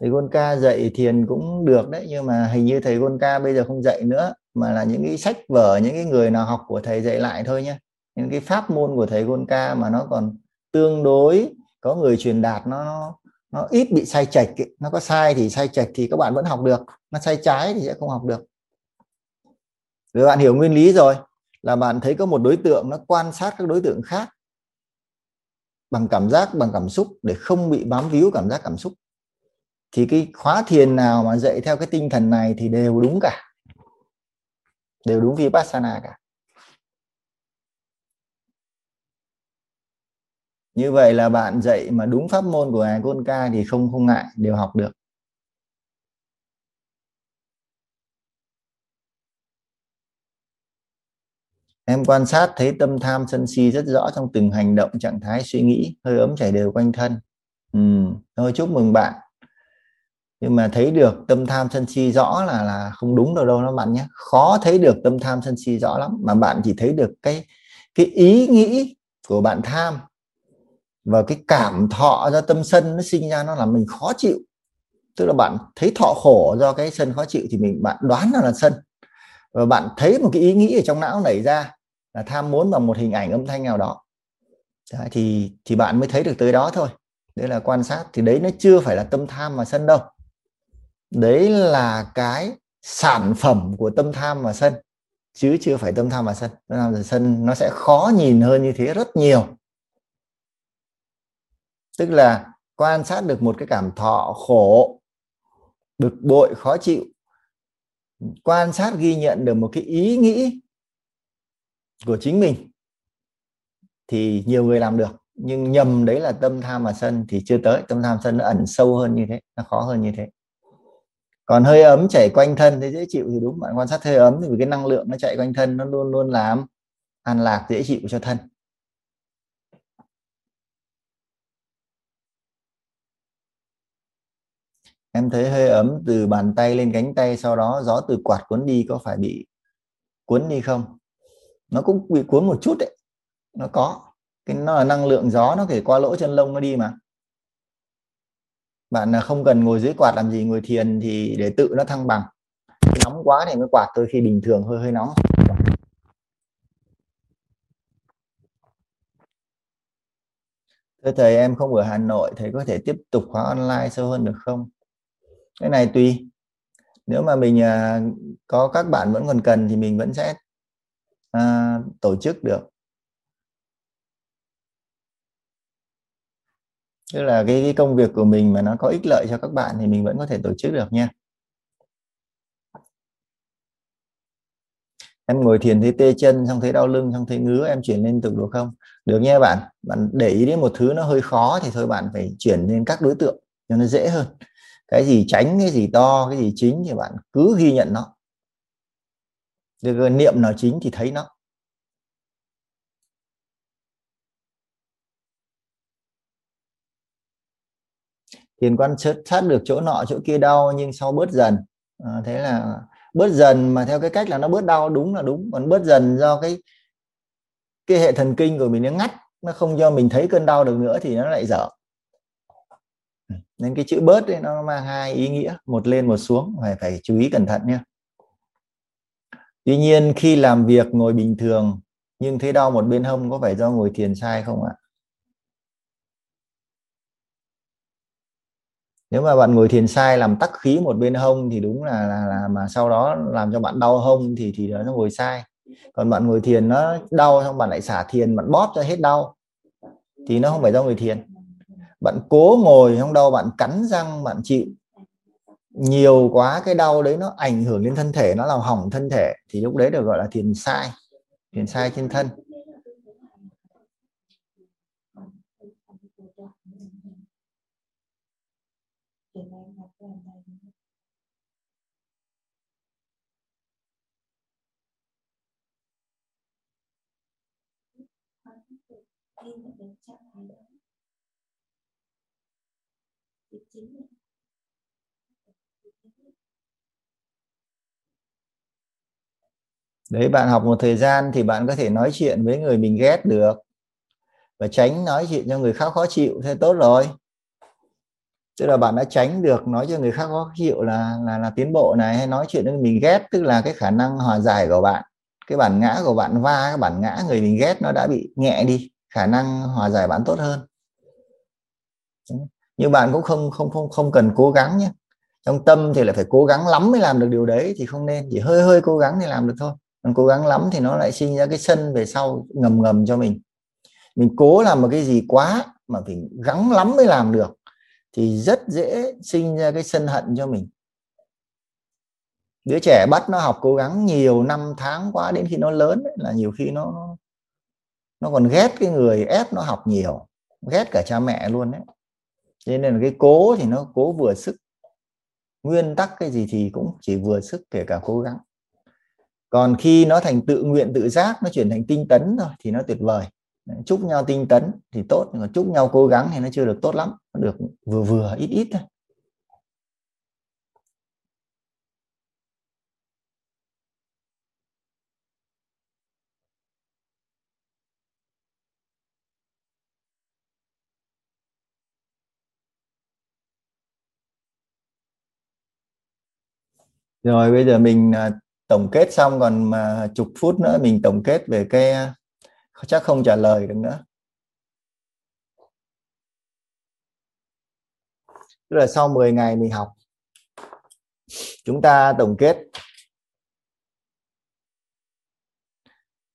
Thầy Gonka dạy thiền cũng được đấy nhưng mà hình như thầy Gonka bây giờ không dạy nữa mà là những cái sách vở những cái người nào học của thầy dạy lại thôi nhé những cái pháp môn của thầy Gonka mà nó còn tương đối có người truyền đạt nó nó, nó ít bị sai chệch nó có sai thì sai chạch thì các bạn vẫn học được nó sai trái thì sẽ không học được. Rồi bạn hiểu nguyên lý rồi là bạn thấy có một đối tượng nó quan sát các đối tượng khác bằng cảm giác, bằng cảm xúc để không bị bám víu cảm giác cảm xúc. Thì cái khóa thiền nào mà dạy theo cái tinh thần này thì đều đúng cả. Đều đúng vipassana cả. Như vậy là bạn dạy mà đúng pháp môn của ngài Côn Ca thì không không ngại, đều học được. Em quan sát thấy tâm tham sân si rất rõ trong từng hành động trạng thái suy nghĩ hơi ấm chảy đều quanh thân. Ừ, thôi chúc mừng bạn. Nhưng mà thấy được tâm tham sân si rõ là là không đúng đâu đâu nó bạn nhé. Khó thấy được tâm tham sân si rõ lắm mà bạn chỉ thấy được cái cái ý nghĩ của bạn tham và cái cảm thọ do tâm sân nó sinh ra nó làm mình khó chịu. Tức là bạn thấy thọ khổ do cái sân khó chịu thì mình bạn đoán là là sân. Và bạn thấy một cái ý nghĩ ở trong não nảy ra là tham muốn vào một hình ảnh âm thanh nào đó. Đấy, thì thì bạn mới thấy được tới đó thôi. Đấy là quan sát thì đấy nó chưa phải là tâm tham mà sân đâu. Đấy là cái sản phẩm của tâm tham và sân chứ chưa phải tâm tham và sân. Tâm tham và sân nó sẽ khó nhìn hơn như thế rất nhiều. Tức là quan sát được một cái cảm thọ khổ bực bội khó chịu. Quan sát ghi nhận được một cái ý nghĩ của chính mình thì nhiều người làm được, nhưng nhầm đấy là tâm tham và sân thì chưa tới. Tâm tham sân nó ẩn sâu hơn như thế, nó khó hơn như thế. Còn hơi ấm chảy quanh thân thì dễ chịu thì đúng, bạn quan sát hơi ấm thì cái năng lượng nó chạy quanh thân nó luôn luôn làm an lạc, dễ chịu cho thân. Em thấy hơi ấm từ bàn tay lên cánh tay, sau đó gió từ quạt cuốn đi có phải bị cuốn đi không? Nó cũng bị cuốn một chút đấy. Nó có. Cái nó là năng lượng gió, nó thể qua lỗ chân lông nó đi mà. Bạn không cần ngồi dưới quạt làm gì, ngồi thiền thì để tự nó thăng bằng. Nóng quá thì mới quạt thôi khi bình thường hơi hơi nóng. Thưa thầy, em không ở Hà Nội, thầy có thể tiếp tục khóa online sâu hơn được không? Cái này tùy. Nếu mà mình à, có các bạn vẫn còn cần thì mình vẫn sẽ à, tổ chức được. Tức là cái, cái công việc của mình mà nó có ích lợi cho các bạn thì mình vẫn có thể tổ chức được nha. Em ngồi thiền thấy tê chân xong thấy đau lưng xong thấy ngứa em chuyển lên tục được không? Được nha bạn. Bạn để ý đến một thứ nó hơi khó thì thôi bạn phải chuyển lên các đối tượng cho nó dễ hơn. Cái gì tránh cái gì to cái gì chính thì bạn cứ ghi nhận nó được niệm nó chính thì thấy nó. Thiền quan sát được chỗ nọ chỗ kia đau nhưng sau bớt dần. À, thế là bớt dần mà theo cái cách là nó bớt đau đúng là đúng. Còn bớt dần do cái cái hệ thần kinh của mình nó ngắt nó không cho mình thấy cơn đau được nữa thì nó lại dở. Ừ, nên cái chữ bớt ấy nó mang hai ý nghĩa một lên một xuống. Phải phải chú ý cẩn thận nhé tuy nhiên khi làm việc ngồi bình thường nhưng thấy đau một bên hông có phải do ngồi thiền sai không ạ? Nếu mà bạn ngồi thiền sai làm tắc khí một bên hông thì đúng là, là, là mà sau đó làm cho bạn đau hông thì thì nó ngồi sai. Còn bạn ngồi thiền nó đau xong bạn lại xả thiền bạn bóp cho hết đau thì nó không phải do ngồi thiền. Bạn cố ngồi không đau bạn cắn răng bạn chịu nhiều quá cái đau đấy nó ảnh hưởng đến thân thể, nó làm hỏng thân thể, thì lúc đấy được gọi là thiền sai thiền sai trên thân. Đấy, bạn học một thời gian thì bạn có thể nói chuyện với người mình ghét được và tránh nói chuyện cho người khác khó chịu, thế tốt rồi. Tức là bạn đã tránh được nói cho người khác khó chịu là là là tiến bộ này, hay nói chuyện với mình ghét, tức là cái khả năng hòa giải của bạn, cái bản ngã của bạn va, cái bản ngã người mình ghét nó đã bị nhẹ đi, khả năng hòa giải bạn tốt hơn. Nhưng bạn cũng không không không không cần cố gắng nhé. Trong tâm thì lại phải cố gắng lắm mới làm được điều đấy, thì không nên, chỉ hơi hơi cố gắng thì làm được thôi còn cố gắng lắm thì nó lại sinh ra cái sân về sau ngầm ngầm cho mình. Mình cố làm một cái gì quá mà phải gắng lắm mới làm được thì rất dễ sinh ra cái sân hận cho mình. Đứa trẻ bắt nó học cố gắng nhiều năm tháng quá đến khi nó lớn ấy, là nhiều khi nó nó còn ghét cái người ép nó học nhiều ghét cả cha mẹ luôn đấy cho nên là cái cố thì nó cố vừa sức. Nguyên tắc cái gì thì cũng chỉ vừa sức kể cả cố gắng còn khi nó thành tự nguyện, tự giác, nó chuyển thành tinh tấn rồi thì nó tuyệt vời. Chúc nhau tinh tấn thì tốt, nhưng mà chúc nhau cố gắng thì nó chưa được tốt lắm, nó được vừa vừa, ít ít thôi. Rồi, bây giờ mình à, tổng kết xong còn mà chục phút nữa mình tổng kết về cái ờ, chắc không trả lời được nữa. Tức là sau 10 ngày mình học, chúng ta tổng kết.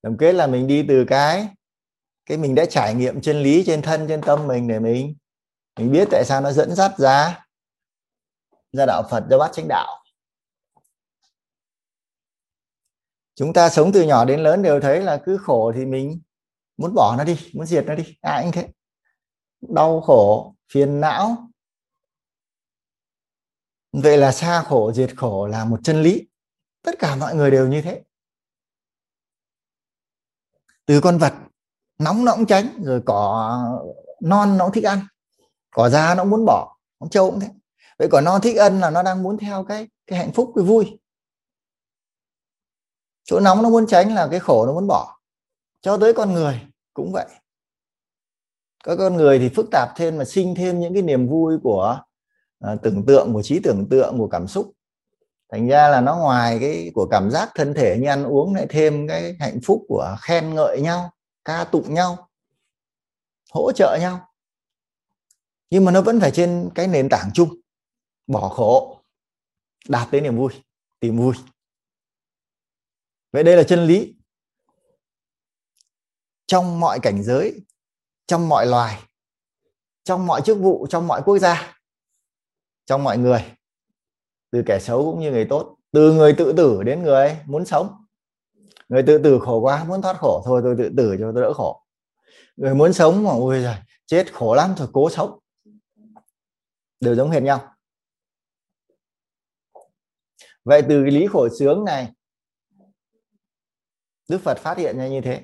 Tổng kết là mình đi từ cái cái mình đã trải nghiệm chân lý, trên thân, trên tâm mình để mình mình biết tại sao nó dẫn dắt ra ra đạo Phật, ra bát chánh đạo. Chúng ta sống từ nhỏ đến lớn đều thấy là cứ khổ thì mình muốn bỏ nó đi muốn diệt nó đi. Ai à, cũng thế. Đau khổ phiền não. Vậy là xa khổ diệt khổ là một chân lý. Tất cả mọi người đều như thế. Từ con vật nóng nó cũng tránh rồi cỏ non nó cũng thích ăn. Cỏ già nó cũng muốn bỏ con trâu cũng thế. Vậy cỏ non thích ăn là nó đang muốn theo cái cái hạnh phúc cái vui chỗ nóng nó muốn tránh là cái khổ nó muốn bỏ. Cho tới con người cũng vậy. Các con người thì phức tạp thêm mà sinh thêm những cái niềm vui của à, tưởng tượng của trí tưởng tượng của cảm xúc. Thành ra là nó ngoài cái của cảm giác thân thể như ăn uống lại thêm cái hạnh phúc của khen ngợi nhau ca tụng nhau hỗ trợ nhau. Nhưng mà nó vẫn phải trên cái nền tảng chung. Bỏ khổ đạt tới niềm vui tìm vui vậy đây là chân lý. Trong mọi cảnh giới, trong mọi loài, trong mọi chức vụ, trong mọi quốc gia, trong mọi người, từ kẻ xấu cũng như người tốt, từ người tự tử đến người muốn sống. Người tự tử khổ quá, muốn thoát khổ, thôi tôi tự tử cho tôi đỡ khổ. Người muốn sống mà, ôi giời, chết khổ lắm, thôi cố sống. Đều giống hệt nhau. Vậy từ cái lý khổ sướng này Đức Phật phát hiện ra như thế.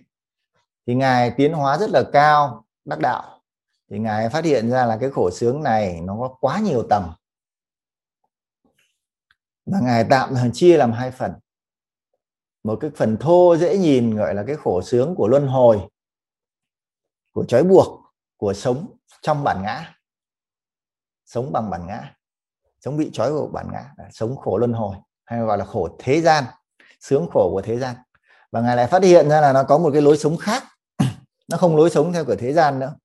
Thì ngài tiến hóa rất là cao, đắc đạo. Thì ngài phát hiện ra là cái khổ sướng này nó có quá nhiều tầng. Và ngài tạm chia làm hai phần. Một cái phần thô dễ nhìn gọi là cái khổ sướng của luân hồi, của trói buộc, của sống trong bản ngã. Sống bằng bản ngã. Sống bị trói buộc bản ngã sống khổ luân hồi, hay gọi là khổ thế gian, sướng khổ của thế gian và ngài lại phát hiện ra là nó có một cái lối sống khác. [clears throat] Nó không lối sống theo của thế gian nữa.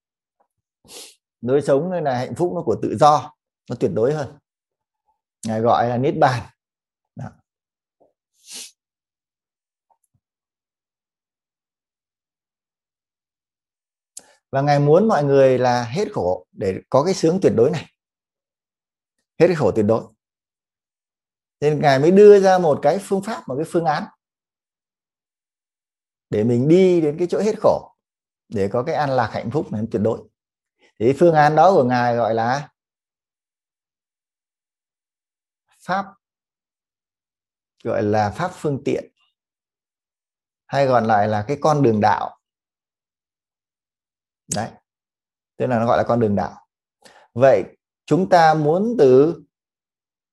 Lối sống này là hạnh phúc nó của tự do, nó tuyệt đối hơn. Ngài gọi là niết bàn. Đó. và ngài muốn mọi người là hết khổ để có cái sướng tuyệt đối này. Hết cái khổ tuyệt đối. Nên ngài mới đưa ra một cái phương pháp, một cái phương án để mình đi đến cái chỗ hết khổ, để có cái an lạc hạnh phúc này tuyệt đối. Thì phương án đó của ngài gọi là pháp, gọi là pháp phương tiện, hay còn lại là cái con đường đạo. Đấy, tức là nó gọi là con đường đạo. Vậy chúng ta muốn từ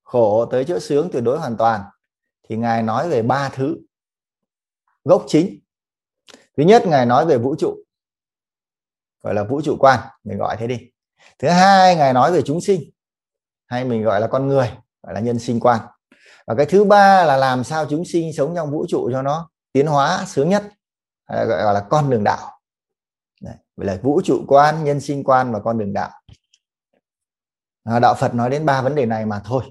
khổ tới chỗ sướng tuyệt đối hoàn toàn, thì ngài nói về ba thứ. Gốc chính thứ nhất ngài nói về vũ trụ gọi là vũ trụ quan mình gọi thế đi. Thứ hai ngài nói về chúng sinh hay mình gọi là con người gọi là nhân sinh quan. Và cái thứ ba là làm sao chúng sinh sống trong vũ trụ cho nó tiến hóa sướng nhất gọi, là con đường đạo. Đấy, vậy là vũ trụ quan nhân sinh quan và con đường đạo. À, đạo Phật nói đến ba vấn đề này mà thôi.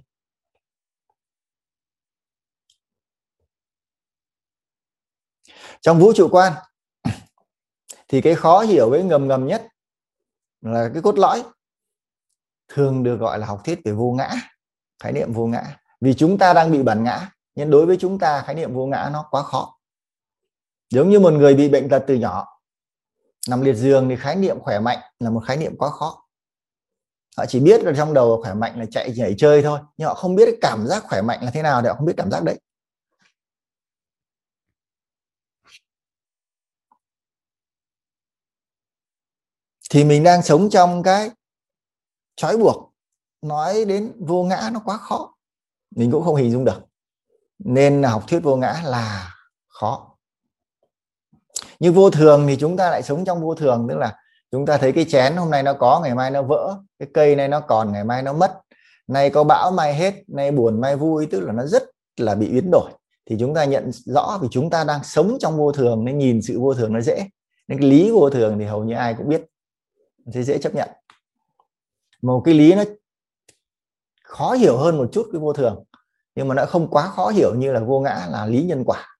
Trong vũ trụ quan thì cái khó hiểu với ngầm ngầm nhất là cái cốt lõi thường được gọi là học thuyết về vô ngã, khái niệm vô ngã. Vì chúng ta đang bị bản ngã, nhưng đối với chúng ta, khái niệm vô ngã nó quá khó. Giống như một người bị bệnh tật từ nhỏ, nằm liệt giường thì khái niệm khỏe mạnh là một khái niệm quá khó. Họ chỉ biết là trong đầu khỏe mạnh là chạy nhảy chơi thôi, nhưng họ không biết cái cảm giác khỏe mạnh là thế nào thì họ không biết cảm giác đấy. Thì mình đang sống trong cái trói buộc. Nói đến vô ngã nó quá khó. Mình cũng không hình dung được. Nên học thuyết vô ngã là khó. Như vô thường thì chúng ta lại sống trong vô thường. Tức là chúng ta thấy cái chén hôm nay nó có, ngày mai nó vỡ. Cái cây này nó còn, ngày mai nó mất. Nay có bão, mai hết. Nay buồn, mai vui. Tức là nó rất là bị biến đổi. Thì chúng ta nhận rõ vì chúng ta đang sống trong vô thường nên nhìn sự vô thường nó dễ. Nên cái lý vô thường thì hầu như ai cũng biết thế dễ chấp nhận. Một cái lý nó khó hiểu hơn một chút cái vô thường, nhưng mà nó không quá khó hiểu như là vô ngã là lý nhân quả.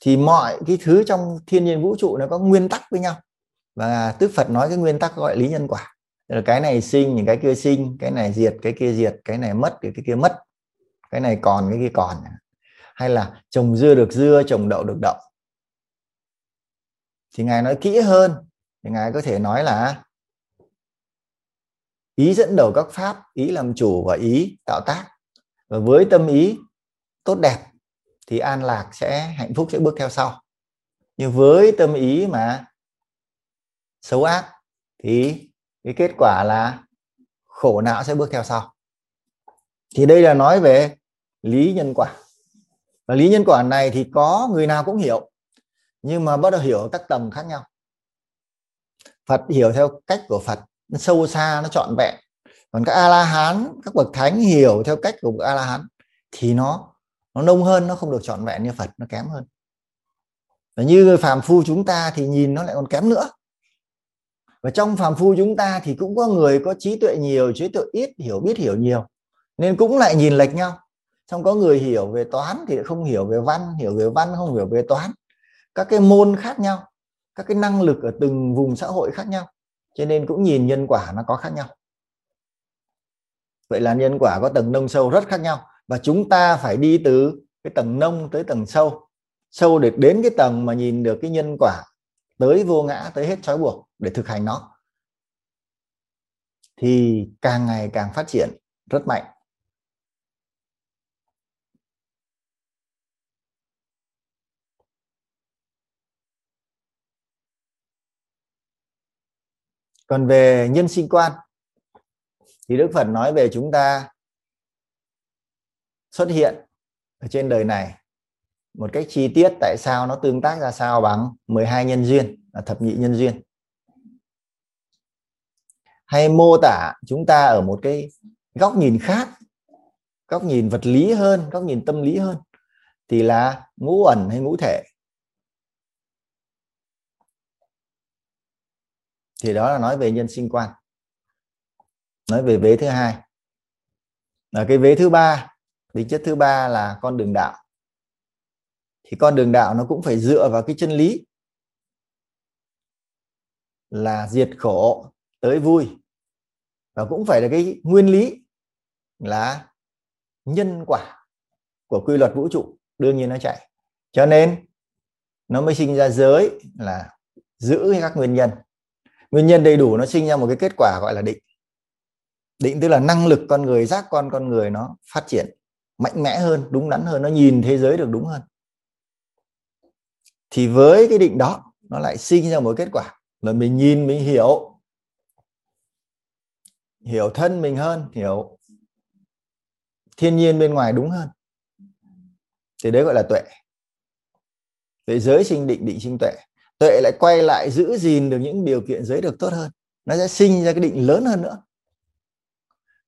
Thì mọi cái thứ trong thiên nhiên vũ trụ nó có nguyên tắc với nhau, và Đức Phật nói cái nguyên tắc gọi lý nhân quả. Là cái này sinh những cái kia sinh, cái này diệt cái kia diệt, cái này mất cái kia mất, cái này còn cái kia còn. Hay là trồng dưa được dưa, trồng đậu được đậu thì ngài nói kỹ hơn, thì ngài có thể nói là ý dẫn đầu các pháp, ý làm chủ và ý tạo tác. Và với tâm ý tốt đẹp thì an lạc sẽ, hạnh phúc sẽ bước theo sau. Nhưng với tâm ý mà xấu ác thì cái kết quả là khổ não sẽ bước theo sau. Thì đây là nói về lý nhân quả. Và lý nhân quả này thì có người nào cũng hiểu nhưng mà bắt đầu hiểu các tầng khác nhau. Phật hiểu theo cách của Phật, nó sâu xa, nó trọn vẹn. Còn các a la hán các bậc thánh hiểu theo cách của a la hán thì nó nó nông hơn, nó không được trọn vẹn như Phật, nó kém hơn. Và như người phàm phu chúng ta thì nhìn nó lại còn kém nữa. Và trong phàm phu chúng ta thì cũng có người có trí tuệ nhiều, trí tuệ ít, hiểu biết hiểu nhiều, nên cũng lại nhìn lệch nhau. Xong có người hiểu về toán thì không hiểu về văn, hiểu về văn, không hiểu về toán các cái môn khác nhau, các cái năng lực ở từng vùng xã hội khác nhau. Cho nên cũng nhìn nhân quả nó có khác nhau. Vậy là nhân quả có tầng nông sâu rất khác nhau và chúng ta phải đi từ cái tầng nông tới tầng sâu. Sâu để đến cái tầng mà nhìn được cái nhân quả tới vô ngã, tới hết trói buộc để thực hành nó. Thì càng ngày càng phát triển rất mạnh. Còn về nhân sinh quan, thì đức phật nói về chúng ta xuất hiện ở trên đời này một cách chi tiết tại sao nó tương tác ra sao bằng 12 nhân duyên là thập nhị nhân duyên. Hay mô tả chúng ta ở một cái góc nhìn khác, góc nhìn vật lý hơn, góc nhìn tâm lý hơn, thì là ngũ ẩn hay ngũ thể. Thì đó là nói về nhân sinh quan. Nói về vế thứ hai. Là cái vế thứ ba tính chất thứ ba là con đường đạo. Thì con đường đạo nó cũng phải dựa vào cái chân lý là diệt khổ tới vui. Và cũng phải là cái nguyên lý là nhân quả của quy luật vũ trụ, đương nhiên nó chạy. Cho nên nó mới sinh ra giới là giữ các nguyên nhân nguyên nhân đầy đủ nó sinh ra một cái kết quả gọi là định. Định tức là năng lực con người, giác quan con người nó phát triển mạnh mẽ hơn, đúng đắn hơn, nó nhìn thế giới được đúng hơn. Thì với cái định đó, nó lại sinh ra một kết quả là mình nhìn, mình hiểu. Hiểu thân mình hơn, hiểu thiên nhiên bên ngoài đúng hơn. Thì đấy gọi là tuệ. Thế giới sinh định định sinh tuệ tuệ lại quay lại giữ gìn được những điều kiện giới được tốt hơn. Nó sẽ sinh ra cái định lớn hơn nữa.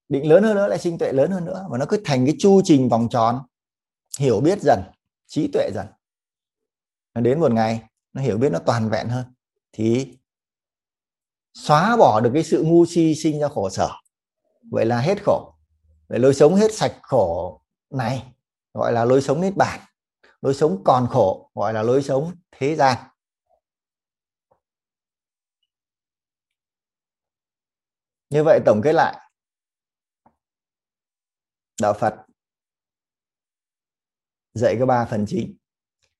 Định lớn hơn nữa lại sinh tuệ lớn hơn nữa. Và nó cứ thành cái chu trình vòng tròn. Hiểu biết dần, trí tuệ dần. Nó đến một ngày, nó hiểu biết nó toàn vẹn hơn. Thì xóa bỏ được cái sự ngu si sinh ra khổ sở. Vậy là hết khổ. Vậy lối sống hết sạch khổ này, gọi là lối sống niết bản lối sống còn khổ, gọi là lối sống thế gian. Như vậy tổng kết lại. Đạo phật dạy có ba phần chính.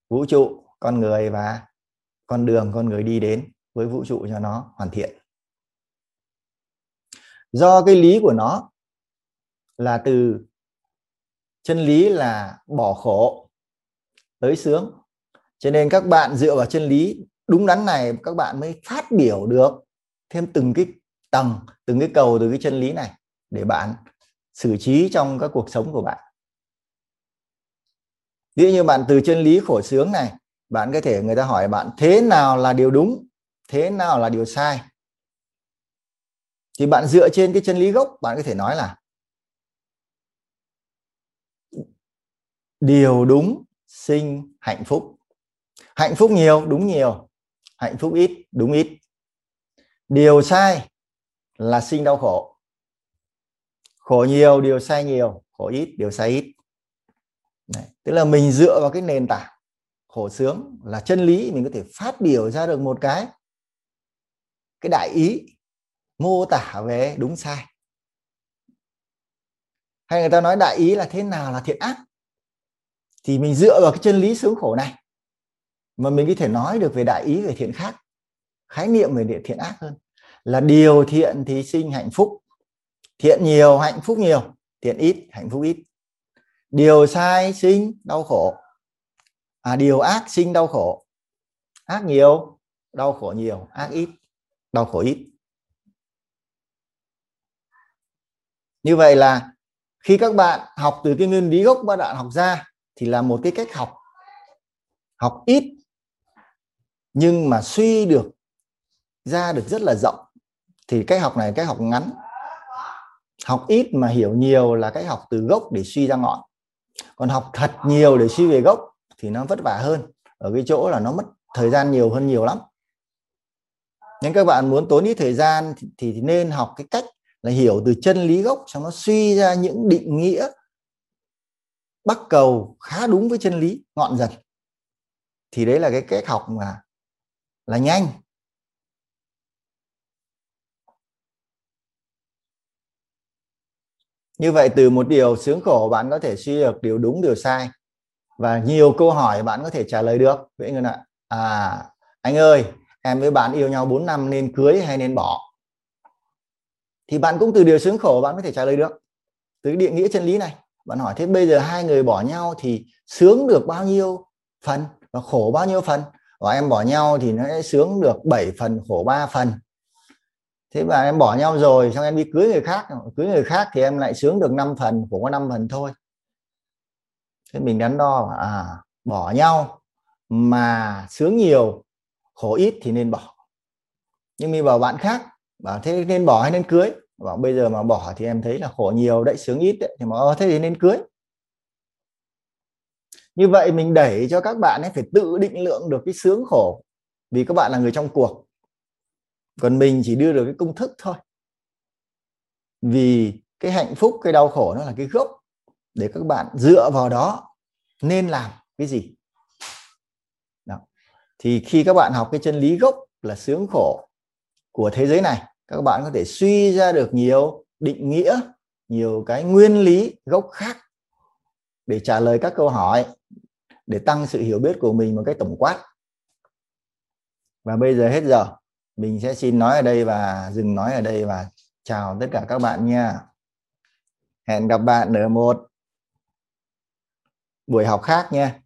Vũ trụ, con người và con đường, con người đi đến với vũ trụ cho nó hoàn thiện. Do cái lý của nó là từ, chân lý là bỏ khổ, tới sướng. Cho nên các bạn dựa vào chân lý đúng đắn này, các bạn mới phát biểu được thêm từng cái tầng từng cái cầu từ cái chân lý này để bạn xử trí trong các cuộc sống của bạn. Ví dụ như bạn từ chân lý khổ sướng này, bạn có thể người ta hỏi bạn, thế nào là điều đúng? Thế nào là điều sai? Thì bạn dựa trên cái chân lý gốc, bạn có thể nói là, điều đúng sinh hạnh phúc. Hạnh phúc nhiều, đúng nhiều. Hạnh phúc ít, đúng ít. Điều sai là sinh đau khổ. Khổ nhiều, điều sai nhiều, khổ ít, điều sai ít. Đấy. tức là mình dựa vào cái nền tảng khổ sướng là chân lý, mình có thể phát biểu ra được một cái cái đại ý, mô tả về đúng sai. Hay người ta nói đại ý là thế nào là thiện ác? Thì mình dựa vào cái chân lý sướng khổ này mà mình có thể nói được về đại ý về thiện khác, khái niệm về địa thiện ác hơn là điều thiện thì sinh hạnh phúc. Thiện nhiều, hạnh phúc nhiều, thiện ít, hạnh phúc ít. Điều sai, sinh đau khổ. À điều ác, sinh đau khổ. Ác nhiều, đau khổ nhiều. Ác ít, đau khổ ít. Như vậy là khi các bạn học từ cái nguyên lý gốc các bạn học ra thì là một cái cách học. Học ít nhưng mà suy được, ra được rất là rộng thì cách học này cách học ngắn. Học ít mà hiểu nhiều là cách học từ gốc để suy ra ngọn. Còn học thật nhiều để suy về gốc thì nó vất vả hơn. Ở cái chỗ là nó mất thời gian nhiều hơn nhiều lắm. Nên các bạn muốn tốn ít thời gian thì, thì nên học cái cách là hiểu từ chân lý gốc xong nó suy ra những định nghĩa bắt cầu khá đúng với chân lý ngọn dần. Thì đấy là cái cách học mà là nhanh. Như vậy từ một điều sướng khổ bạn có thể suy được điều đúng, điều sai. Và nhiều câu hỏi bạn có thể trả lời được. Vậy người ạ. À anh ơi, em với bạn yêu nhau 4 năm nên cưới hay nên bỏ? Thì bạn cũng từ điều sướng khổ bạn có thể trả lời được. Từ địa nghĩa chân lý này, bạn hỏi thế bây giờ hai người bỏ nhau thì sướng được bao nhiêu phần và khổ bao nhiêu phần? Và em bỏ nhau thì nó sẽ sướng được 7 phần, khổ 3 phần thế mà em bỏ nhau rồi xong em đi cưới người khác. Cưới người khác thì em lại sướng được 5 phần cũng có 5 phần thôi. Thế mình đắn đo à bỏ nhau mà sướng nhiều khổ ít thì nên bỏ. Nhưng mình bảo bạn khác bảo thế nên bỏ hay nên cưới? Bảo bây giờ mà bỏ thì em thấy là khổ nhiều đấy sướng ít đấy. Thì mà ờ, thế thì nên cưới. Như vậy mình đẩy cho các bạn ấy phải tự định lượng được cái sướng khổ. Vì các bạn là người trong cuộc còn mình chỉ đưa được cái công thức thôi. Vì cái hạnh phúc, cái đau khổ nó là cái gốc để các bạn dựa vào đó nên làm cái gì. Đó. thì khi các bạn học cái chân lý gốc là sướng khổ của thế giới này, các bạn có thể suy ra được nhiều định nghĩa, nhiều cái nguyên lý gốc khác để trả lời các câu hỏi, để tăng sự hiểu biết của mình một cách tổng quát. Và bây giờ hết giờ mình sẽ xin nói ở đây và dừng nói ở đây và chào tất cả các bạn nha. Hẹn gặp bạn ở một buổi học khác nha.